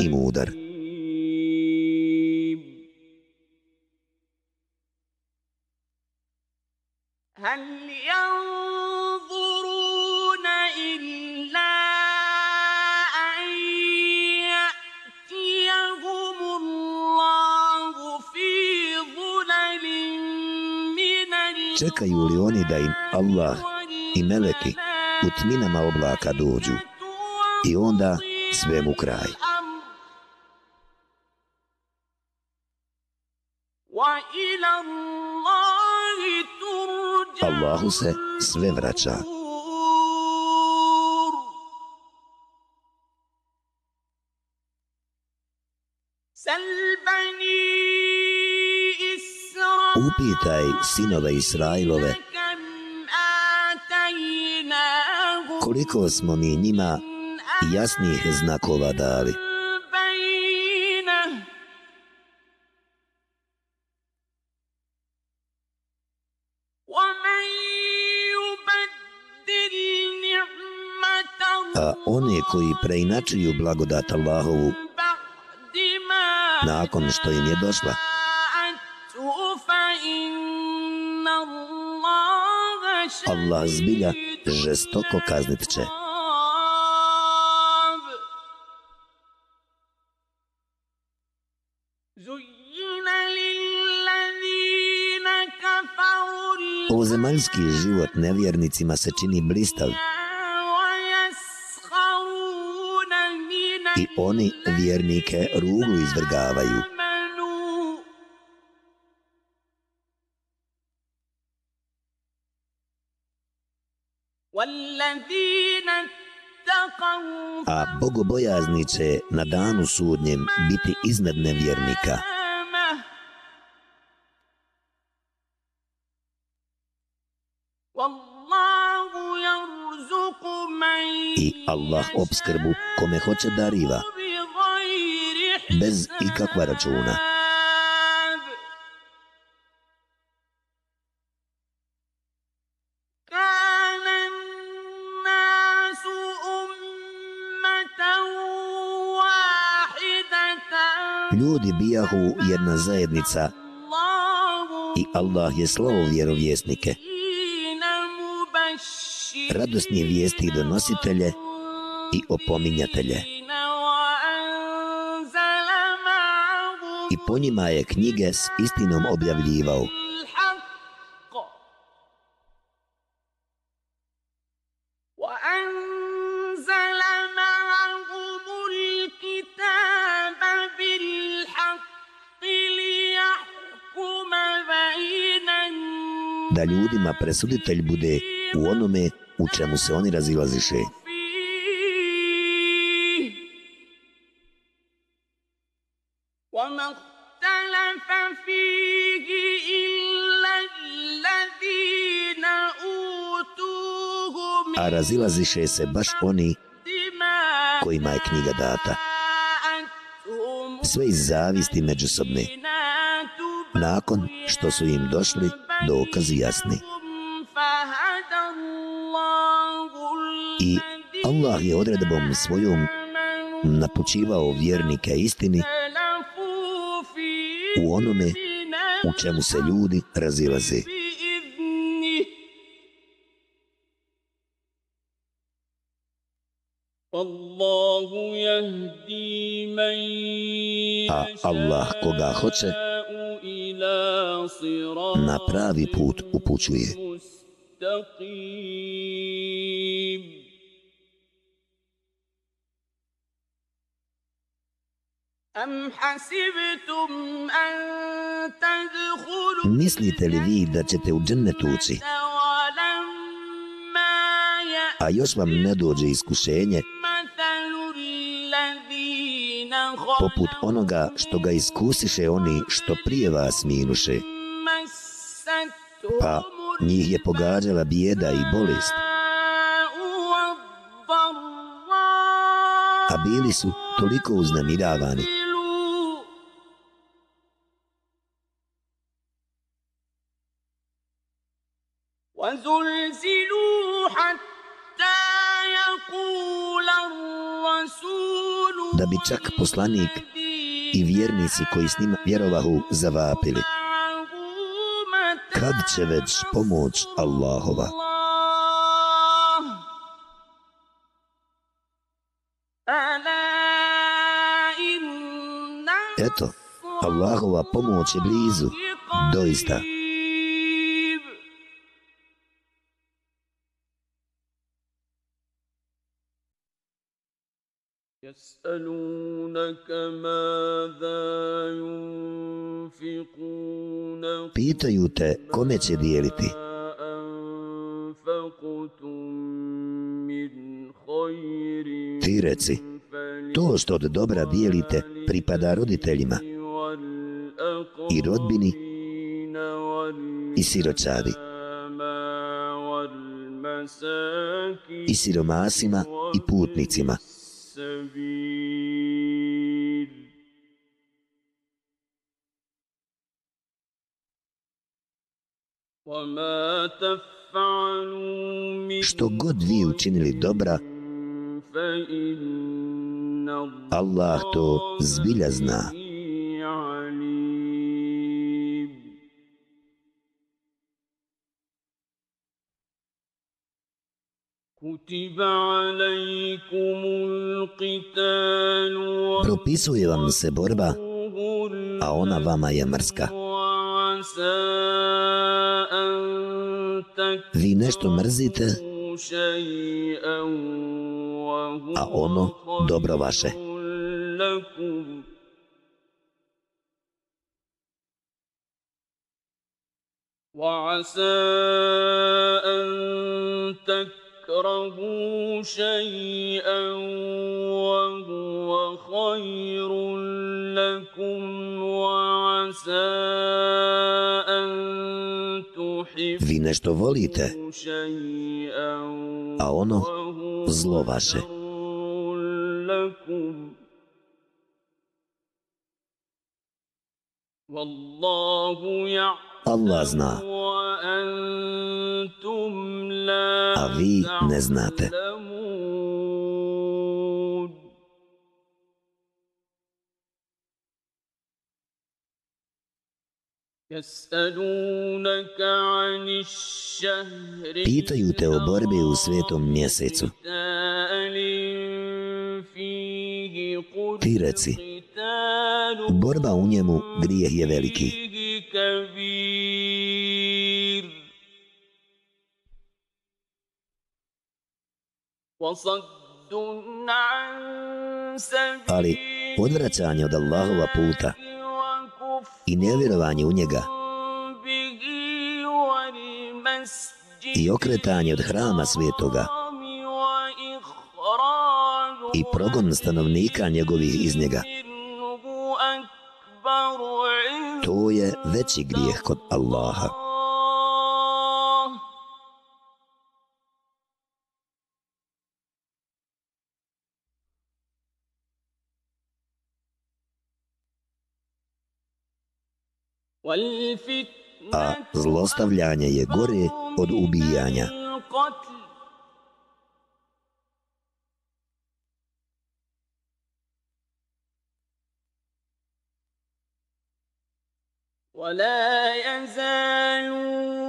i mudar. čekaju li oni da im Allah i meleki u tminama oblaka dođu i onda svemu kraj. Allahu se sve vraća. upitaj sinove Israilove koliko smo mi njima jasnih znakova dali. A one koji preinačuju blagodat Allahovu nakon što im je došla, Allah zbilja žestoko kaznit će. Ovozemaljski život nevjernicima se čini blistav i oni vjernike ruglu izvrgavaju. bogobojazni će na danu sudnjem biti iznad nevjernika. I Allah obskrbu kome hoće dariva, bez ikakva računa. Allahu jedna zajednica i Allah je slovo vjerovjesnike. Radosnije vijesti donositelje i opominjatelje. I po njima je knjige s istinom objavljivao. presuditelj bude u onome u čemu se oni razilaziše. A razilaziše se baš oni kojima je knjiga data. Sve iz zavisti međusobne. Nakon što su im došli dokazi jasni. Allah je odredbom svojom napućivao vjernike istini u onome u čemu se ljudi razilaze. A Allah koga hoće na pravi put upućuje. Mislite li vi da ćete u džennet ući? A još vam ne dođe iskušenje poput onoga što ga iskusiše oni što prije vas minuše. Pa njih je pogađala bijeda i bolest. A bili su toliko uznamiravani. Čak poslanik i vjernici koji s njima vjerovahu zavapili. Kad će već pomoć Allahova? Eto, Allahova pomoć je blizu, doista. Pitaju te kome će dijeliti. Ti reci, to što od dobra dijelite pripada roditeljima i rodbini i siročadi i siromasima i putnicima. Što god vi učinili dobra, Allah to zbilja zna. Propisuje vam se borba, a ona vama je mrska. Vi nešto mrzite, a ono dobro vaše. وعسى أن تكرهوا شيئا وهو خير لكم. وعسى أن Vi nešto volite, a ono zlo vaše. Allah zna, a vi ne znate. Pitaju te o borbi u svetom mjesecu. Ti reci, borba u njemu grijeh je veliki. Ali odvraćanje od Allahova puta i nevjerovanje u njega i okretanje od hrama svetoga i progon stanovnika njegovih iz njega. To je veći grijeh kod Allaha. A zlostavljanje je gore od ubijanja.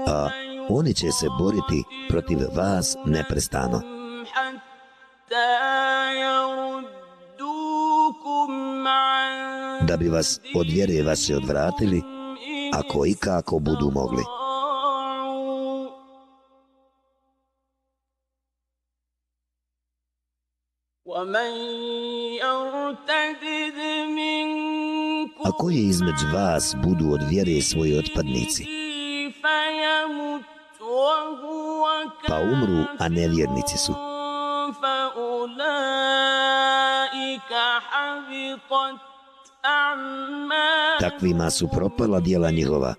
A oni će se boriti protiv vas neprestano. Da bi vas od vjere vas se odvratili, ako i kako budu mogli. A koji između vas budu od vjere svoji otpadnici? Pa umru, a nevjernici su. Takvima su propala dijela njihova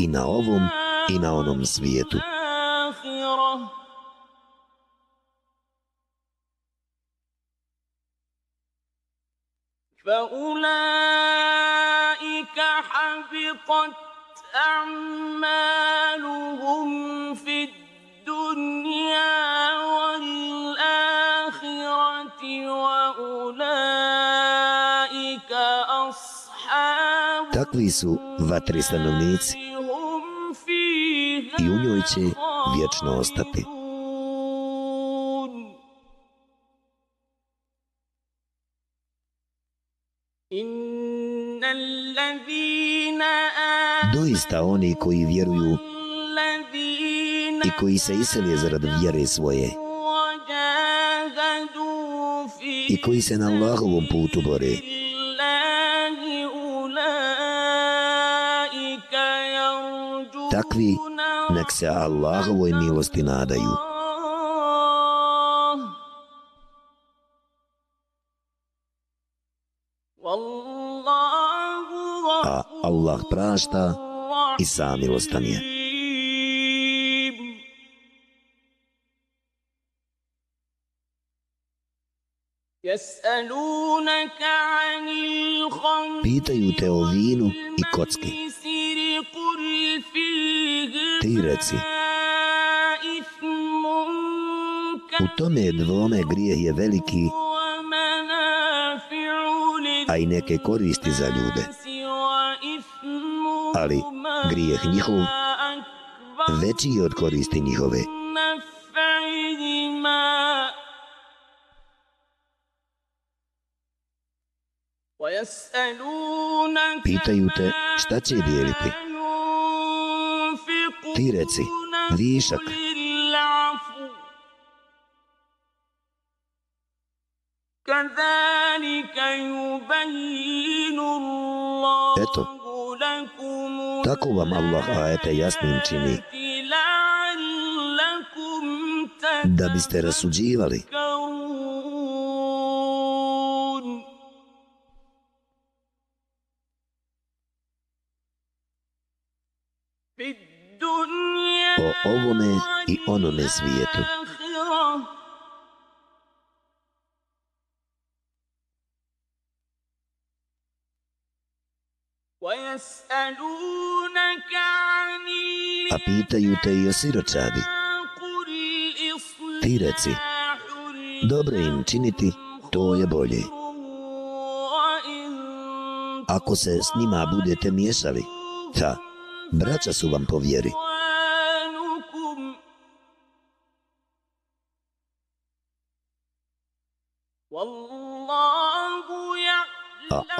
i na ovom i na onom svijetu. فأولئك حبطت أعمالهم في الدنيا Takvi su vatri stanovnici i u njoj će vječno ostati. Doista oni koji vjeruju i koji se iselje zarad vjere svoje i koji se na Allahovom putu bore, takvi nek se Allahovoj milosti nadaju. A Allah prašta i samilostan je. Pitaju te o vinu i kocki ti reci. U tome dvome grijeh je veliki, a i neke koristi za ljude. Ali grijeh njihov veći je od koristi njihove. Pitaju te šta će dijeliti ti reci, višak. Eto, tako vam Allah ajete jasnim čini, da biste rasuđivali. Da biste rasuđivali. ovome i onome svijetu. A pitaju te i o siročadi. Ti reci, dobro im činiti, to je bolje. Ako se s njima budete miješali, ta, braća su vam povjeri. vjeri.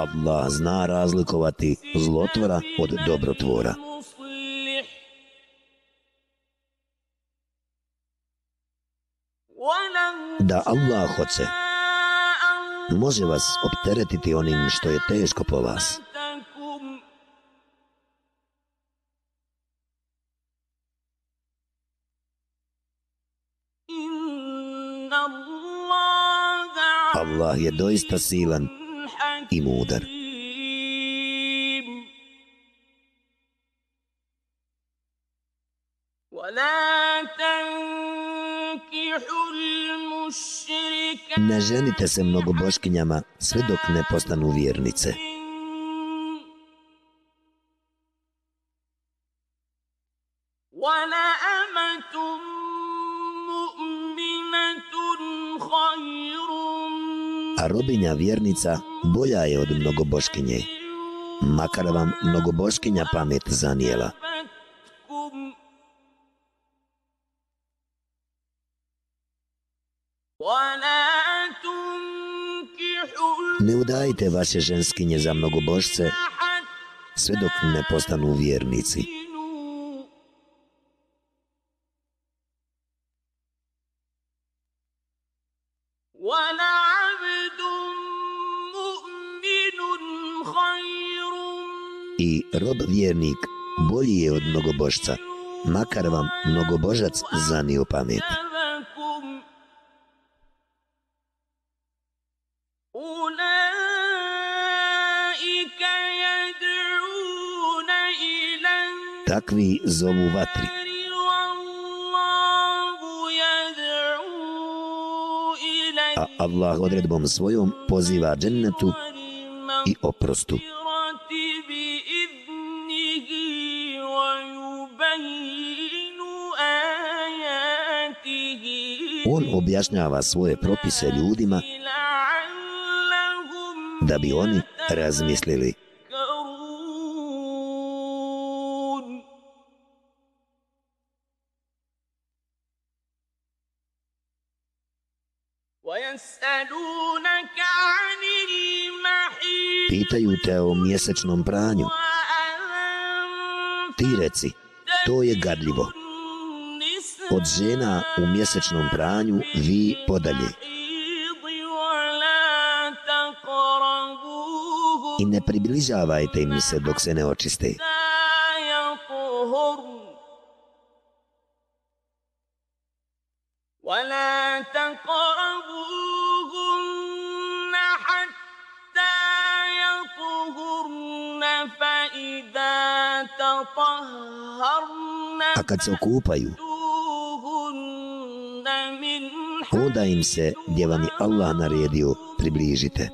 Allah zna razlikovati zlotvora od dobrotvora. Da Allah hoce, može vas opteretiti onim što je teško po vas. Allah je doista silan i mudar. حكيم ولا تنكحوا المشركات Ne ženite se mnogoboškinjama sve dok ne postanu vjernice. ولأمة مؤمنة خير robinja vjernica bolja je od mnogoboškinje, makar vam mnogoboškinja pamet zanijela. Ne udajte vaše ženskinje za mnogobošce sve dok ne postanu vjernici. rob vjernik bolji je od mnogobožca, makar vam mnogobožac zanio pamet. Takvi zovu vatri. A Allah odredbom svojom poziva džennetu i oprostu. on objašnjava svoje propise ljudima da bi oni razmislili. Pitaju te o mjesečnom pranju. Ti reci, to je gadljivo Od žena u mjesečnom pranju vi podalje. I ne približavajte im se dok se ne očiste. ولا تقربوهن حتى يطهرن فإذا تطهرن A kad se okupaju, onda im se gdje vam je Allah naredio približite.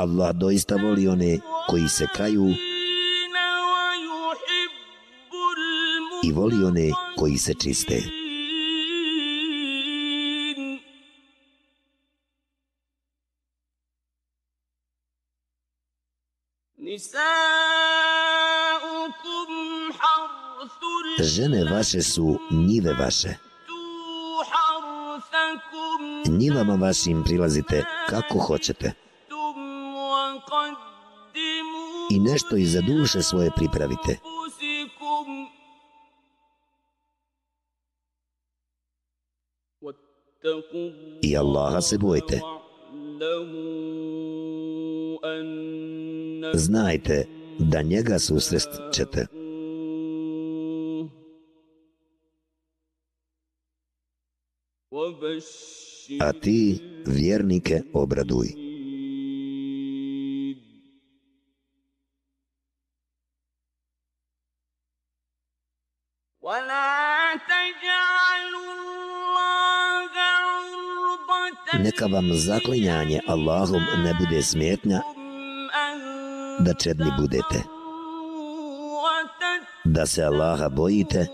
Allah doista voli one koji se kaju i voli one koji se čiste. žene vaše su njive vaše. Njivama vašim prilazite kako hoćete. I nešto iza duše svoje pripravite. I Allaha se bojte. Znajte da njega susrest ćete. A ti vjernike obraduj. Neka vam zaklinjanje Allahom ne bude smjetnja da čedni budete. Da se Allaha bojite,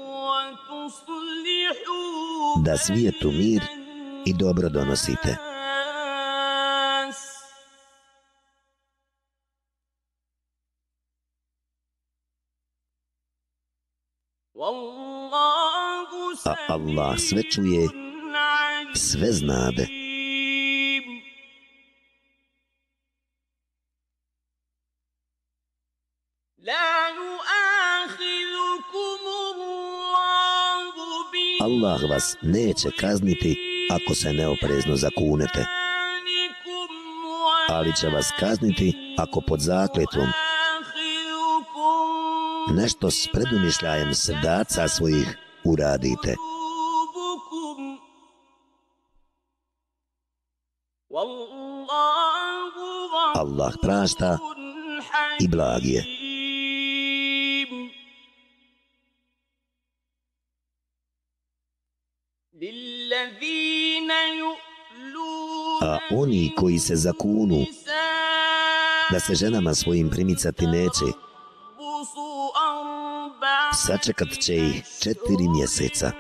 da svijetu mir i dobro donosite. A Allah sve čuje, sve znade. Allah vas neće kazniti ako se neoprezno zakunete. Ali će vas kazniti ako pod zakletvom nešto s predumišljajem srdaca svojih uradite. Allah prašta i blag je. koji se zakunu, da se ženama svojim primicati neće, sačekat će ih četiri mjeseca.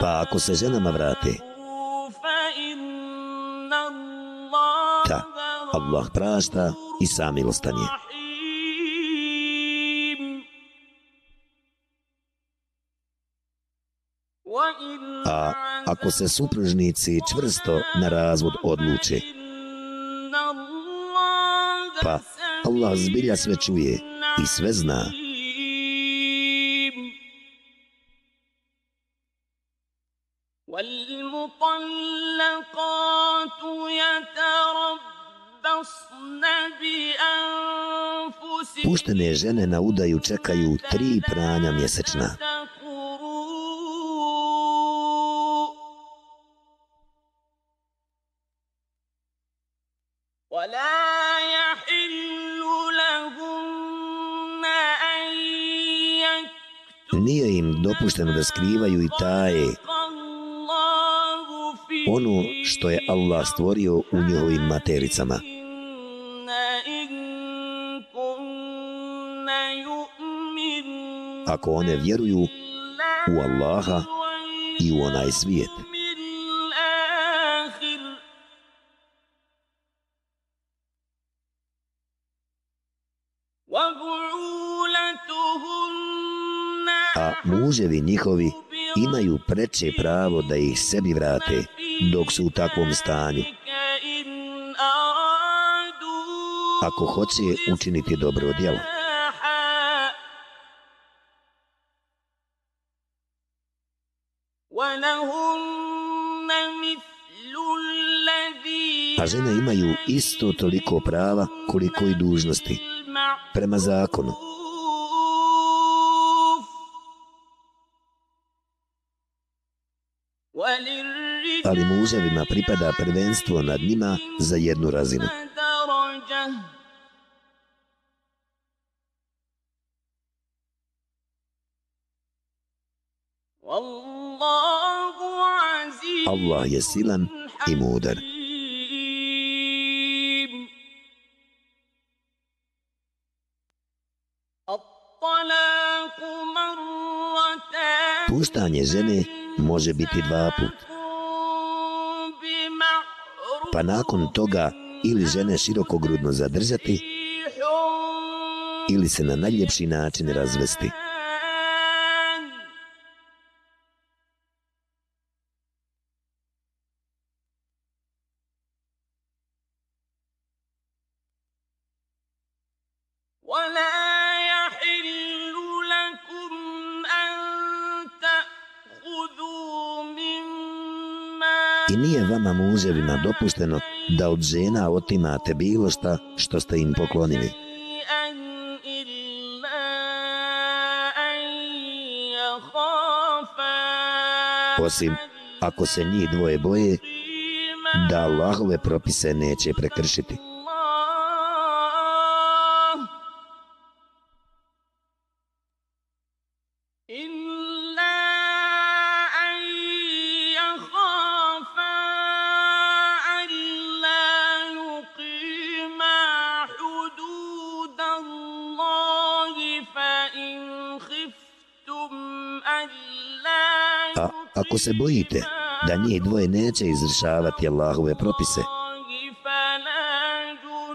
Pa ako se ženama vrate, ta, Allah prašta i samilostan je. ako se supružnici čvrsto na razvod odluče, إِنَّ اللَّهَ pa Allah zbilja sve čuje i sve zna. عليم. والمطلقات يتربصن بأنفسهن Puštene žene na udaju čekaju tri pranja mjesečna. besmisleno da skrivaju i taje ono što je Allah stvorio u njihovim matericama. Ako one vjeruju u Allaha i u onaj svijet. muževi njihovi imaju preče pravo da ih sebi vrate dok su u takvom stanju. Ako hoće učiniti dobro djelo. A žene imaju isto toliko prava koliko i dužnosti prema zakonu. ostalim uzevima pripada prvenstvo nad njima za jednu razinu. Allah je silan i mudar. Puštanje žene može biti dva puta pa nakon toga ili žene širokogrudno zadržati ili se na najljepši način razvesti. anđelima dopušteno da od žena otimate bilo šta što ste im poklonili. Osim ako se njih dvoje boje, da Allahove propise neće prekršiti. se bojite da njih dvoje neće izršavati Allahove propise,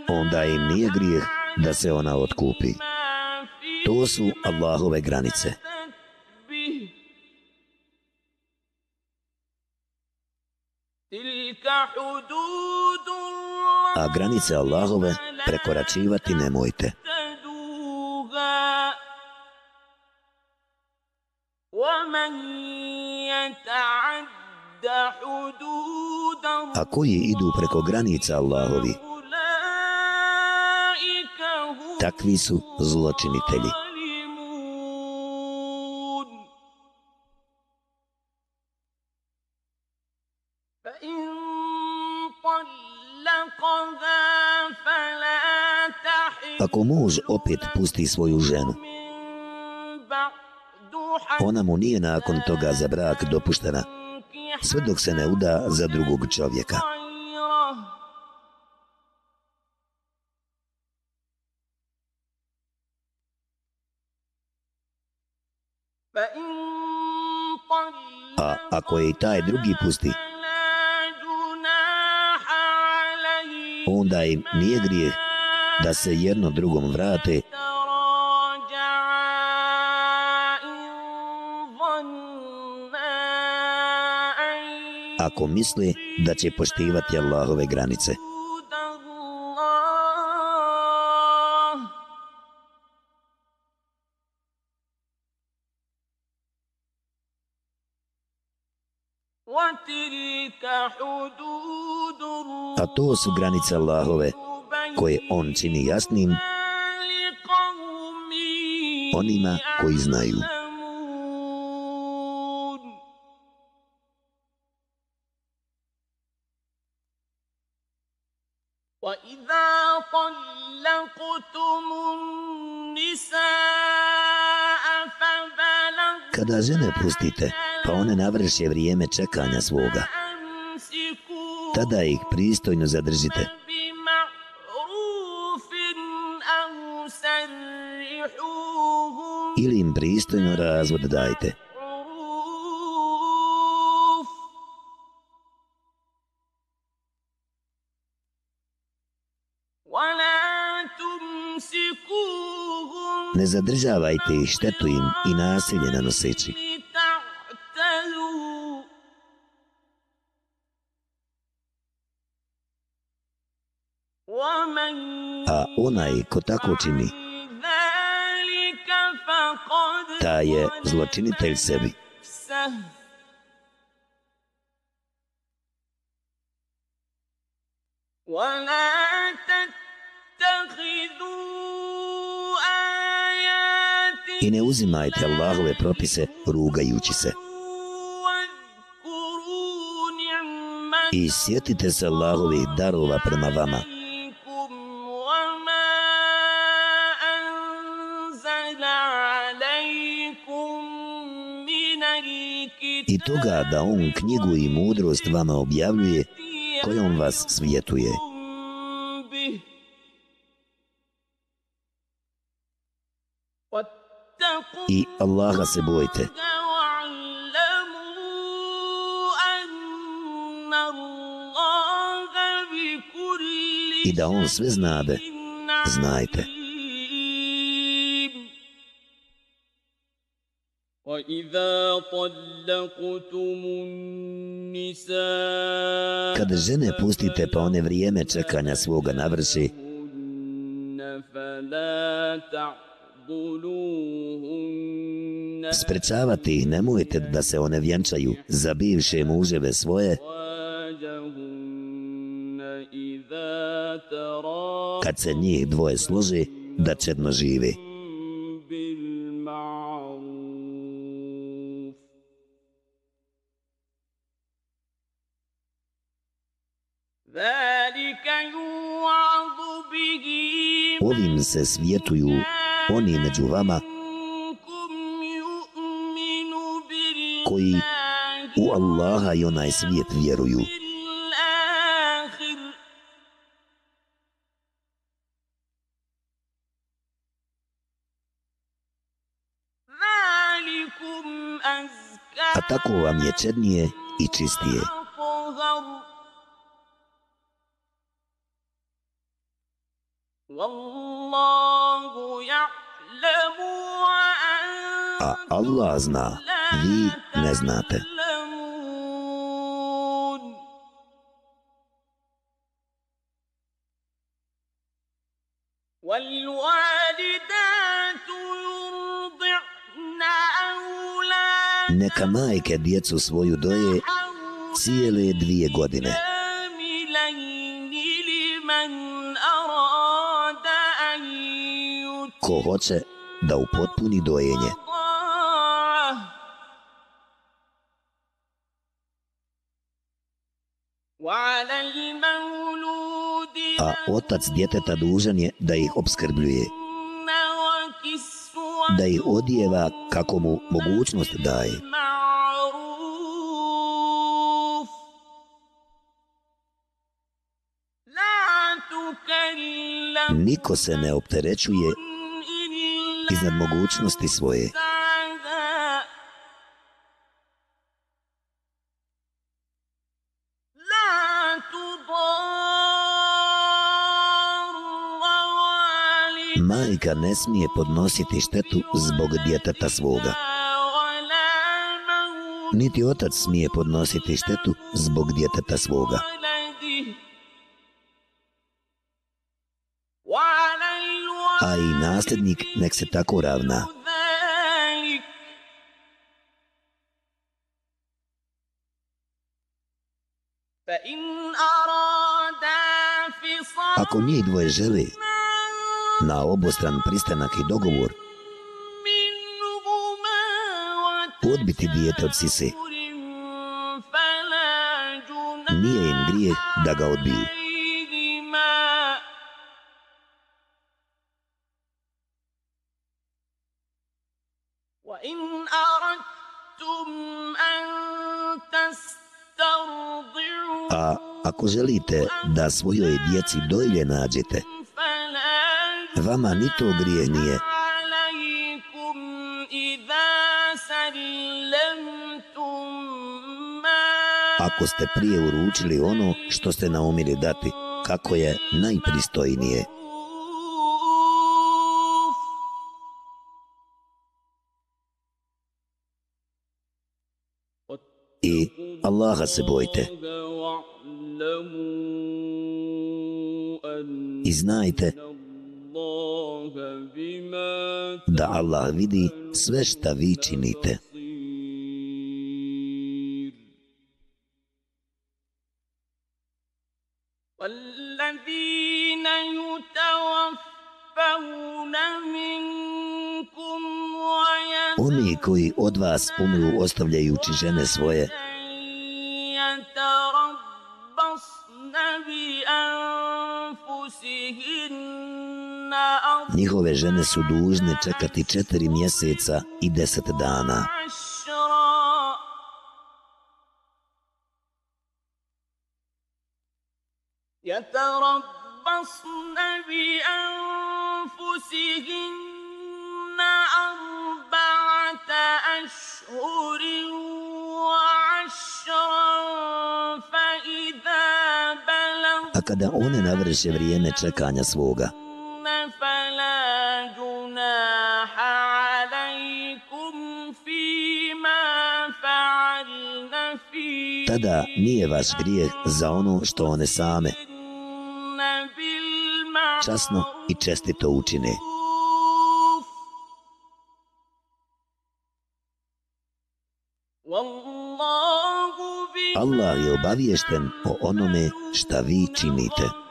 onda im nije grijeh da se ona otkupi. To su Allahove granice. A granice Allahove prekoračivati nemojte. a koji idu preko granica Allahovi. Takvi su zločinitelji. Ako muž opet pusti svoju ženu, ona mu nije nakon toga za brak dopuštena, sve dok se ne uda za drugog čovjeka. A ako je i taj drugi pusti, onda im nije grijeh da se jedno drugom vrate ako misli da će poštivati Allahove granice. A to su granice Allahove koje On čini jasnim onima koji znaju. žene pustite, pa one navrše vrijeme čekanja svoga. Tada ih pristojno zadržite. Ili im pristojno razvod dajte. ne zadržavajte ih štetu im i nasilje nanoseći. A onaj ko tako čini, ta je zločinitelj sebi. uzimajte Allahove propise rugajući se. I sjetite se Allahovih darova prema vama. I toga da on knjigu i mudrost vama objavljuje kojom vas svjetuje. i Allaha se bojte. I da On sve znade, znajte. Kada žene pustite pa one vrijeme čekanja svoga navrši, sprečavati ih nemojte da se one vjenčaju za bivše muževe svoje. Kad se njih dvoje složi, da čedno živi. Ovim se svjetuju oni među vama koji u Allaha i onaj svijet vjeruju. A tako vam je čednije i čistije. A Allah zna vi ne znate. Neka majke djecu svoju doje cijele dvije godine. Ko hoće da upotpuni dojenje, otac djeteta dužan je da ih obskrbljuje, da ih odijeva kako mu mogućnost daje. Niko se ne opterećuje iznad mogućnosti svoje. majka ne smije podnositi štetu zbog djeteta svoga. Niti otac smije podnositi štetu zbog djeteta svoga. A i nasljednik nek se tako ravna. Ako njih dvoje želi, na obostran pristanak i dogovor odbiti dijete od sise. Nije im grije da ga odbiju. A ako želite da svojoj djeci dojlje nađete, vama ni to grije nije. Ako ste prije uručili ono što ste naumili dati, kako je najpristojnije. I Allaha se bojte. I znajte da Allah vidi sve šta vi činite. والذين يتوفون منكم Oni koji od vas umru ostavljajući žene svoje, njihove žene su dužne čekati četiri mjeseca i deset dana. عشرا يتربصن بأنفسهن أربعة أشهر وعشرا فإذا A kada one navrše vrijeme čekanja svoga, tada nije vaš grijeh za ono što one same časno i čestito učine. Allah je obaviješten o onome šta vi činite.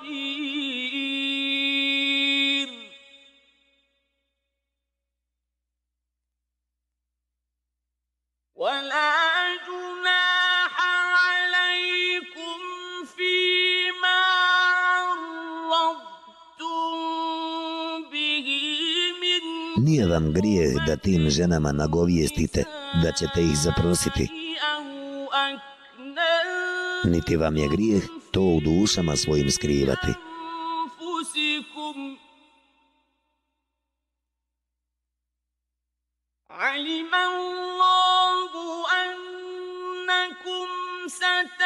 nije vam grije da tim ženama nagovijestite da ćete ih zaprositi. Niti vam je grije to u dušama svojim skrivati.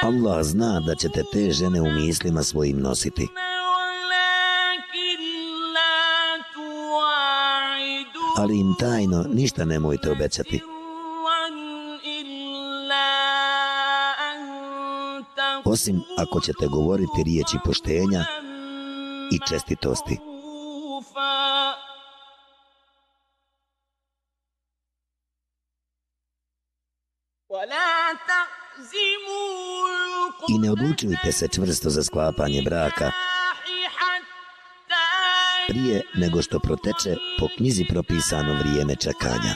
Allah zna da ćete te žene u mislima svojim nositi. ali im tajno ništa nemojte obećati. Osim ako ćete govoriti riječi poštenja i čestitosti. I ne odlučujte se čvrsto za sklapanje braka, prije nego što proteče po knjizi propisano vrijeme čekanja.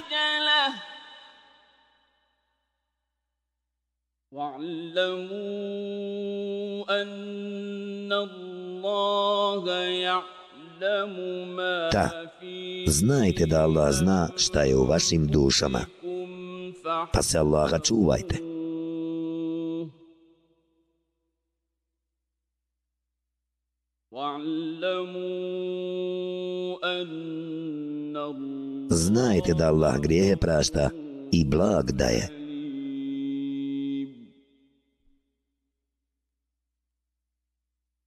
Ta, znajte da Allah zna šta je u vašim dušama, pa se Allaha čuvajte. Znajte da Allah grijehe prašta i blag daje. عليم.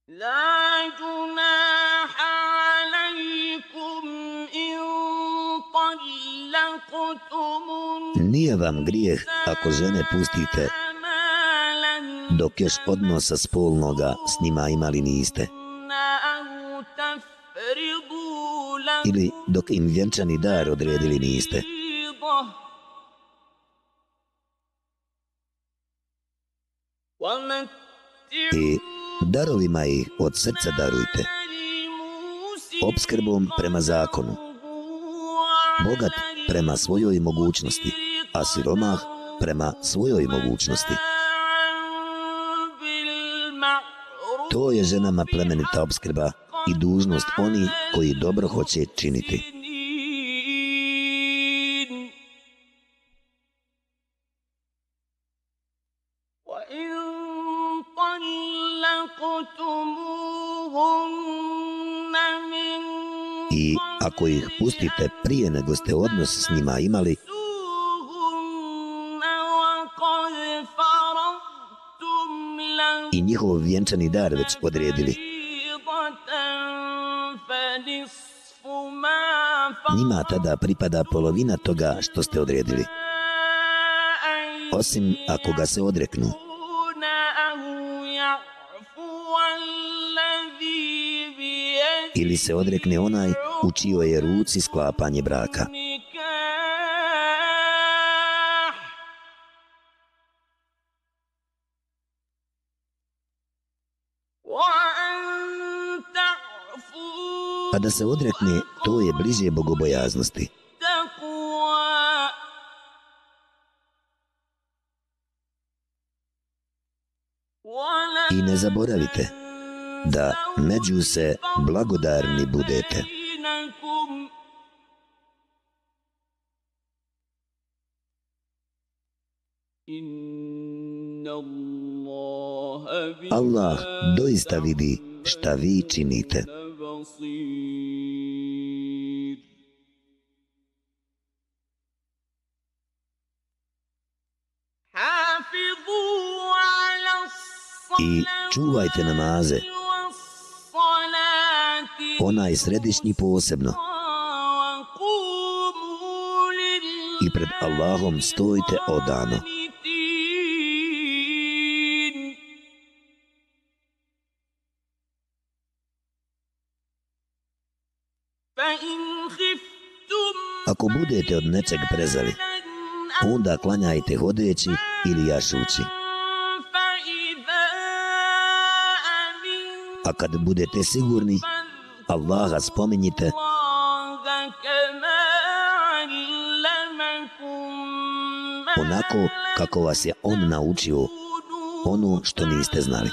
لا جناح عليكم إن طلقتم Nije vam grijeh ako žene pustite النساء dok još odnosa spolnoga s njima imali niste, ili dok im vjenčani dar odredili niste. I darovima ih od srca darujte, obskrbom prema zakonu, bogat prema svojoj mogućnosti, a siromah prema svojoj mogućnosti. To je ženama plemenita obskrba, i dužnost oni koji dobro hoće činiti. I ako ih pustite prije nego ste odnos s njima imali, i njihov vjenčani dar već odredili. njima tada pripada polovina toga što ste odredili. Osim ako ga se odreknu. Ili se odrekne onaj u čijoj je ruci sklapanje braka. da se odrekne, to je bliže bogobojaznosti. I ne zaboravite da među se blagodarni budete. Allah doista vidi šta vi činite. čuvajte namaze. Ona je središnji posebno. I pred Allahom stojite odano. Ako budete od nečeg prezali, onda klanjajte hodeći ili jašući. a kad budete sigurni, Allaha spominjite. Onako kako vas je On naučio ono što niste znali.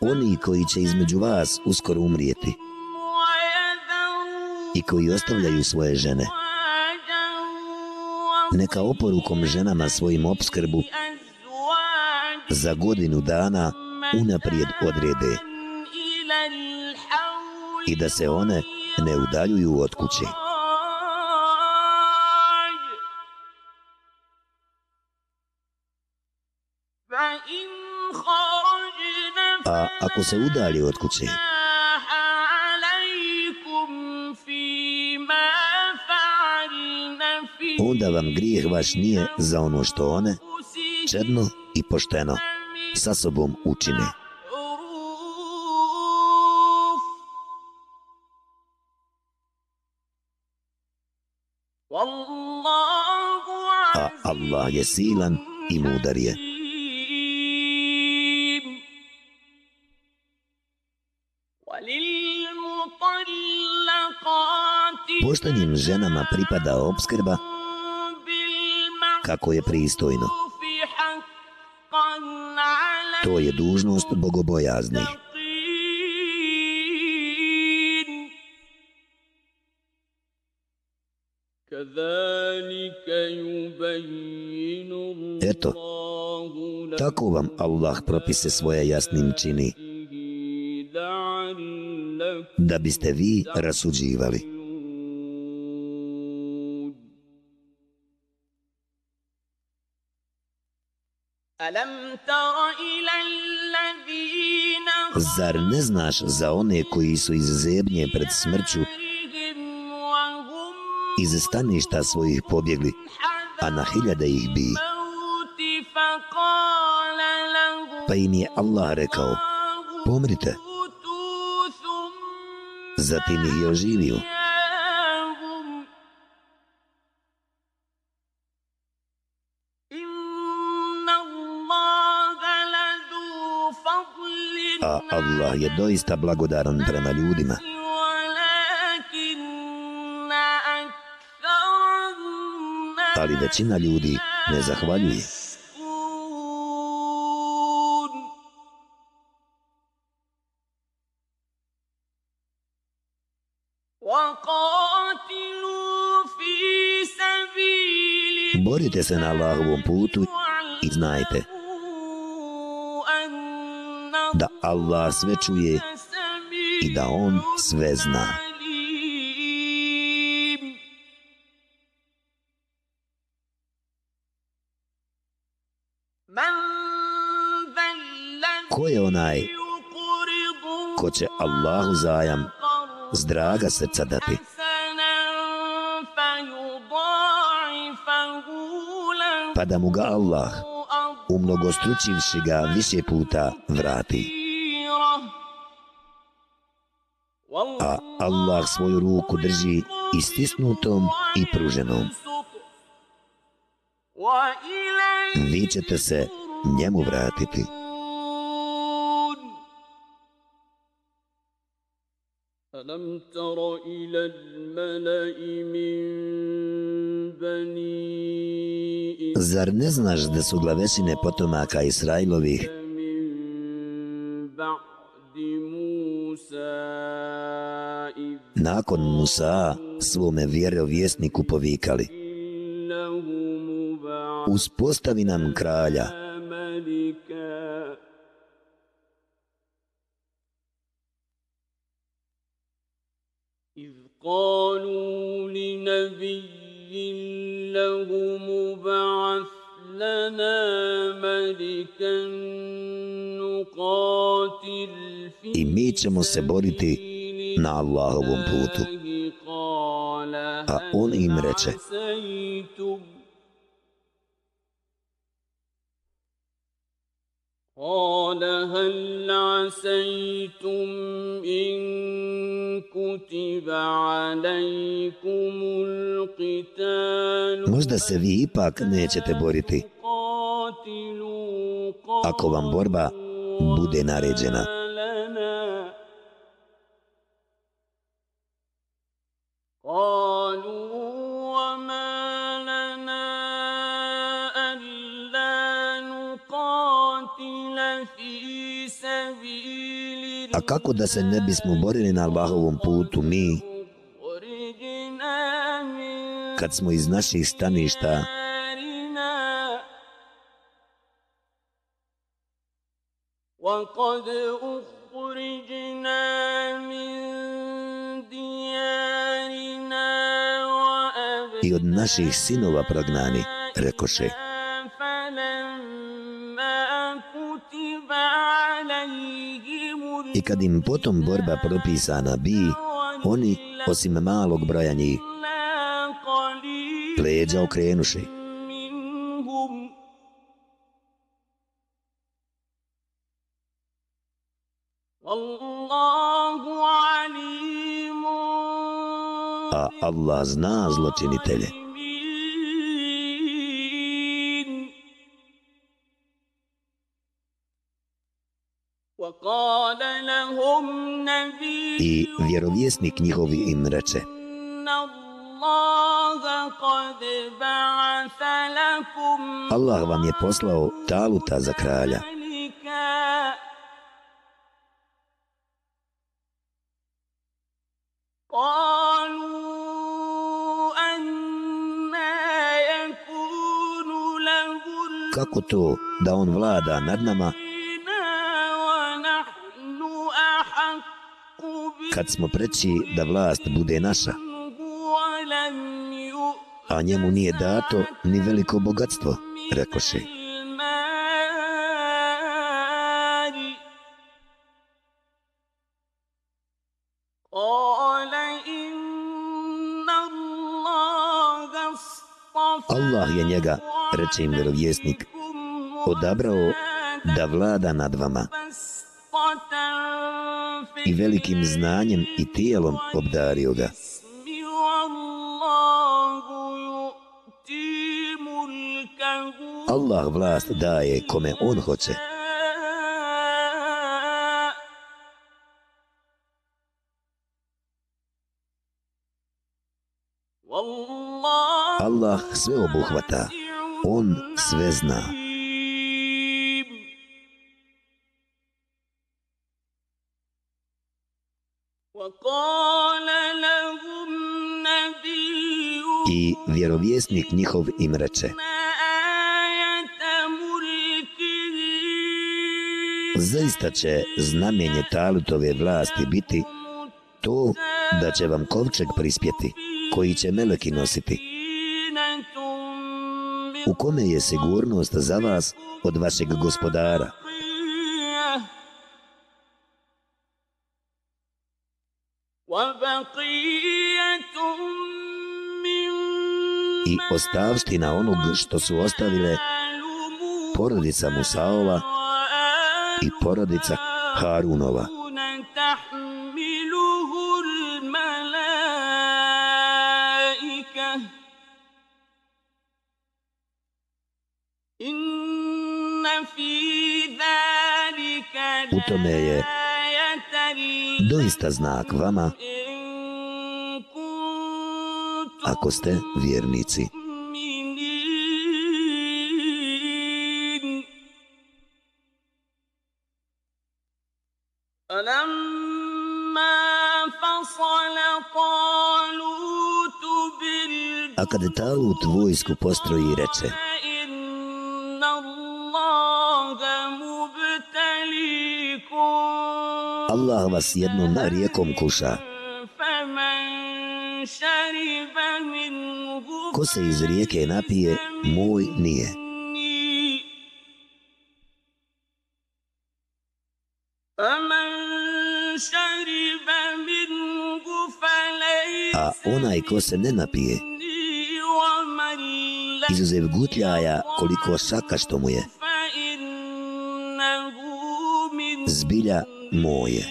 Oni koji će između vas uskoro umrijeti i koji ostavljaju svoje žene neka oporukom ženama svojim obskrbu za godinu dana unaprijed odrede i da se one ne udaljuju od kuće. A ako se udalje od kuće, onda vam grijeh vaš nije za ono što one, čedno i pošteno, sa sobom učine. A Allah je silan i mudar je. Poštenim ženama pripada obskrba kako je pristojno. To je dužnost bogobojaznih. Eto, Tako vam Allah propise svoje jasnim čini, da biste vi rasuđivali. Zar ne znaš za one koji su iz zebnje pred smrću iz staništa svojih pobjegli, a na hiljade ih bi? Pa im je Allah rekao, pomrite. Zatim ih je oživio. Allah je doista blagodaran prema ljudima. Ali većina ljudi ne zahvaljuje. Borite se na Allahovom putu i znajte, da Allah sve čuje i da On sve zna. Ko je onaj ko će Allahu zajam zdraga draga srca dati? Pa da mu ga Allah, umnogostručivši ga više puta, vrati. A Allah svoju ruku drži istisnutom i pruženom. Vi ćete se njemu vratiti. ألم تر إلى الملأ من بني Zar ne znaš da su glavesine potomaka Israilovih من بعد موسى إذ nakon Musa svome vjerovjesniku povikali له مبعث Uspostavi nam kralja قالوا لنبي له مبعث لنا ملكا نقاتل في I mi ćemo se boriti na Allahovom putu. A on im reče, قال هل عسيتم إن كتب عليكم القتال Možda se vi ipak nećete boriti قاتلوا ako vam borba bude naređena. لنا قالوا وما A kako da se ne bismo borili na Allahovom putu mi, خرجنا من kad smo iz naših staništa دارنا وقد أخرجنا من ديارنا i od naših sinova prognani, rekoše, kad im potom borba propisana bi, oni, osim malog broja njih, pleđa okrenuše. A Allah zna zločinitelje. i vjerovjesnik njihovi im reče Allah vam je poslao taluta za kralja. Kako to da on vlada nad nama kad smo preći da vlast bude naša. A njemu nije dato ni veliko bogatstvo, rekoše. Allah je njega, reče im vjerovjesnik, odabrao da vlada nad vama i velikim znanjem i tijelom obdario ga. Allah vlast daje kome on hoće. Allah sve obuhvata. On sve zna. vjesnik njihov im reče. Zaista će znamenje talutove vlasti biti to da će vam kovčeg prispjeti koji će meleki nositi u kome je sigurnost za vas od vašeg gospodara. Ostavština onog što su ostavile porodica Musaova i porodica Harunova. U tome je doista znak vama ako ste vjernici. A kad Talut vojsku postroji reče Allah vas jednom rijekom kuša. Ko se iz rijeke napije, moj nije. A onaj ko se ne napije, izuzev gutljaja koliko šaka što mu je, zbilja moje.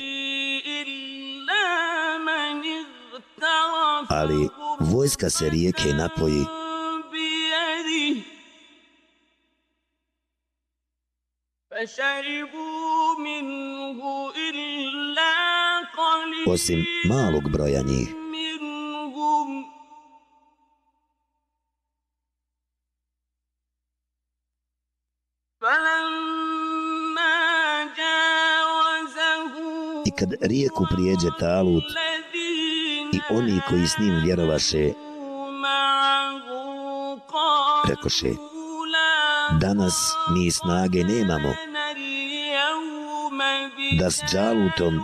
Ali vojska se rijeke napoji osim malog broja njih. Kad rijeku prijeđe Talut i oni koji s njim vjerovaše, rekoše, danas mi snage nemamo da s Džalutom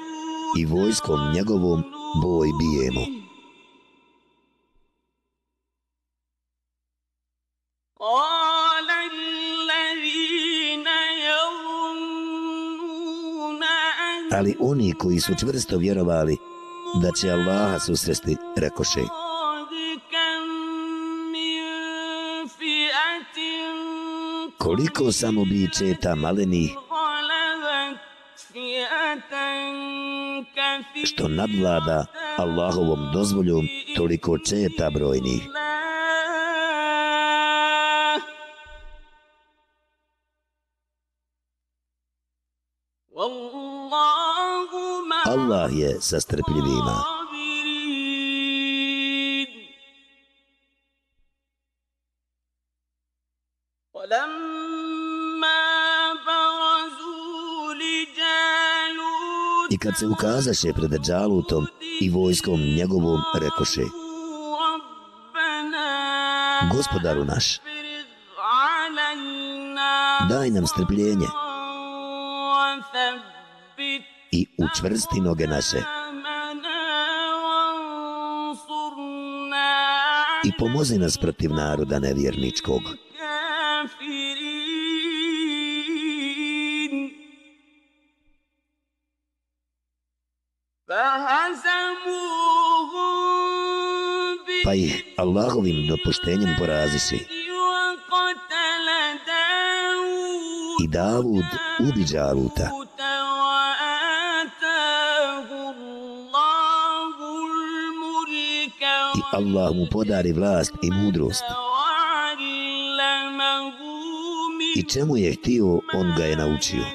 i vojskom njegovom boj bijemo. Ali oni koji su čvrsto vjerovali da će Allaha susresti, rekoše. Koliko samo bi četa što nadvlada Allahovom dozvoljom toliko četa brojnih. Je sa strpljivima. I kad se ukazaše pred Džalutom i vojskom njegovom, rekoše Gospodaru naš, daj nam strpljenje učvrsti noge naše. I pomozi nas protiv naroda nevjerničkog. Pa ih Allahovim dopuštenjem poraziši. I Davud ubi Džaluta. Allah mu podari vlast i mudrost. I čemu je htio, on ga je naučio.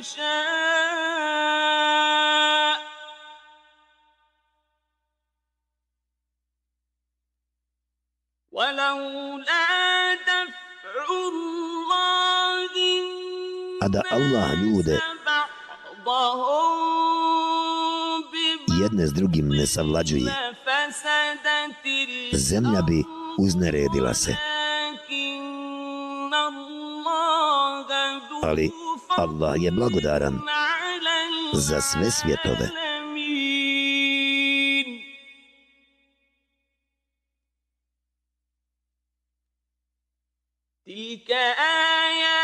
A da Allah ljude jedne s drugim ne savlađuje, zemlja bi uzneredila se. Ali Allah je blagodaran za sve svjetove.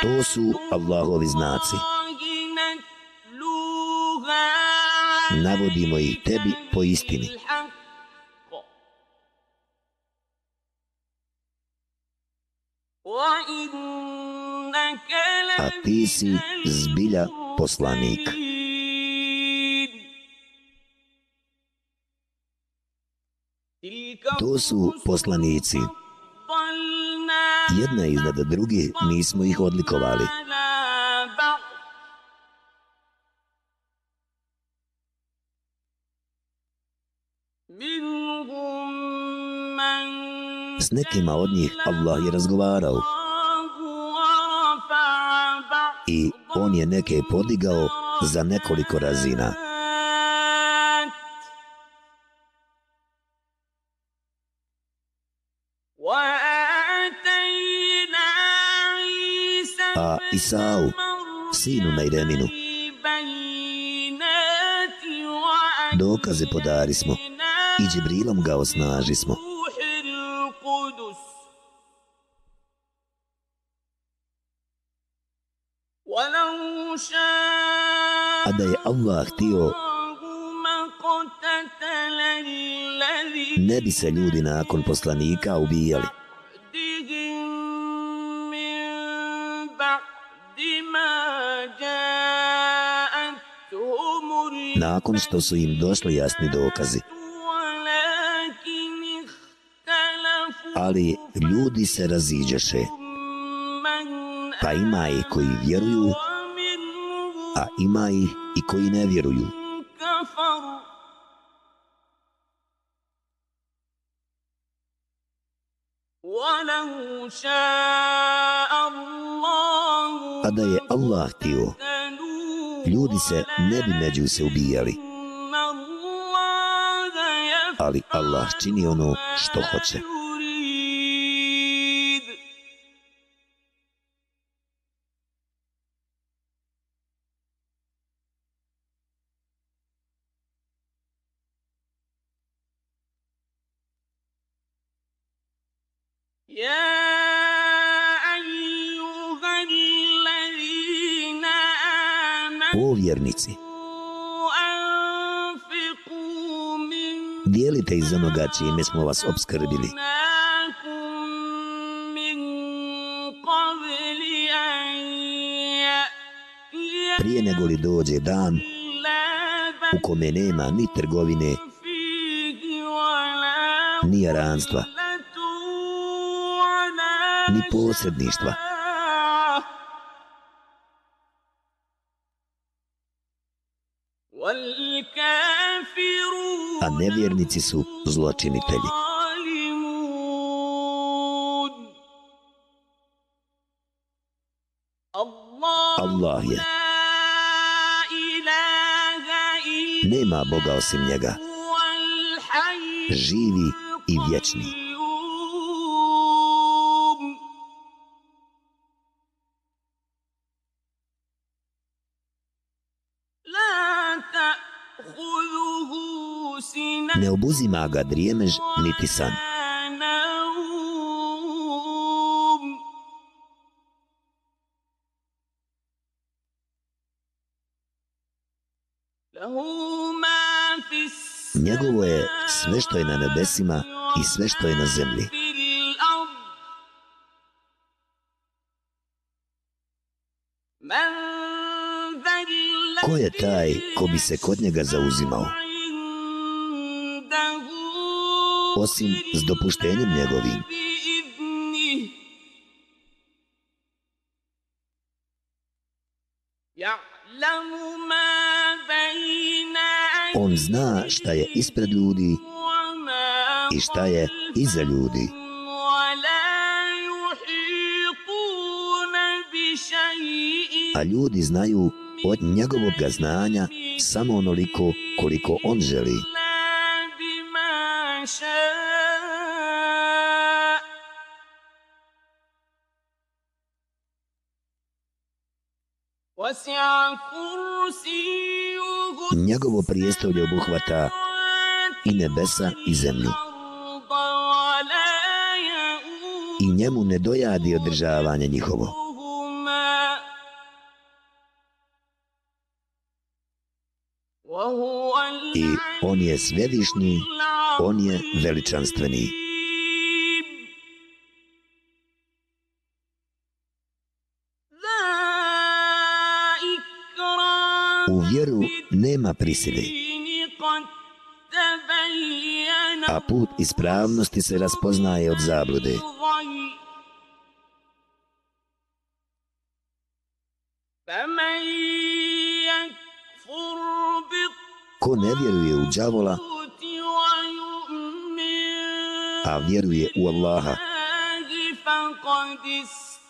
To su Allahovi znaci. Navodimo ih tebi po istini. Ti si zbilja poslanik. To su poslanici. Jedna iznad druge nismo ih odlikovali. S nekima od njih Allah je razgovarao i on je neke podigao za nekoliko razina. A Isau, sinu Najreminu, dokaze podari smo i Džibrilom ga osnaži smo. Allah htio, ne bi se ljudi nakon poslanika ubijali. Nakon što su im došli jasni dokazi. Ali ljudi se raziđeše. Pa ima i koji vjeruju, a ima ih i koji ne vjeruju. A da je Allah htio, ljudi se ne bi među se ubijali. Ali Allah čini ono što hoće. Čime smo vas obskrbili. Prije nego li dođe dan u kome nema ni trgovine, ni aranstva, ni posredništva. A nevjernici su zločinitelji. Allah je. Nema Boga osim njega. Živi i vječni. Ne obuzima ga drijemež niti san. Njegovo je sve što je na nebesima i sve što je na zemlji. Ko je taj ko bi se kod njega zauzimao? Osim s dopuštenjem njegovim. On zna šta je ispred ljudi i šta je iza ljudi. A ljudi znaju od njegovog znanja samo onoliko koliko on želi. Njegovo prijestolje obuhvata i nebesa i zemlju. I njemu ne dojadi održavanje njihovo. I on je svedišnji, on je veličanstveniji. U vjeru nema prisili. A put ispravnosti se raspoznaje od zablude. Ko ne vjeruje u džavola, a vjeruje u Allaha,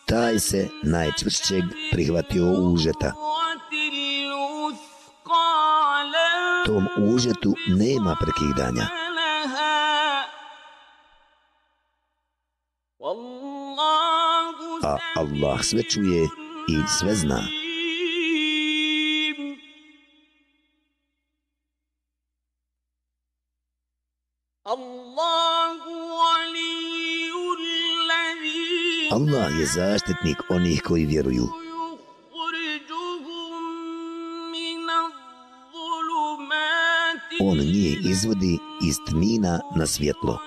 taj se najčvršćeg prihvatio užeta. njihovom užetu nema prekidanja. A Allah sve čuje i sve zna. Allah je zaštitnik onih koji vjeruju. on nije izvodi iz tmina na svjetlo.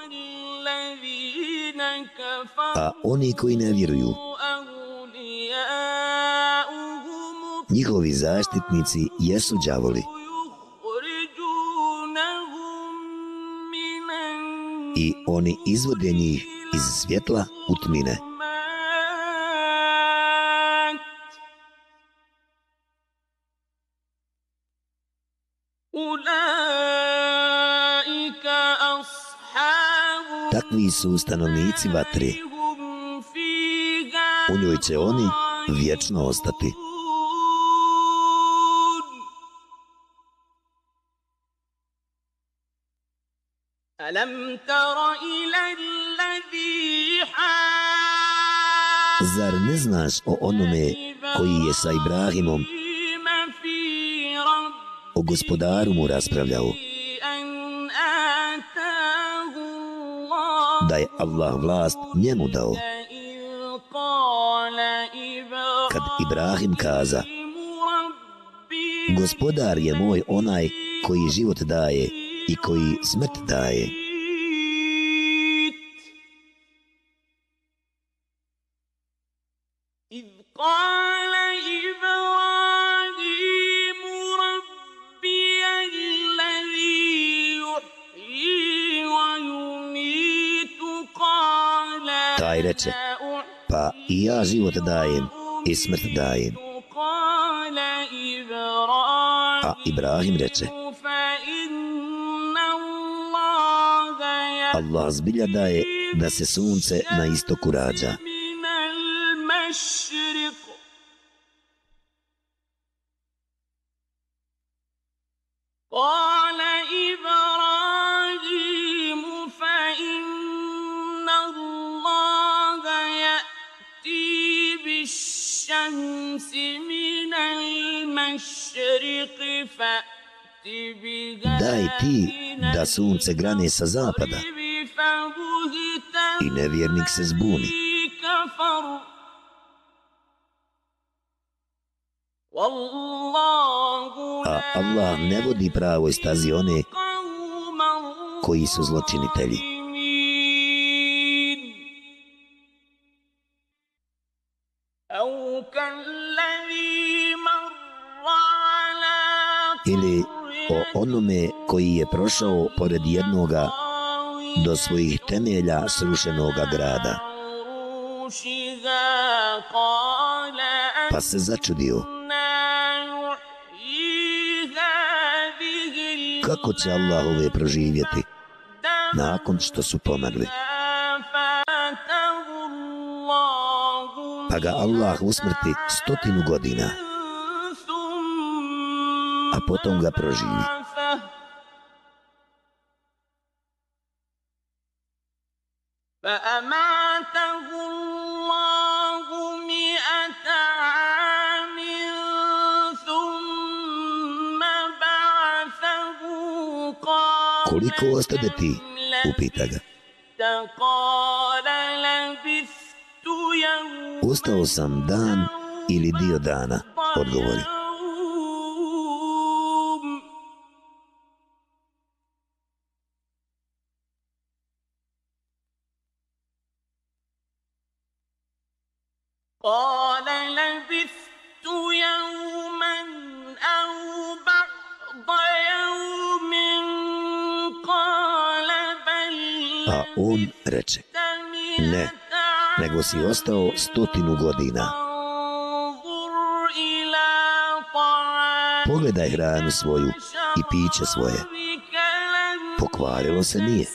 A oni koji ne vjeruju, njihovi zaštitnici jesu džavoli. I oni izvode njih iz svjetla u tmine. su stanovnici vatre. U njoj će oni vječno ostati. Zar ne znaš o onome koji je sa Ibrahimom o gospodaru mu raspravljao? da je Allah vlast njemu dao. Kad Ibrahim kaza, Gospodar je moj onaj koji život daje i koji smrt daje. život dajem i smrt dajem. A Ibrahim reče, Allah zbilja daje da se sunce na istoku rađa. sunce grane sa zapada i nevjernik se zbuni. A Allah ne vodi pravoj stazi one koji su zločinitelji. koji je prošao pored jednoga do svojih temelja srušenoga grada. Pa se začudio. Kako će Allah ove proživjeti nakon što su pomrli? Pa ga Allah usmrti stotinu godina, a potom ga proživi. tebe ti? Upita ga. Ustao sam dan ili dio dana, odgovorio. si ostao stotinu godina. Pogledaj hranu svoju i piće svoje. Pokvarilo se nije.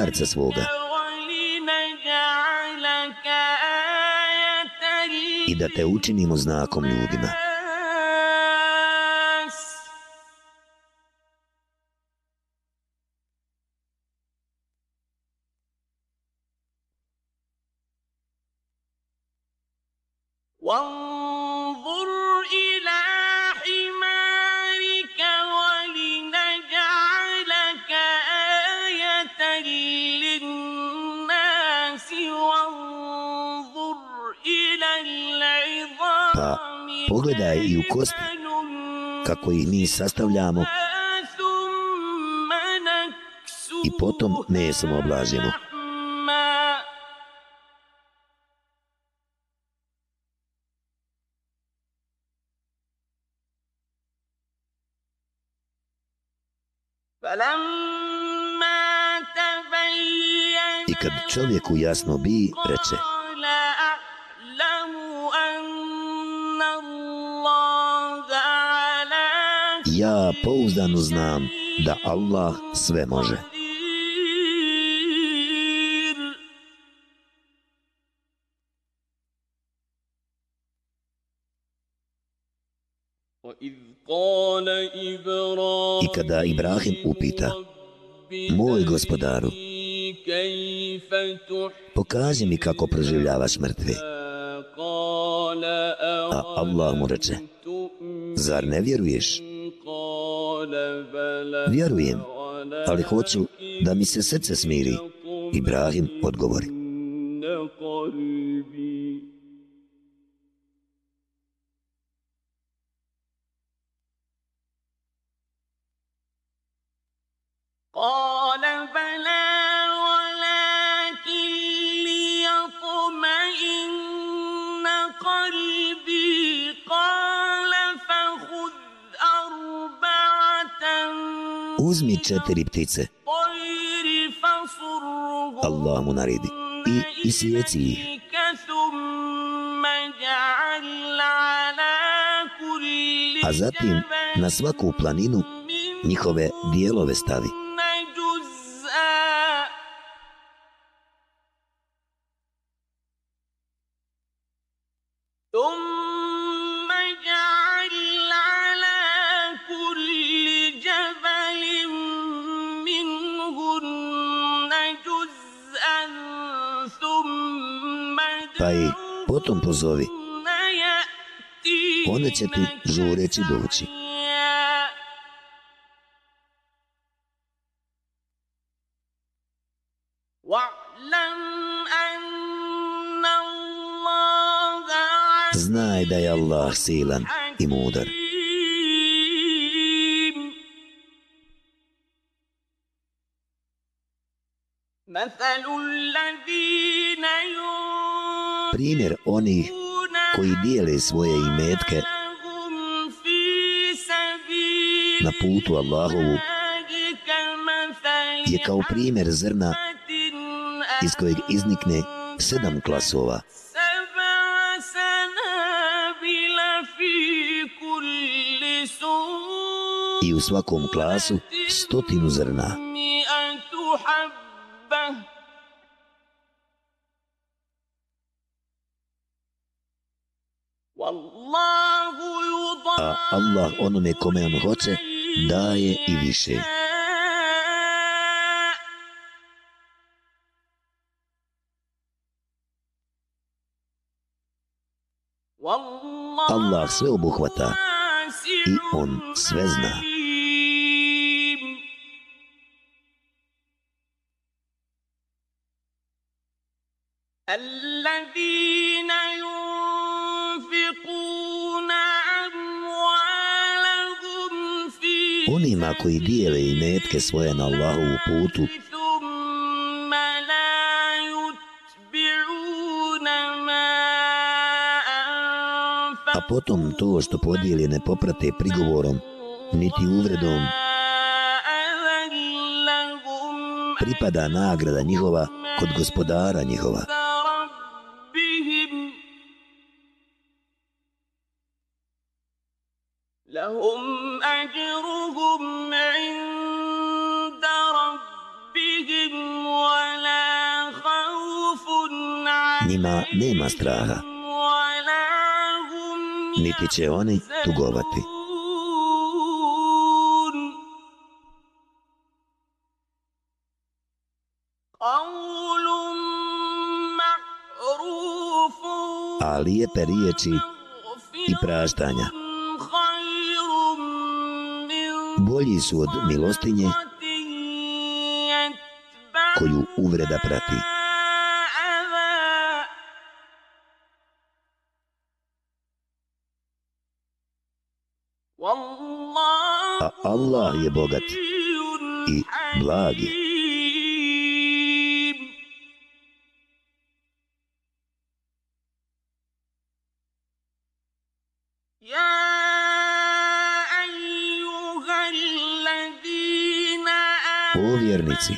starca svoga i da te učinimo znakom ljudima. sastavljamo i potom mesom oblažimo. I kad čovjeku jasno bi, reče, ja pouzdano znam da Allah sve može. I kada Ibrahim upita, moj gospodaru, pokaži mi kako proživljavaš mrtvi. A Allah mu reče, zar ne vjeruješ? Vjerujem, ali hoću da mi se srce smiri. Ibrahim odgovori. uzmi četiri ptice. Allah mu naredi i isjeci ih. A zatim na svaku planinu njihove dijelove stavi. pozovi, ادعهن يأتينك one će ti žureći doći. سعيا واعلم أن الله Znaj da je Allah silan i mudar. حكيم مثل primjer onih koji dijele svoje imetke na putu Allahovu je kao primjer zrna iz kojeg iznikne sedam klasova. I u svakom klasu stotinu zrna. onome kome on hoće, daje i više. Allah sve obuhvata i on sve zna. koji dijele i metke svoje na Allahovu putu, a potom to što podijeli ne poprate prigovorom, niti uvredom, pripada nagrada njihova kod gospodara njihova. straha, niti će oni tugovati. A lijepe riječi i praštanja bolji su od milostinje koju uvreda prati. Allah je bogat i blagi. O vjernici,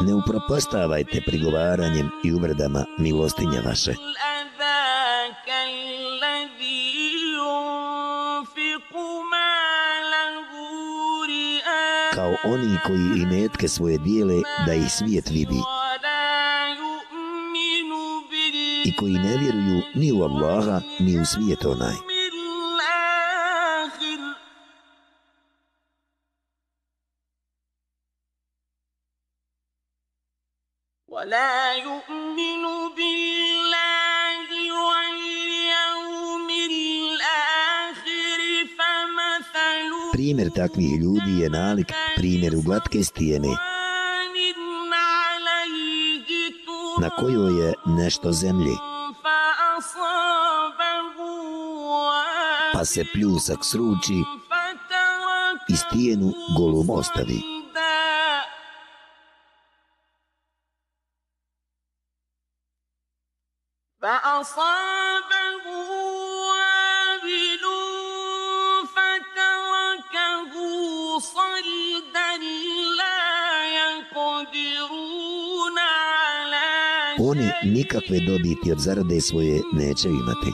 ne upropastavajte prigovaranjem i uvredama milostinja vaše. kao oni koji i metke svoje dijele da ih svijet vidi ولا يؤمن i koji ne vjeruju ni u Allaha ni u svijet onaj. باليوم الآخر ولا يؤمن بالله واليوم الآخر فمثله Primjer takvih ljudi je nalik primjer glatke stijene na kojoj je nešto zemlji. Pa se pljusak sruči i stijenu golom ostavi. nikakve dobiti od zarade svoje neće imati.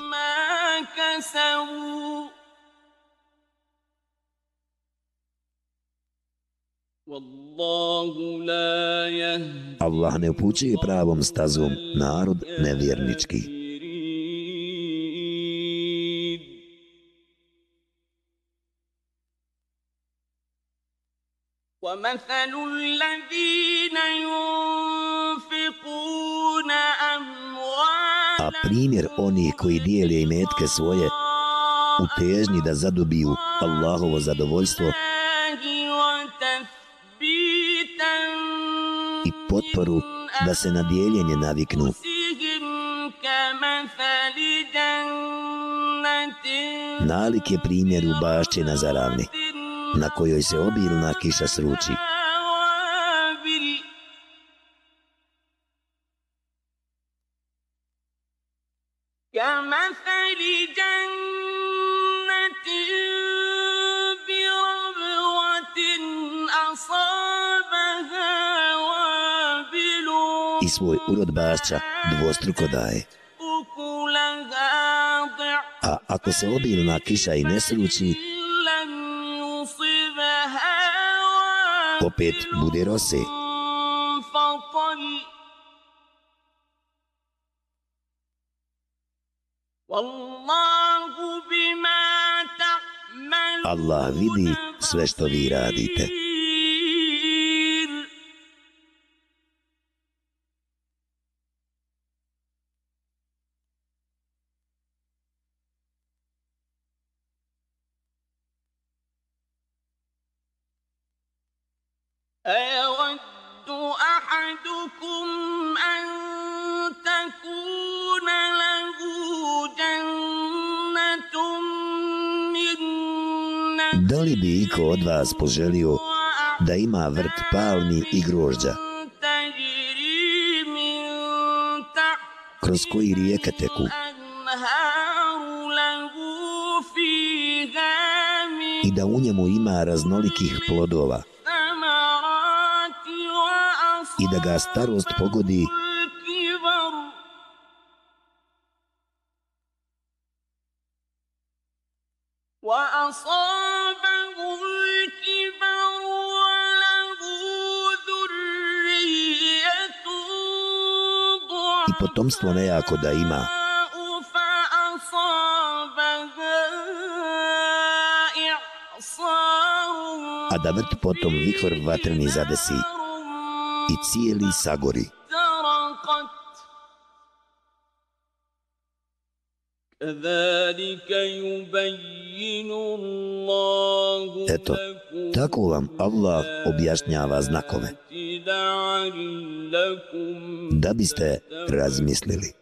Allah ne upućuje pravom stazom narod nevjernički. oni koji dijele i metke svoje u težnji da zadobiju Allahovo zadovoljstvo i potporu da se na dijeljenje naviknu. Nalik je primjer u bašće na zaravni, na kojoj se obilna kiša sruči. svoj urod bašća dvostruko daje. A ako se obilna kiša i nesruči, opet bude rose. Allah vidi sve što vi radite. vas poželio da ima vrt palmi i grožđa, kroz koji rijeka teku, i da u njemu ima raznolikih plodova, i da ga starost pogodi i da ga starost pogodi potomstvo nejako da ima. A da vrt potom vihor vatreni zadesi i cijeli sagori. Eto, tako vam Allah objašnjava znakove da biste razmislili.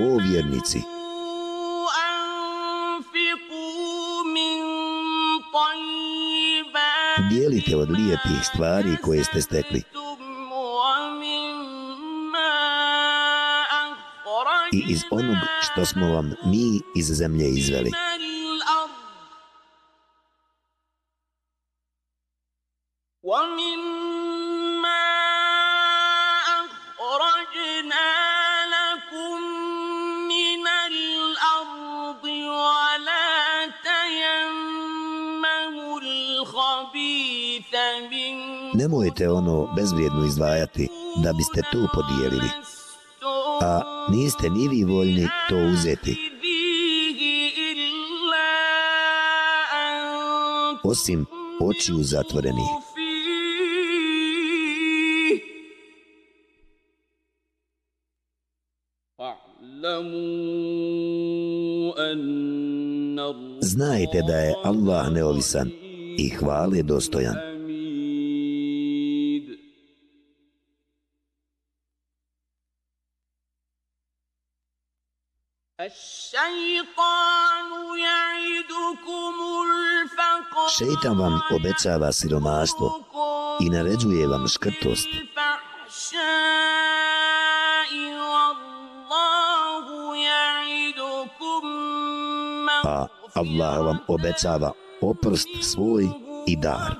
O vjernici, dijelite od lijepih stvari koje ste stekli, i iz onog što smo vam mi iz zemlje izveli. Nemojte ono bezvrijedno izdvajati da biste to podijelili. A niste ni vi voljni to uzeti, osim očiju zatvorenih. Znajte da je Allah neovisan i hvale dostojan. Šeitan vam obećava siromaštvo i naređuje vam škrtost. A Allah vam obećava oprst svoj i dar.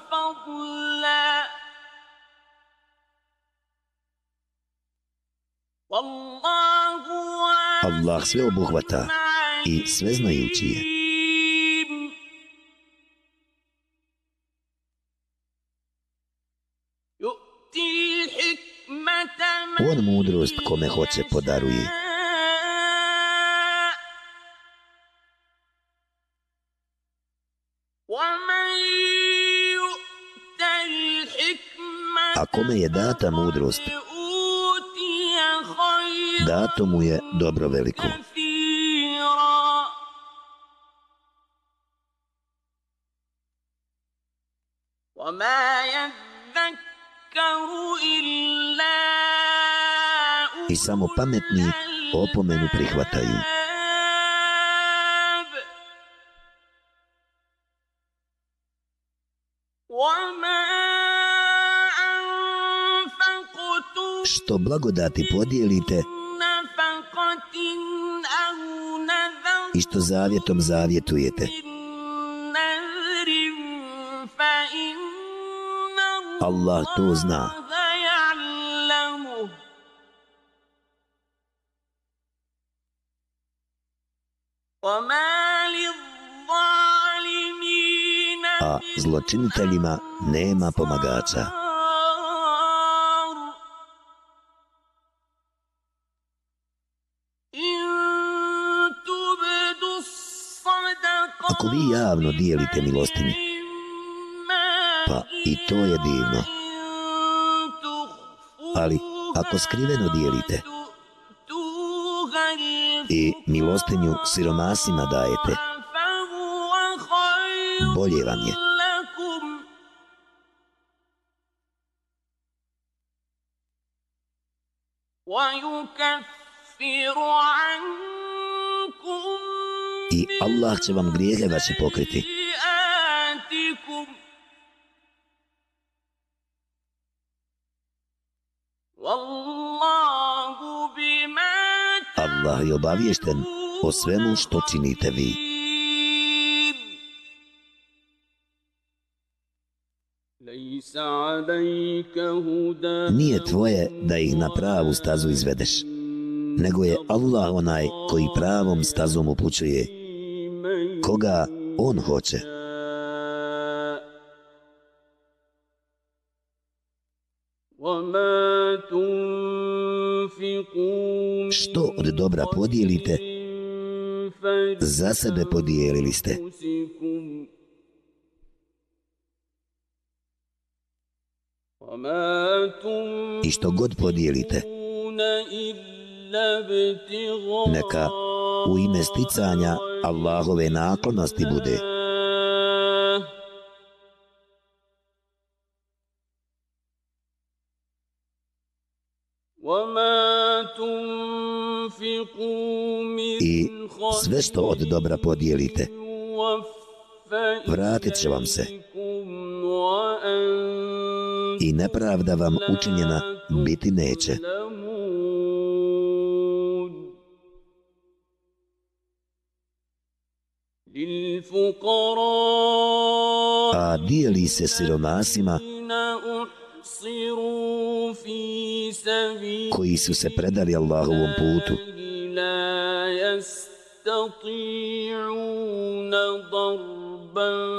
Allah sve obuhvata i sve znajući je. milost kome hoće podaruje. A kome je data mudrost, dato mu je dobro veliko. i samo pametni opomenu prihvataju. Što blagodati podijelite i što zavjetom zavjetujete. Allah to zna. Počiniteljima nema pomagača. Ako vi javno dijelite milostinje, pa i to je divno. Ali ako skriveno dijelite i milostinju siromasima dajete, bolje vam je. I Allah će vam grijehe vaše pokriti. Allah je obaviješten o svemu što činite vi. Nije tvoje da ih na pravu stazu izvedeš, nego je Allah onaj koji pravom stazom upućuje koga on hoće. Što od dobra podijelite, za sebe podijelili ste. I što god podijelite, neka u ime sticanja Allahove naklonosti bude. I sve što od dobra podijelite, vratit će vam se i nepravda vam učinjena biti neće. A dijeli se siromasima koji su se predali Allahovom putu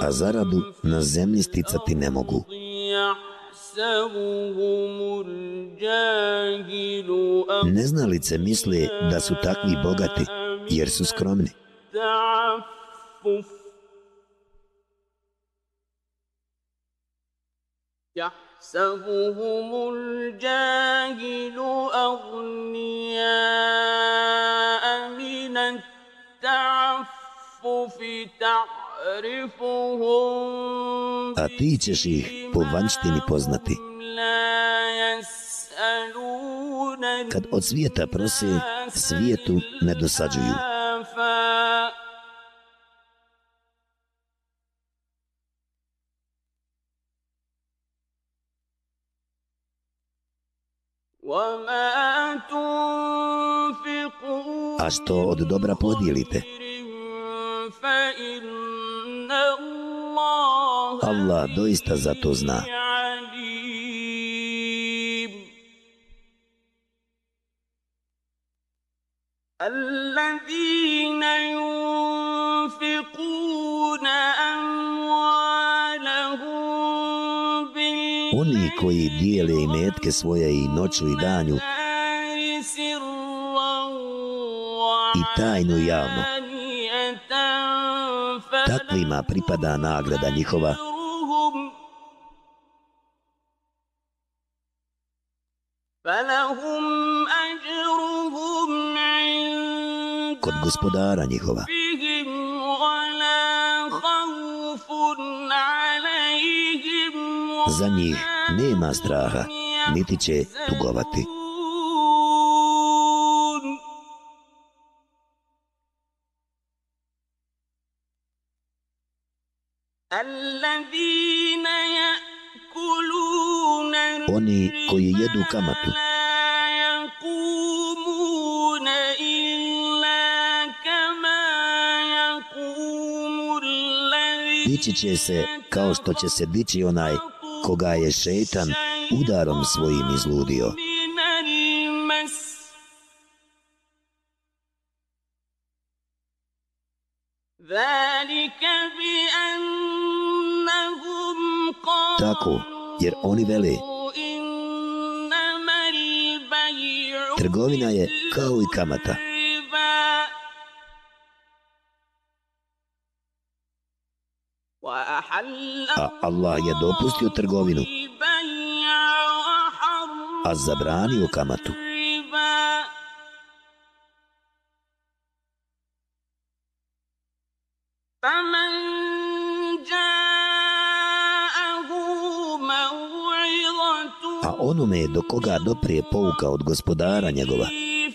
a zaradu na zemlji sticati ne mogu. Neznalice misle da su takvi bogati jer su skromni. يحسبهم الجاهل أغنياء من التعفف تعرفهم A ti ćeš ih po vanštini poznati. Kad od svijeta prose, svijetu ne dosađuju. A što od dobra podijelite? Allah doista za to zna. الذين ينفقون koji dijele metke svoje i noću i danju i tajnu javno, takvima pripada nagrada njihova kod gospodara njihova. Za njih nema straha, niti će tugovati. Oni koji jedu kamatu, dići će se kao što će se dići onaj koga je šeitan udarom svojim izludio. ذلك بأنهم Tako, jer oni vele, trgovina je kao i kamata. A Allah je dopustio trgovinu, a zabranio kamatu. A onome do koga doprije pouka od gospodara njegova,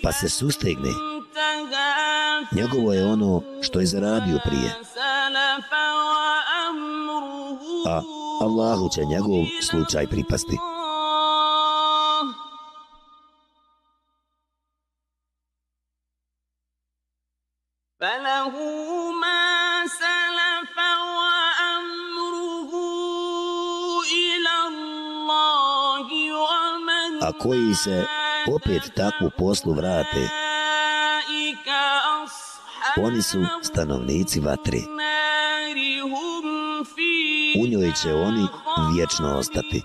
pa se sustegne, njegovo je ono što je zaradio prije a Allahu će njegov slučaj pripasti. A koji se opet takvu poslu vrate, oni su stanovnici vatre. Stanovnici vatri u njoj će oni vječno ostati.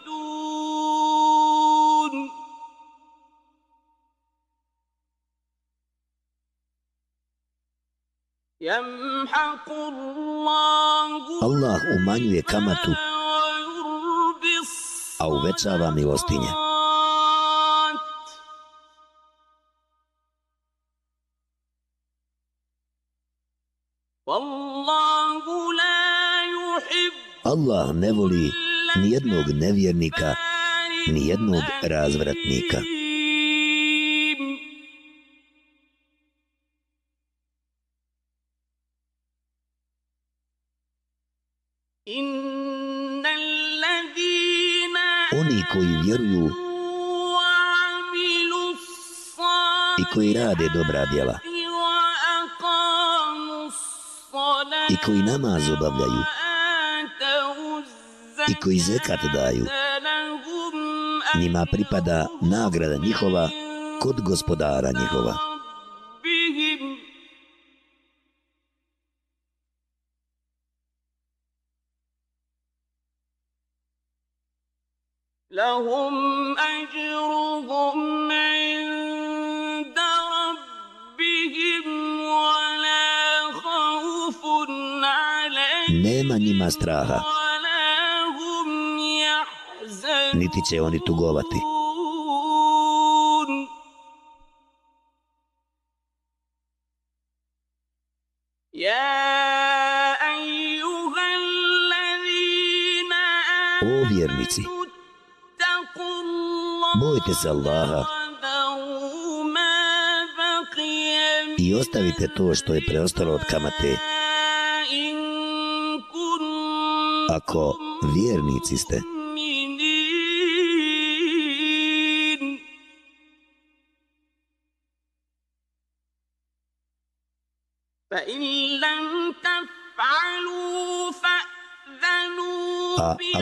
Allah umanjuje kamatu, a uvećava milostinje. jednog nevjernika, ni jednog razvratnika. Oni koji vjeruju i koji rade dobra djela i koji namaz obavljaju i koji zekat daju. Njima pripada nagrada njihova kod gospodara njihova. neće oni tugovati. O vjernici, bojte se Allaha i ostavite to što je preostalo od kamate. Ako vjernici ste,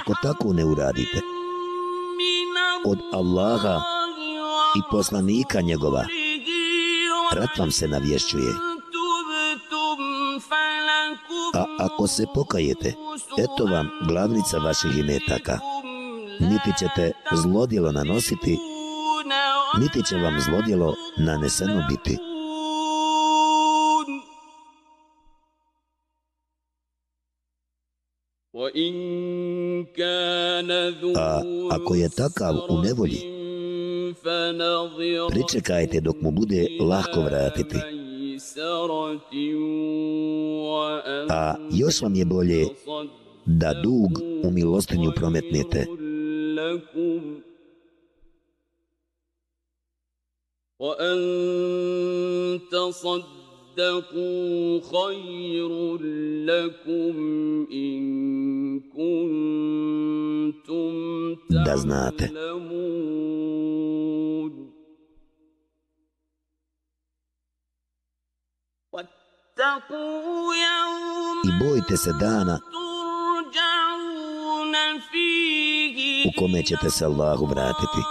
ako tako ne uradite od Allaha i poslanika njegova rat vam se navješćuje. A ako se pokajete eto vam glavnica vaših imetaka. Niti ćete zlodjelo nanositi niti će vam zlodjelo naneseno biti. ako je takav u nevolji, Pričekajte dok mu bude lahko vratiti. A još vam je bolje da dug u milostinju prometnete. وأن تصدقوا خير لكم إن كنتم da znate. I bojte se dana u kome ćete se Allahu vratiti.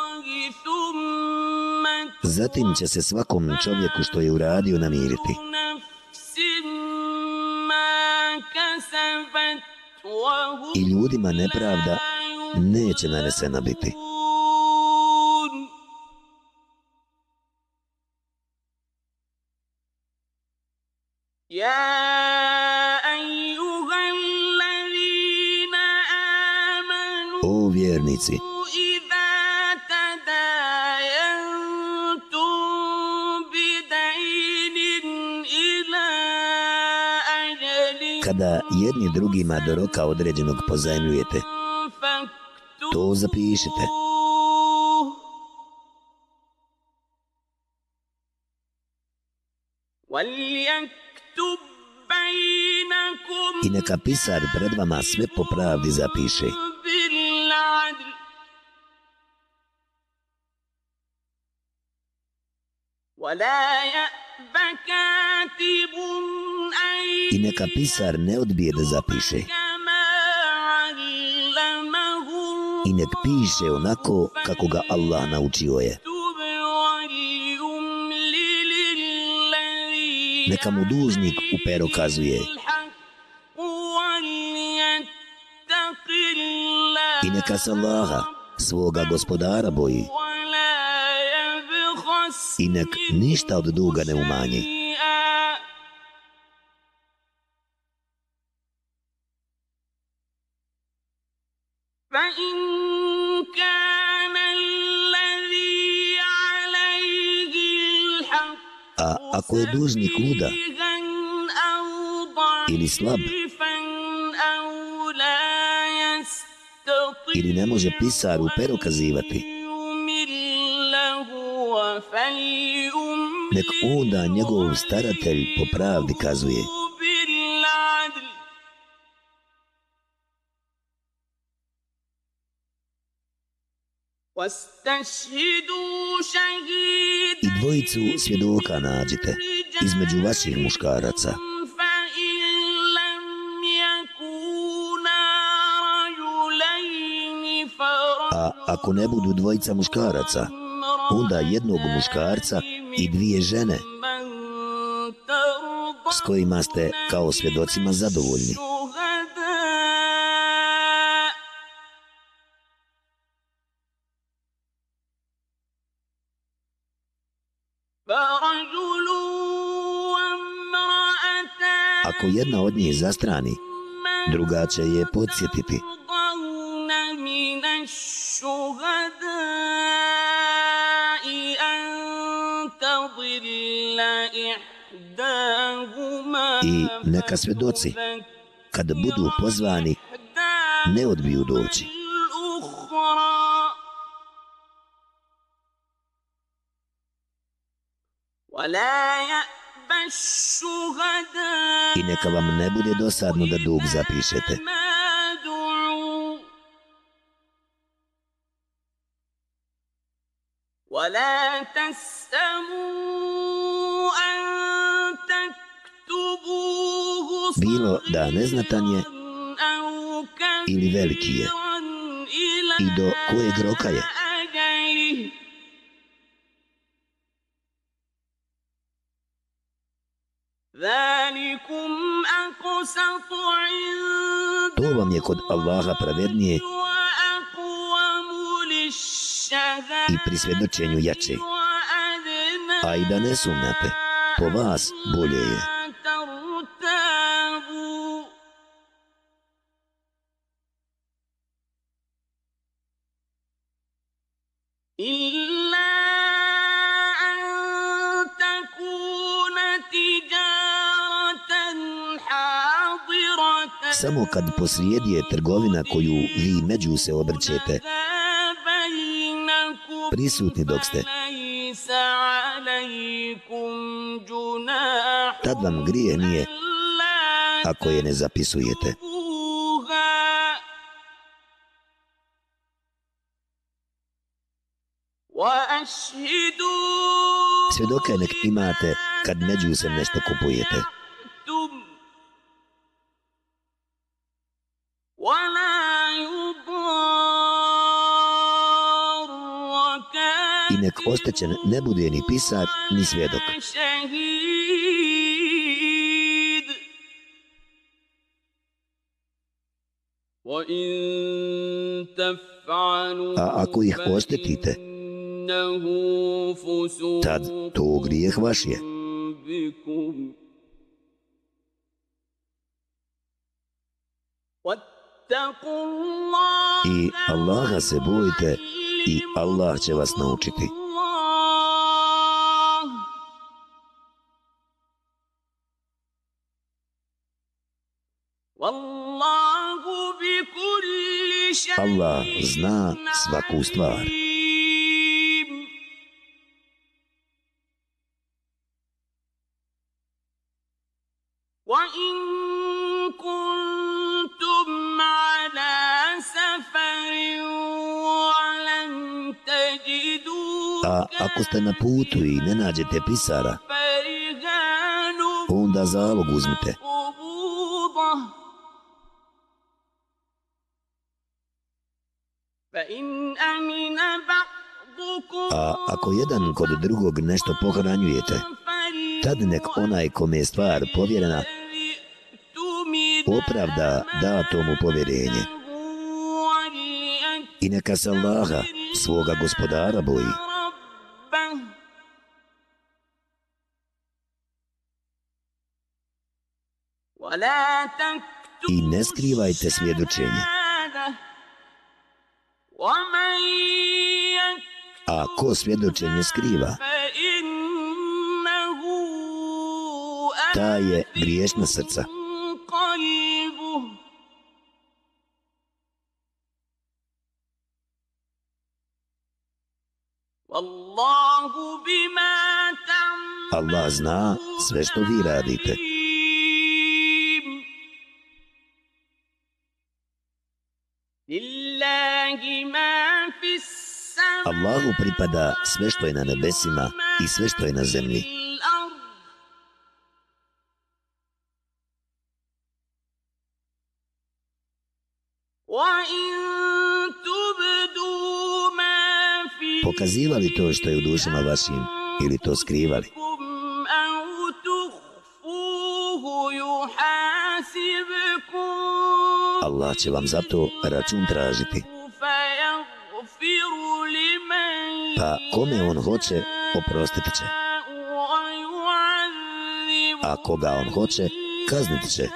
Zatim će se svakom čovjeku što je uradio namiriti. I ljudima nepravda neće nanesena biti. O vjernici, kada jedni drugima do roka određenog pozajemljujete, to zapišite. I neka pisar pred vama sve po pravdi zapiše. I neka pisar ne odbije da zapiše. I nek piše onako kako ga Allah naučio je. Neka mu dužnik u pero kazuje. I neka se Allaha, svoga gospodara boji i nek ništa od duga ne umanji. Ako je dužnik luda ili slab ili ne može pisar u pero kazivati, nek onda njegov staratelj po pravdi kazuje. I dvojicu svjedoka nađite između vaših muškaraca. A ako ne budu dvojica muškaraca, onda jednog muškarca i dvije žene s kojima ste kao svjedocima zadovoljni. Ako jedna od njih zastrani, druga će je podsjetiti. I neka svedoci, kada budu pozvani, ne odbiju doći. I neka vam ne bude dosadno da dug zapišete. ولا تسأموا أن تكتبوه bilo da neznatan je ili veliki je i do kojeg roka je To vam je kod Allaha pravednije i pri svjedočenju jače. A i da ne sumnjate, po vas bolje je. Samo kad posrijedi je trgovina koju vi među se obrćete, prisutni dok ste. Tad vam grije nije ako je ne zapisujete. Svjedoke nek imate kad među se nešto kupujete. nek ostećen ne bude ni pisar, ni svjedok. A ako ih ostetite, tad to grijeh vaš je. I Allaha se bojite i Allah će vas naučiti. Allah zna svaku stvar. A ako ste na putu i ne nađete pisara, onda zalog uzmite. A ako jedan kod drugog nešto pohranjujete, tad nek onaj kome je stvar povjerena opravda da tomu povjerenje. I neka se Allaha, svoga gospodara, boji. I ne skrivajte svjedočenje. A ko svjedočenje skriva? Ta je griješna srca. Allah zna sve što vi radite. Allahu pripada sve što je na nebesima i sve što je na zemlji. Pokazivali to što je u dušama vašim ili to skrivali? Allah će vam zato račun tražiti. Pa kome on hoće, oprostiti će. A koga on hoće, kazniti će.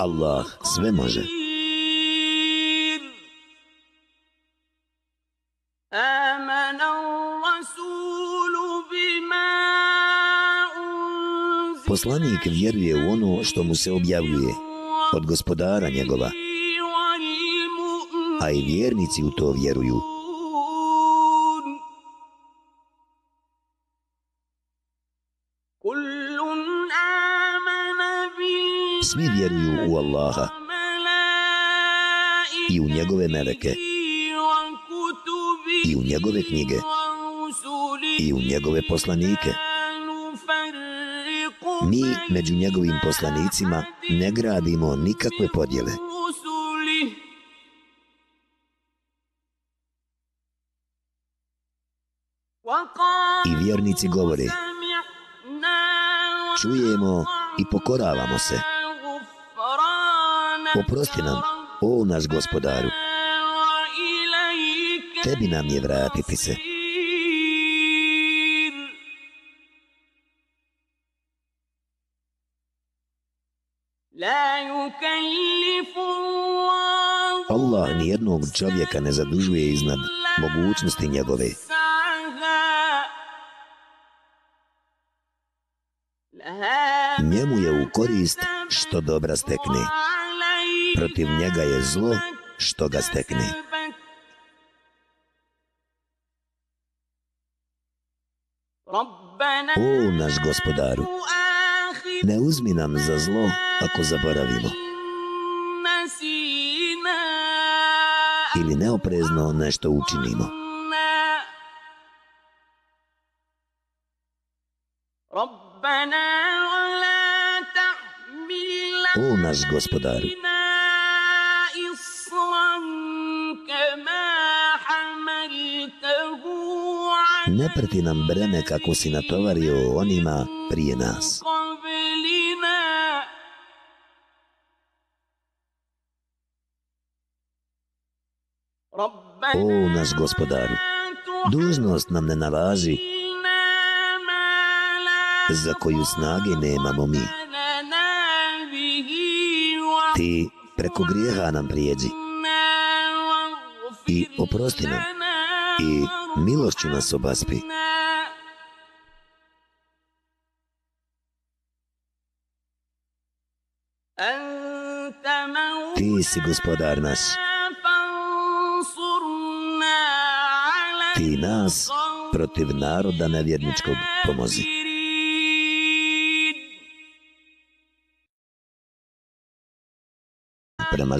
Allah sve može. Poslanik vjeruje u ono što mu se objavljuje od gospodara njegova, a i vjernici u to vjeruju. Svi vjeruju u Allaha i u njegove meleke i u njegove knjige i u njegove poslanike. Mi među njegovim poslanicima ne gradimo nikakve podjele. I vjernici govore, čujemo i pokoravamo se. Oprosti nam, o naš gospodaru, tebi nam je vratiti se. Allah nijednog čovjeka ne zadužuje iznad mogućnosti njegove. Njemu je u korist što dobra stekne. Protiv njega je zlo što ga stekne. O naš gospodaru, ne uzmi nam za zlo ako zaboravimo. Ili neoprezno nešto učinimo. O naš gospodaru, ne prti nam breme kako si natovario onima prije nas. O naš gospodaru, dužnost nam ne nalaži za koju snage nemamo mi. Ti preko grijeha nam prijeđi i oprosti nam i milošću nas obaspi. Ti si gospodar naš. Ti nas protiv naroda nevjerničkog pomozi.